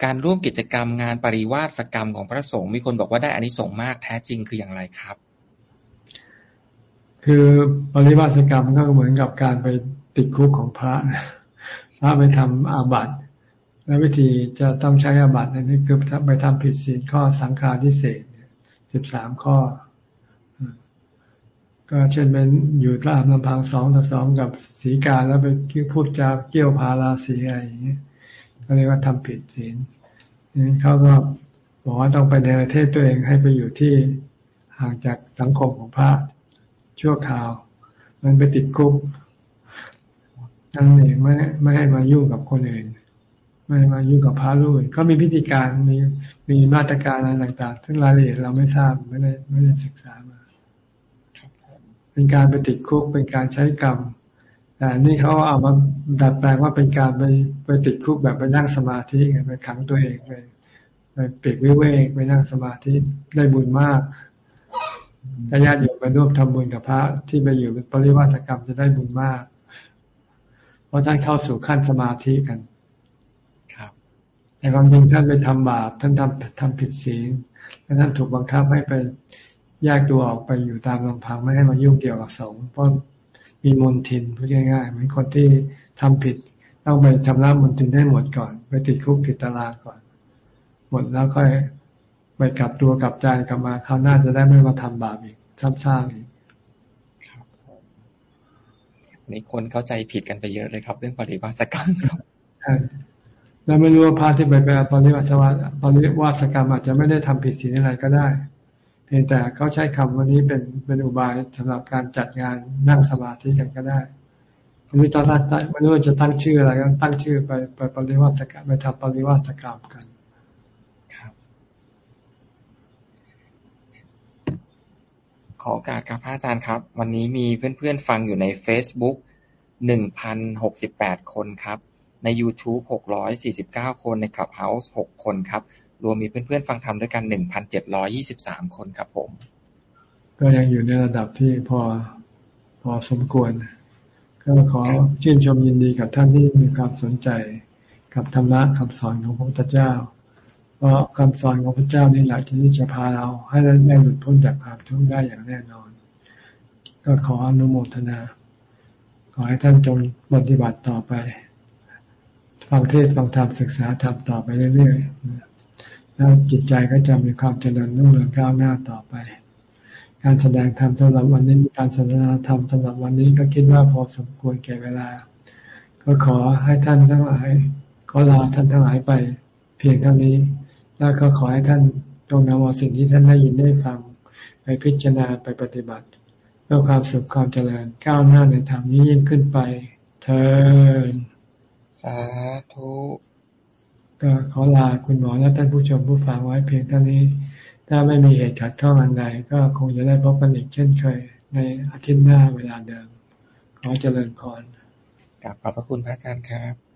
การร่วมกิจกรรมงานปริวาสกรรมของพระสงฆ์มีคนบอกว่าได้อานิสงส์มากแท้จริงคืออย่างไรครับ คือปริวาสกรรมก็เหมือนกับการไปติดคุกของพระพระไปทำอาบัติและวิธีจะต้องใช้อาบัตินั่นคือไปทำผิดศีลข้อสังฆาทิเศษสิบสามข้อ ก็เช่นเป็นอยู่ตามลำพังสองต่อสองกับสีกาแล้วไปพูดจาเกี่ยวพาราสีอะไรอย่างเงี้ยก็เรียกว่าทำผิดศีลนั้นเขาก็บอกว่าต้องไปในประเทศตัวเองให้ไปอยู่ที่ห่างจากสังคมของพระชั่วคราว มันไปติดคุกนั่นเองไม่ไม่ให้มายุ่งกับคนอื่น ไม่มายุ่งกับพระลูกก็มีพิธีการมีมีมาตรการอะไรต่างๆ ซึ่งรายละเอียดเราไม่ทราบไม่ได้ไม่ได้ศึกษามา เป็นการไปติดคุกเป็นการใช้กรรมแต่นี่เขาเอามาดัดแปลงว่าเป็นการไปไปติดคุกแบบไปนั่งสมาธิไงไปขังตัวเองไปไปเปีกวิเวกไปนั่งสมาธิได้บุญมากถ้าญาติโยมไปร่วมทำบุญกับพระที่ไปอยู่ปริวาสกรรมจะได้บุญมาก เพราะท่านเข้าสู่ขั้นสมาธิกันแต่ความจริงท่านไปทำบาป ท่านทำทำผิดศีลและท่านถูกบังคับให้ไป แยกตัวออกไปอยู่ตามลำพังไม่ให้มายุ่งเกี่ยวกับสงฆ์เพราะมีมนทินพูดง่ายๆเหมือนคนที่ทำผิด ต้องไปชำระมนทินให้หมดก่อน ไปติดคุกติดตารางก่อน หมดแล้วค่อยไปกลับตัวกลับใจกลับมาคราวหน้าจะได้ไม่มาทำบาปอีกซ้ำซากอีกนี่คนเข้าใจผิดกันไปเยอะเลยครับ เรื่องปริวาสกรรมครับแล้วไม่รู้ว่าพระที่ไปไปปริวัติวัปริวาสกรรมอาจจะไม่ได้ทำผิดศีลอะไรก็ได้เพียงแต่เขาใช้คำวันนี้เป็นเป็นอุบายสำหรับการจัดงานนั่งสมาธิกันก็ได้ไม่รู้จะตั้งไม่รู้จะตั้งชื่ออะไรก็ตั้งชื่อไปไปปริวัติกรรมไปทำปริวัติกรรมกันครับขอการกับพระอาจารย์ครับ วันนี้มีเพื่อนๆฟังอยู่ใน Facebook หนึ่งพันหกสิบแปดคนครับ ใน YouTube 649คนใน Clubhouse 6คนครับ รวมมีเพื่อนๆฟังธรรมด้วยกัน1,723คนครับผม ก็ยังอยู่ในระดับที่พอพอสมควร ก็ขอชื่นชมยินดีกับท่านที่มีความสนใจกับธรรมะคำสอนของพระพุทธเจ้า เพราะคำสอนของพระเจ้านี่แหละที่จะพาเรา ให้ได้หลุดพ้นจากความทุกข์ได้อย่างแน่นอน ก็ขออนุโมทนา ขอให้ท่านจงปฏิบัติต่อไป ฟังเทศฟังธรรมศึกษาธรรมต่อไปเรื่อยๆ แล้วจิตใจก็จะมีความเจริญรุ่งเรืองก้าวหน้าต่อไป การแสดงธรรมสำหรับวันนี้การสนทนาธรรมสำหรับวันนี้ก็คิดว่าพอสมควรแก่เวลา ก็ขอให้ท่านทั้งหลายขอลาท่านทั้งหลายไป เพียงเท่านี้ แล้วก็ขอให้ท่านจงนำเอาสิ่งที่ท่านได้ยินได้ฟัง ไปพิจารณาไปปฏิบัติเพื่อความสุขความเจริญก้าวหน้าในธรรมนี้ยิ่งขึ้นไป เธอสาธุ ก็ขอลาคุณหมอและท่านผู้ชมผู้ฟังไว้เพียงเท่านี้ ถ้าไม่มีเหตุขัดข้องอันใดก็คงจะได้พบกันอีกเช่นเคย ในอาทิตย์หน้าเวลาเดิม ขอเจริญพรกลับขอบพระคุณพระอาจารย์ครับ